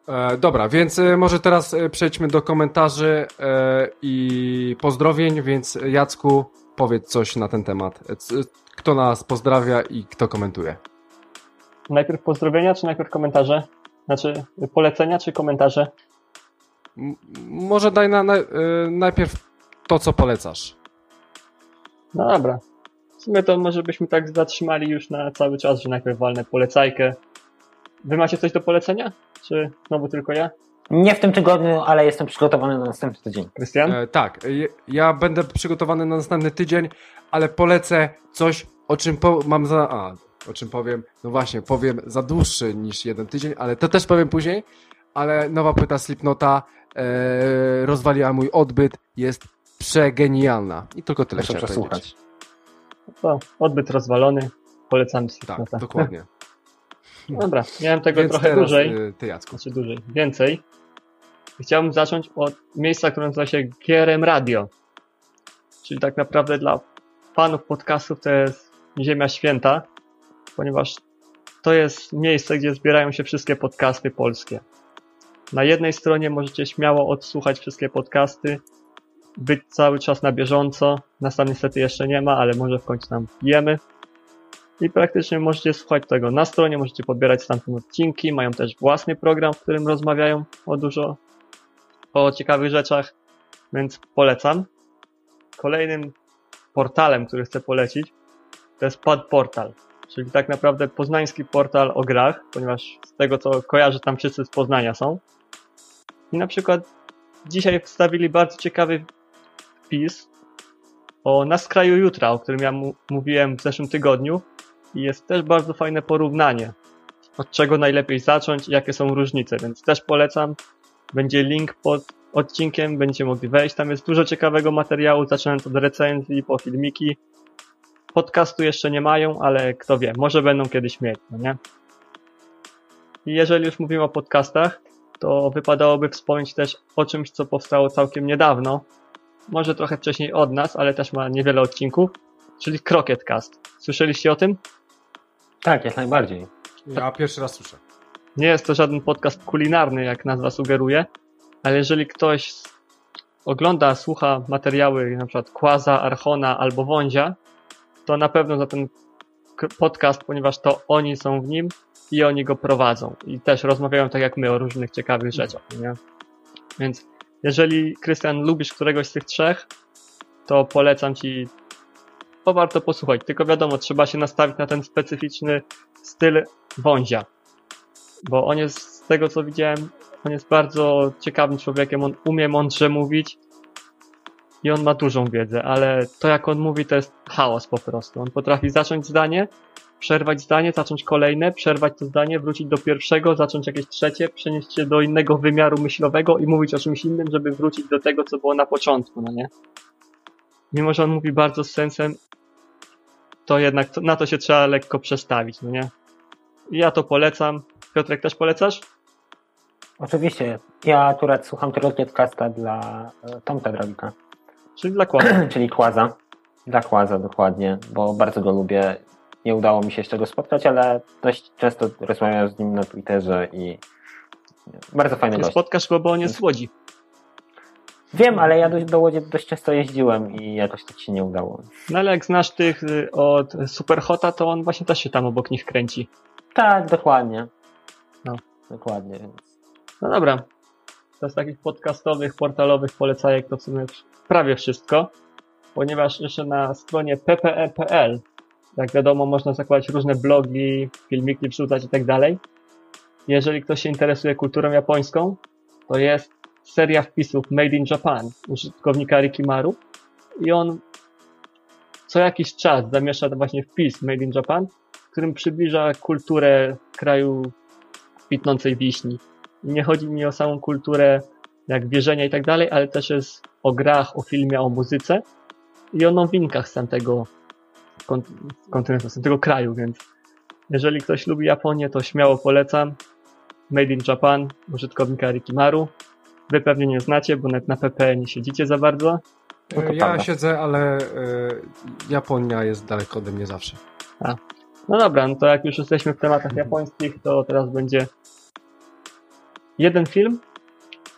E, dobra, więc e, może teraz e, przejdźmy do komentarzy e, i pozdrowień, więc Jacku, powiedz coś na ten temat. E, c- Kto nas pozdrawia i kto komentuje? Najpierw pozdrowienia, czy najpierw komentarze? Znaczy, polecenia, czy komentarze? M- może daj na, na, e, najpierw to, co polecasz. No dobra. W sumie to może byśmy tak zatrzymali już na cały czas, że najpierw walnę polecajkę. Wy macie coś do polecenia? Czy znowu tylko ja? Nie w tym tygodniu, ale jestem przygotowany na następny tydzień. Krystian? E, tak, ja będę przygotowany na następny tydzień, ale polecę coś, o czym po, mam za. A, o czym powiem. No właśnie, powiem za dłuższy niż jeden tydzień, ale to też powiem później. Ale nowa płyta Slipnota e, rozwaliła mój odbyt, jest przegenialna. I tylko tyle Muszę chciałem powiedzieć. przesłuchać. To odbyt rozwalony. Polecamy Tak, dokładnie. Dobra, miałem tego Więc trochę teraz, dłużej. e, Ty, Jacku. Znaczy dłużej. Więcej. Chciałbym zacząć od miejsca, które nazywa się GRM Radio. Czyli tak naprawdę dla fanów podcastów to jest ziemia święta, ponieważ to jest miejsce, gdzie zbierają się wszystkie podcasty polskie. Na jednej stronie możecie śmiało odsłuchać wszystkie podcasty, być cały czas na bieżąco. Nas tam niestety jeszcze nie ma, ale może w końcu nam jemy. I praktycznie możecie słuchać tego na stronie, możecie pobierać stamtąd odcinki, mają też własny program, w którym rozmawiają o dużo, o ciekawych rzeczach, więc polecam. Kolejnym portalem, który chcę polecić, to jest Pad Portal, czyli tak naprawdę poznański portal o grach, ponieważ z tego co kojarzę, tam wszyscy z Poznania są. I na przykład dzisiaj wstawili bardzo ciekawy wpis o Na skraju jutra, o którym ja mówiłem w zeszłym tygodniu, i jest też bardzo fajne porównanie, od czego najlepiej zacząć jakie są różnice, więc też polecam. Będzie link pod odcinkiem, będziecie mogli wejść. Tam jest dużo ciekawego materiału, zaczynając od recenzji po filmiki. Podcastu jeszcze nie mają, ale kto wie, może będą kiedyś mieć, no nie? I jeżeli już mówimy o podcastach, to wypadałoby wspomnieć też o czymś, co powstało całkiem niedawno. Może trochę wcześniej od nas, ale też ma niewiele odcinków, czyli Crocketcast. Słyszeliście o tym? Tak, jak najbardziej. Ja pierwszy raz słyszę. Nie jest to żaden podcast kulinarny, jak nazwa sugeruje, ale jeżeli ktoś ogląda, słucha materiały na przykład Kłaza, Archona albo Wązia, to na pewno za ten podcast, ponieważ to oni są w nim i oni go prowadzą. I też rozmawiają tak jak my o różnych ciekawych rzeczach, nie? Więc jeżeli, Krystian, lubisz któregoś z tych trzech, to polecam ci, to warto posłuchać. Tylko wiadomo, trzeba się nastawić na ten specyficzny styl Wązia bo on jest, z tego co widziałem, on jest bardzo ciekawym człowiekiem, on umie mądrze mówić i on ma dużą wiedzę, ale to jak on mówi to jest chaos po prostu. On potrafi zacząć zdanie, przerwać zdanie, zacząć kolejne, przerwać to zdanie, wrócić do pierwszego, zacząć jakieś trzecie, przenieść się do innego wymiaru myślowego i mówić o czymś innym, żeby wrócić do tego, co było na początku, no nie? Mimo, że on mówi bardzo z sensem, to jednak to, na to się trzeba lekko przestawić, no nie? Ja to polecam. Piotrek, też polecasz? Oczywiście. Ja akurat słucham tego podcasta dla e, Tomka Drabika, Czyli dla kłamstw. czyli Kłaza. Dla Kłaza dokładnie, bo bardzo go lubię. Nie udało mi się jeszcze go spotkać, ale dość często rozmawiam z nim na Twitterze i bardzo fajny gość. spotkasz go, bo on jest z Łodzi. Wiem, ale ja do, do Łodzi dość często jeździłem i jakoś tak się nie udało. No ale jak znasz tych y, od Superhota, to on właśnie też się tam obok nich kręci. Tak, dokładnie. No. Dokładnie. No dobra. To z takich podcastowych, portalowych polecajek to w sumie prawie wszystko, ponieważ jeszcze na stronie ppe.pl, jak wiadomo, można zakładać różne blogi, filmiki wrzucać i tak dalej. Jeżeli ktoś się interesuje kulturą japońską, to jest seria wpisów Made in Japan użytkownika Rikimaru i on co jakiś czas zamiesza właśnie wpis Made in Japan, w którym przybliża kulturę kraju kwitnącej wiśni. I nie chodzi mi o samą kulturę jak wierzenia i tak dalej, ale też jest o grach, o filmie, o muzyce i o nowinkach z tamtego kontynentu, z tamtego kraju, więc jeżeli ktoś lubi Japonię, to śmiało polecam. Made in Japan, użytkownika Rikimaru. Wy pewnie nie znacie, bo nawet na PP nie siedzicie za bardzo. No to ja prawda. siedzę, ale e, Japonia jest daleko ode mnie zawsze. No dobra, no to jak już jesteśmy w tematach japońskich, to teraz będzie jeden film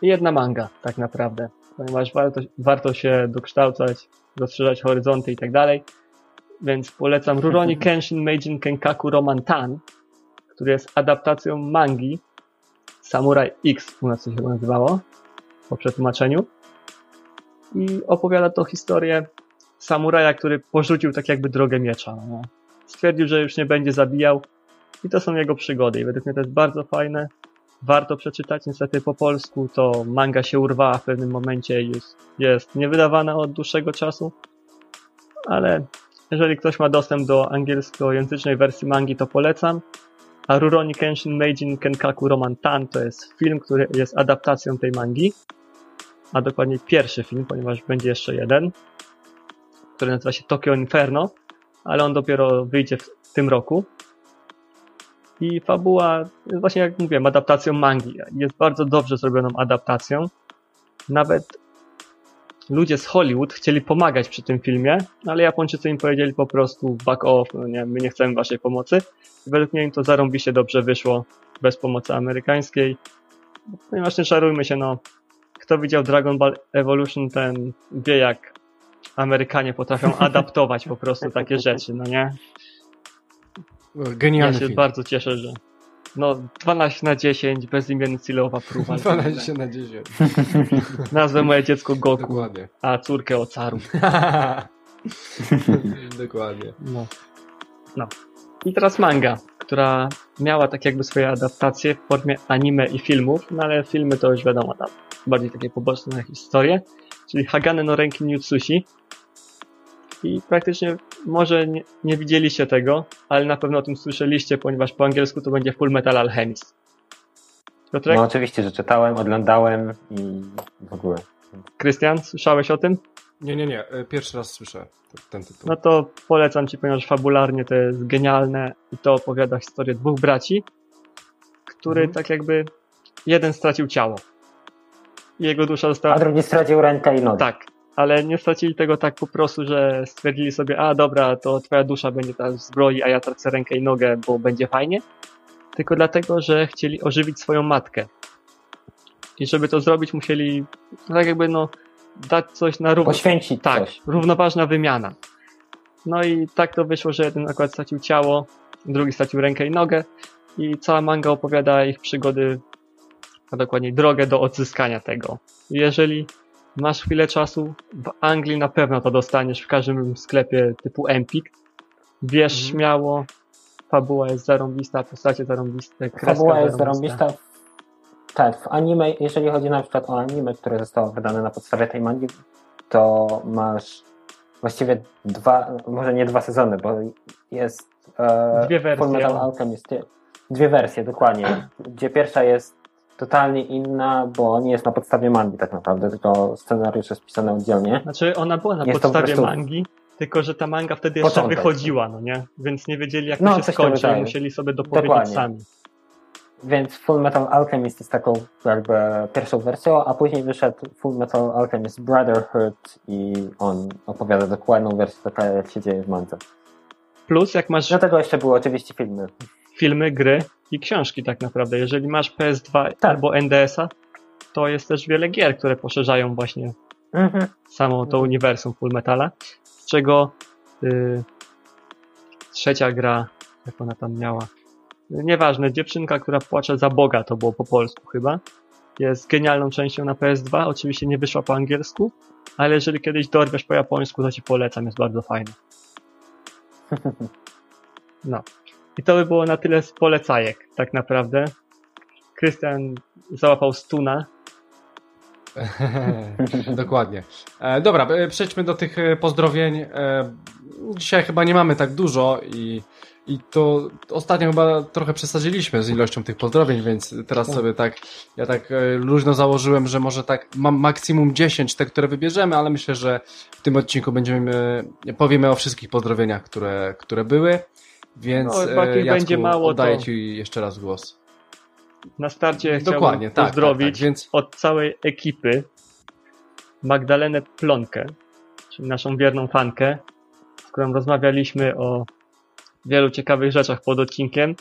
i jedna manga, tak naprawdę. Ponieważ warto, warto się dokształcać, rozszerzać horyzonty i tak dalej. Więc polecam Rurouni Kenshin Meijin Kenkaku Roman Tan, który jest adaptacją mangi Samurai X, u nas to się nazywało, po przetłumaczeniu. I opowiada to historię samuraja, który porzucił tak jakby drogę miecza. No stwierdził, że już nie będzie zabijał i to są jego przygody i według mnie to jest bardzo fajne. Warto przeczytać, niestety po polsku to manga się urwała w pewnym momencie i już jest niewydawana od dłuższego czasu, ale jeżeli ktoś ma dostęp do angielskojęzycznej wersji mangi, to polecam. A Kenshin Meijin Kenkaku Roman Tan to jest film, który jest adaptacją tej mangi, a dokładnie pierwszy film, ponieważ będzie jeszcze jeden, który nazywa się Tokyo Inferno, ale on dopiero wyjdzie w tym roku. I fabuła, właśnie jak mówiłem, adaptacją mangi. Jest bardzo dobrze zrobioną adaptacją. Nawet ludzie z Hollywood chcieli pomagać przy tym filmie, ale Japończycy im powiedzieli po prostu back off, no nie, my nie chcemy waszej pomocy. Według mnie im to zarąbiście dobrze wyszło bez pomocy amerykańskiej. Ponieważ nie szarujmy się, no, kto widział Dragon Ball Evolution, ten wie jak Amerykanie potrafią adaptować po prostu takie rzeczy, no nie? Ja Genialny się film. bardzo cieszę, że no 12 na 10, bezimienny silowa próba. 12 na 10. Nazwę moje dziecko Goku, Dokładnie. a córkę Ocaru. Dokładnie. No. no. I teraz manga, która miała tak jakby swoje adaptacje w formie anime i filmów, no ale filmy to już wiadomo, tam bardziej takie poboczne historie, czyli Hagane no Renki Nyutsushi. I praktycznie może nie, nie widzieliście tego, ale na pewno o tym słyszeliście, ponieważ po angielsku to będzie Full Metal Alchemist. Piotrek, No oczywiście, że czytałem, oglądałem i w ogóle. Krystian, słyszałeś o tym? Nie, nie, nie. e, Pierwszy raz słyszę ten tytuł. No to polecam ci, ponieważ fabularnie to jest genialne i to opowiada historię dwóch braci, który Mhm. tak jakby jeden stracił ciało. I jego dusza została... A drugi stracił rękę i nogę. Tak, ale nie stracili tego tak po prostu, że stwierdzili sobie, a dobra, to twoja dusza będzie w zbroi, a ja tracę rękę i nogę, bo będzie fajnie. Tylko dlatego, że chcieli ożywić swoją matkę. I żeby to zrobić, musieli no tak jakby no dać coś na równo. Poświęcić Tak, coś. równoważna wymiana. No i tak to wyszło, że jeden akurat stracił ciało, drugi stracił rękę i nogę i cała manga opowiada ich przygody, a dokładniej drogę do odzyskania tego. Jeżeli masz chwilę czasu, w Anglii na pewno to dostaniesz w każdym sklepie typu Empik. Bierz Mhm. śmiało, fabuła jest zarąbista, postacie zarąbiste, kreska Fabuła jest zarąbista. Tak, w anime, jeżeli chodzi na przykład o anime, które zostało wydane na podstawie tej mangi, to masz właściwie dwa, może nie dwa sezony, bo jest e, Dwie wersje. Full Metal Alchemist. Dwie wersje, dokładnie. Gdzie pierwsza jest totalnie inna, bo nie jest na podstawie mangi tak naprawdę, tylko scenariusz jest pisany oddzielnie. Znaczy ona była na Jest po podstawie prostu- mangi, tylko że ta manga wtedy jeszcze Początek. wychodziła, no nie? Więc nie wiedzieli jak No, to się skończy i musieli sobie dopowiedzieć Dokładnie. sami. Więc Full Metal Alchemist jest taką jakby pierwszą wersją, a później wyszedł Full Metal Alchemist Brotherhood i on opowiada dokładną wersję taka, jak się dzieje w mance. Plus, jak masz Do tego jeszcze były oczywiście filmy. filmy, gry i książki tak naprawdę. Jeżeli masz PS2 albo NDS-a, to jest też wiele gier, które poszerzają właśnie Mhm. samo to uniwersum Full Metala, z czego y, trzecia gra, jak ona tam miała, nieważne, dziewczynka, która płacze za Boga, to było po polsku chyba, jest genialną częścią na PS2, oczywiście nie wyszła po angielsku, ale jeżeli kiedyś dorwiesz po japońsku, to ci polecam, jest bardzo fajne. No. I to by było na tyle z polecajek, tak naprawdę. Krystian załapał stuna. Dokładnie. E, dobra, e, przejdźmy do tych e, pozdrowień. E, dzisiaj chyba nie mamy tak dużo i, i to ostatnio chyba trochę przesadziliśmy z ilością tych pozdrowień, więc teraz Tak. sobie tak, ja tak e, luźno założyłem, że może tak mam maksimum 10 te, które wybierzemy, ale myślę, że w tym odcinku będziemy, powiemy o wszystkich pozdrowieniach, które, które były, więc No, e, Jacku, będzie mało, oddaję to- Ci jeszcze raz głos. Na starcie Dokładnie, chciałbym tak, pozdrowić tak, tak, więc- od całej ekipy Magdalenę Plonkę, czyli naszą wierną fankę, z którą rozmawialiśmy o wielu ciekawych rzeczach pod odcinkiem.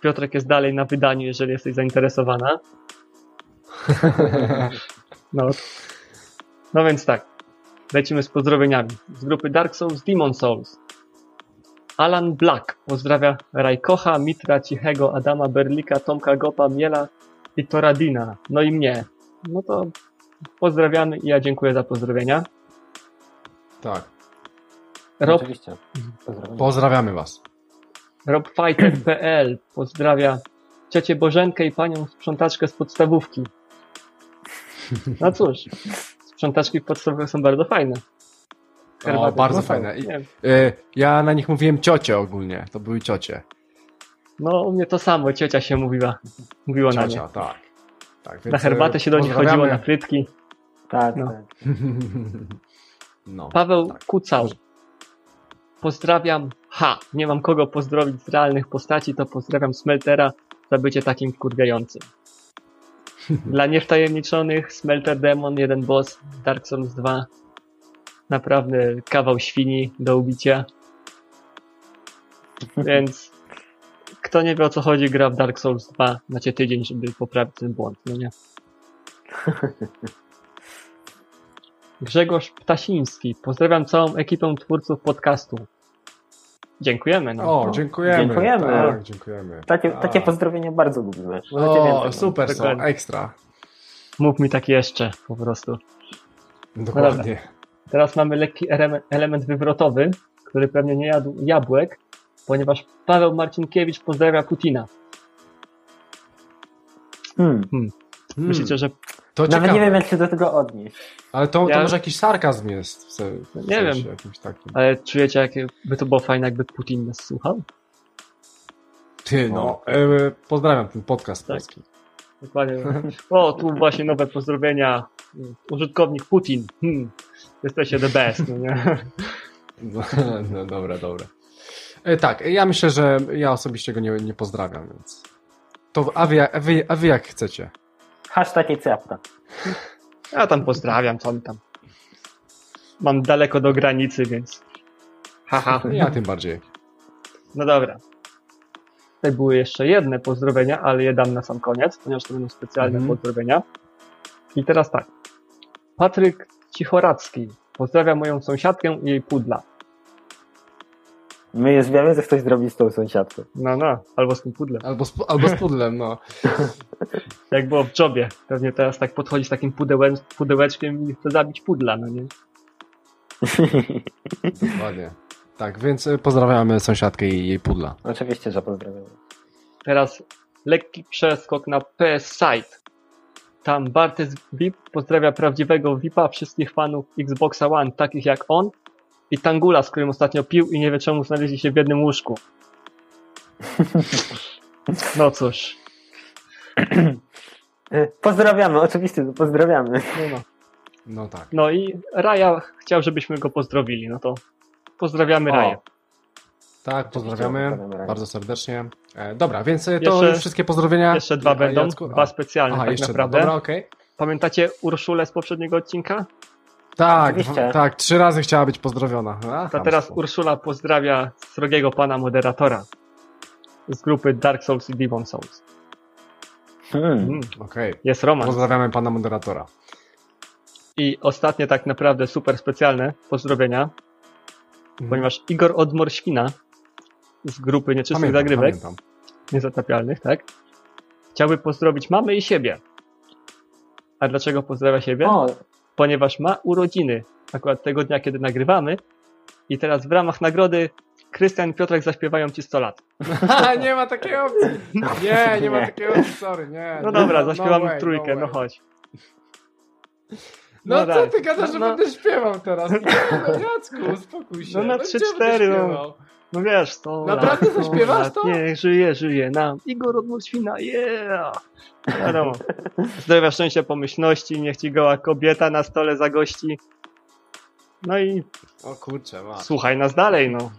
Piotrek jest dalej na wydaniu, jeżeli jesteś zainteresowana. No, no więc tak, lecimy z pozdrowieniami. Z grupy Dark Souls Demon Souls. Alan Black pozdrawia Rajkocha, Mitra, Cichego, Adama Berlika, Tomka Gopa, Miela i Toradina. No i mnie. No to pozdrawiamy i ja dziękuję za pozdrowienia. Tak. Rob, Oczywiście. Pozdrawiam. Pozdrawiamy Was. robfighter.pl pozdrawia ciocię Bożenkę i panią sprzątaczkę z podstawówki. No cóż, sprzątaczki podstawowe są bardzo fajne. O, Herbaty bardzo są fajne. I, e, ja na nich mówiłem ciocie ogólnie. To były ciocie. No u mnie to samo, ciocia się mówiła. Mówiło na nie. Ciocia, tak. tak więc, Na herbatę e, się do nich chodziło, na frytki. Tak, No. tak. No. Paweł tak. Kucał. Pozdrawiam. Ha! Nie mam kogo pozdrowić z realnych postaci, to pozdrawiam Smeltera za bycie takim kurwiającym. Dla niewtajemniczonych Smelter Demon, jeden boss, Dark Souls 2. Naprawdę kawał świni do ubicia. Więc kto nie wie o co chodzi, gra w Dark Souls 2. Macie tydzień, żeby poprawić ten błąd, no nie? Grzegorz Ptasiński. Pozdrawiam całą ekipę twórców podcastu. Dziękujemy. No. O, dziękujemy. Dziękujemy. Tak, dziękujemy. Takie, Tak. takie pozdrowienia bardzo lubimy. O, więcej. super są, Dokładnie. ekstra. Mów mi tak jeszcze, po prostu. Dokładnie. Teraz mamy lekki ele- element wywrotowy, który pewnie nie jadł jabłek, ponieważ Paweł Marcinkiewicz pozdrawia Putina. Hmm. Hmm, Myślicie, że to Nawet ciekawe. nie wiem, jak się do tego odnieść. Ale to, to Ja- może jakiś sarkazm jest. W se, w Nie sensie wiem. Jakimś takim. ale czujecie, jakby to było fajne, jakby Putin nas słuchał? Ty, no. E, pozdrawiam ten podcast Tak. polski. Dokładnie. O, tu właśnie nowe pozdrowienia. Użytkownik Putin. Hmm. Jesteście the best, no nie? No, no dobra, dobra. E, tak, ja myślę, że ja osobiście go nie, nie pozdrawiam, więc. To, a wy, a wy, a wy jak chcecie? Hashtag Ecjapta. Ja tam pozdrawiam, co mi tam. Mam daleko do granicy, więc. Haha. Ja tym bardziej. No dobra. Tutaj były jeszcze jedne pozdrowienia, ale je dam na sam koniec, ponieważ to będą specjalne Mhm. pozdrowienia. I teraz tak. Patryk Cichoracki. Pozdrawiam moją sąsiadkę i jej pudla. My już wiemy, co ktoś zrobi z tą sąsiadką. No, no, albo z tym pudlem. Albo z, albo z pudlem, no. Jak było w jobie. Pewnie teraz tak podchodzi z takim pudełe, pudełeczkiem i chce zabić pudla, no nie? Dokładnie. Tak, więc e, pozdrawiamy sąsiadkę i jej pudla. Oczywiście, że pozdrawiamy. Teraz lekki przeskok na PS Site. Tam Bartes VIP pozdrawia prawdziwego VIPa, wszystkich fanów Xboxa One, takich jak on i Tangula, z którym ostatnio pił i nie wie czemu znaleźli się w jednym łóżku. No cóż, E, Pozdrawiamy, oczywiście, pozdrawiamy. no, no. No tak. no i Raja chciał, żebyśmy go pozdrowili, no to pozdrawiamy O. Raja. Tak, pozdrawiamy bardzo serdecznie. E, dobra, więc e, to Jeszcze- już wszystkie pozdrowienia. Jeszcze dwa A, będą, Jacku? dwa specjalne Aha, tak jeszcze naprawdę. Dobra, okej. Pamiętacie Urszulę z poprzedniego odcinka? Tak, Oczywiście. tak, trzy razy chciała być pozdrowiona. A, To teraz. Urszula pozdrawia srogiego pana moderatora z grupy Dark Souls i Demon Souls. Hmm. Mm, Okej. jest romans. Pozdrawiamy pana moderatora. I ostatnie tak naprawdę super specjalne pozdrowienia, Mhm. ponieważ Igor Odmorświna z grupy Nieczystych Pamiętam, Zagrywek, pamiętam. Niezatapialnych, tak? Chciałby pozdrowić mamy i siebie. A dlaczego pozdrawia siebie? O, Ponieważ ma urodziny akurat tego dnia, kiedy nagrywamy i teraz w ramach nagrody Krystian i Piotrek zaśpiewają ci 100 lat. nie ma takiej opcji. Nie, nie ma takiej opcji, sorry, nie. No dobra, no zaśpiewamy way, w trójkę, no way. chodź. No, No co ty gadasz, No, że no. będę śpiewał teraz? No Jacku, uspokój się. No na gdzie trzy, będę cztery, no. No wiesz, to. Naprawdę lat, zaśpiewasz lat, to? Niech żyje, żyje nam. Igor Odmorświna, yeah! Wiadomo. Zdrowia, szczęścia, pomyślności, niech ci goła kobieta na stole zagości. No i O kurczę, ma. słuchaj nas dalej, no.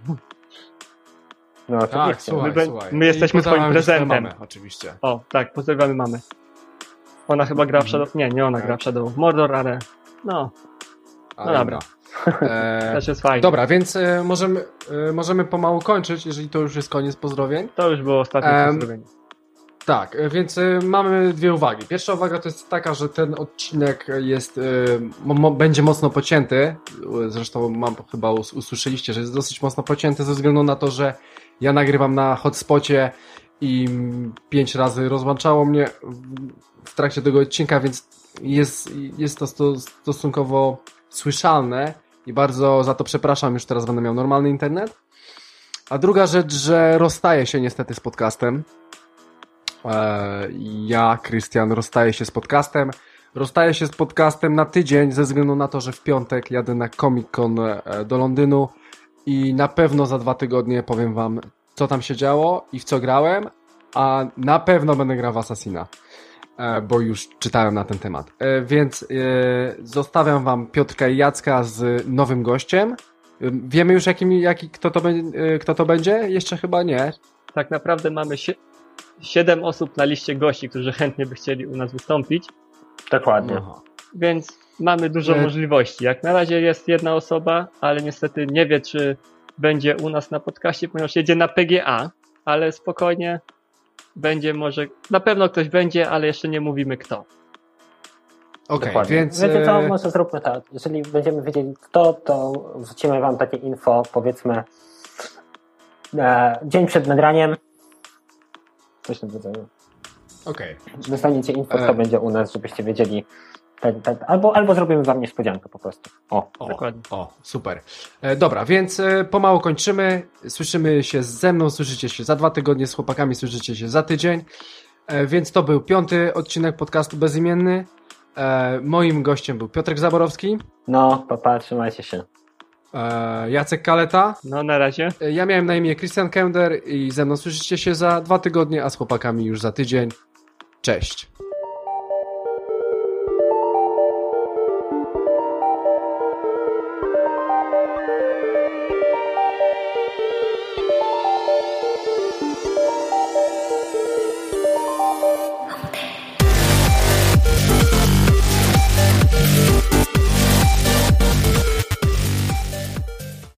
no Tak, oczywiście. słuchaj, My be- słuchaj. my jesteśmy twoim prezentem. Mamę, oczywiście. O, tak, pozdrawiamy mamy. Ona chyba gra w Shadow... Nie, nie ona Tak. gra w Shadow of Mordor, ale... No, Ale No dobra. E, też jest fajnie. dobra, więc e, możemy, e, możemy pomału kończyć, jeżeli to już jest koniec pozdrowień. To już było ostatnie Em, pozdrowienie. Tak, e, więc e, mamy dwie uwagi. Pierwsza uwaga to jest taka, że ten odcinek jest, e, będzie mocno pocięty. E, Zresztą mam, chyba us, usłyszeliście, że jest dosyć mocno pocięty ze względu na to, że ja nagrywam na hotspocie i pięć razy rozłączało mnie w- trakcie tego odcinka, więc jest, jest to sto, stosunkowo słyszalne i bardzo za to przepraszam, już teraz będę miał normalny internet. A druga rzecz, że rozstaję się niestety z podcastem. E, Ja, Krystian, rozstaję się z podcastem. Rozstaję się z podcastem na tydzień ze względu na to, że w piątek jadę na Comic Con e, do Londynu i na pewno za dwa tygodnie powiem wam, co tam się działo i w co grałem, a na pewno będę grał w Assassina, bo już czytałem na ten temat. E, Więc e, zostawiam wam Piotrka i Jacka z nowym gościem. E, Wiemy już, jakim, jaki, kto, to, e, kto to będzie? Jeszcze chyba nie. Tak naprawdę mamy sie... siedem osób na liście gości, którzy chętnie by chcieli u nas wystąpić, Dokładnie. Aha. więc mamy dużo E- możliwości. Jak na razie jest jedna osoba, ale niestety nie wie, czy będzie u nas na podcaście, ponieważ jedzie na PGA, ale spokojnie będzie może, na pewno ktoś będzie, ale jeszcze nie mówimy kto. Okej, Dokładnie. więc... Wiecie co, e, może zróbmy tak. Jeżeli będziemy wiedzieli kto, to wrzucimy wam takie info, powiedzmy e, dzień przed nagraniem. Coś w tym rodzaju. Okej. Dostaniecie info, E. kto będzie u nas, żebyście wiedzieli. Tak, tak, albo, albo zrobimy wam niespodziankę po prostu. O, O, Dokładnie. o, super. E, dobra, więc e, pomału kończymy. Słyszymy się ze mną, słyszycie się za dwa tygodnie, z chłopakami słyszycie się za tydzień. E, więc to był piąty odcinek podcastu Bezimienny. E, moim gościem był Piotrek Zaborowski, no, papa, trzymajcie się. e, Jacek Kaleta. No na razie. E, ja miałem na imię Christian Kender i ze mną słyszycie się za dwa tygodnie, a z chłopakami już za tydzień. Cześć.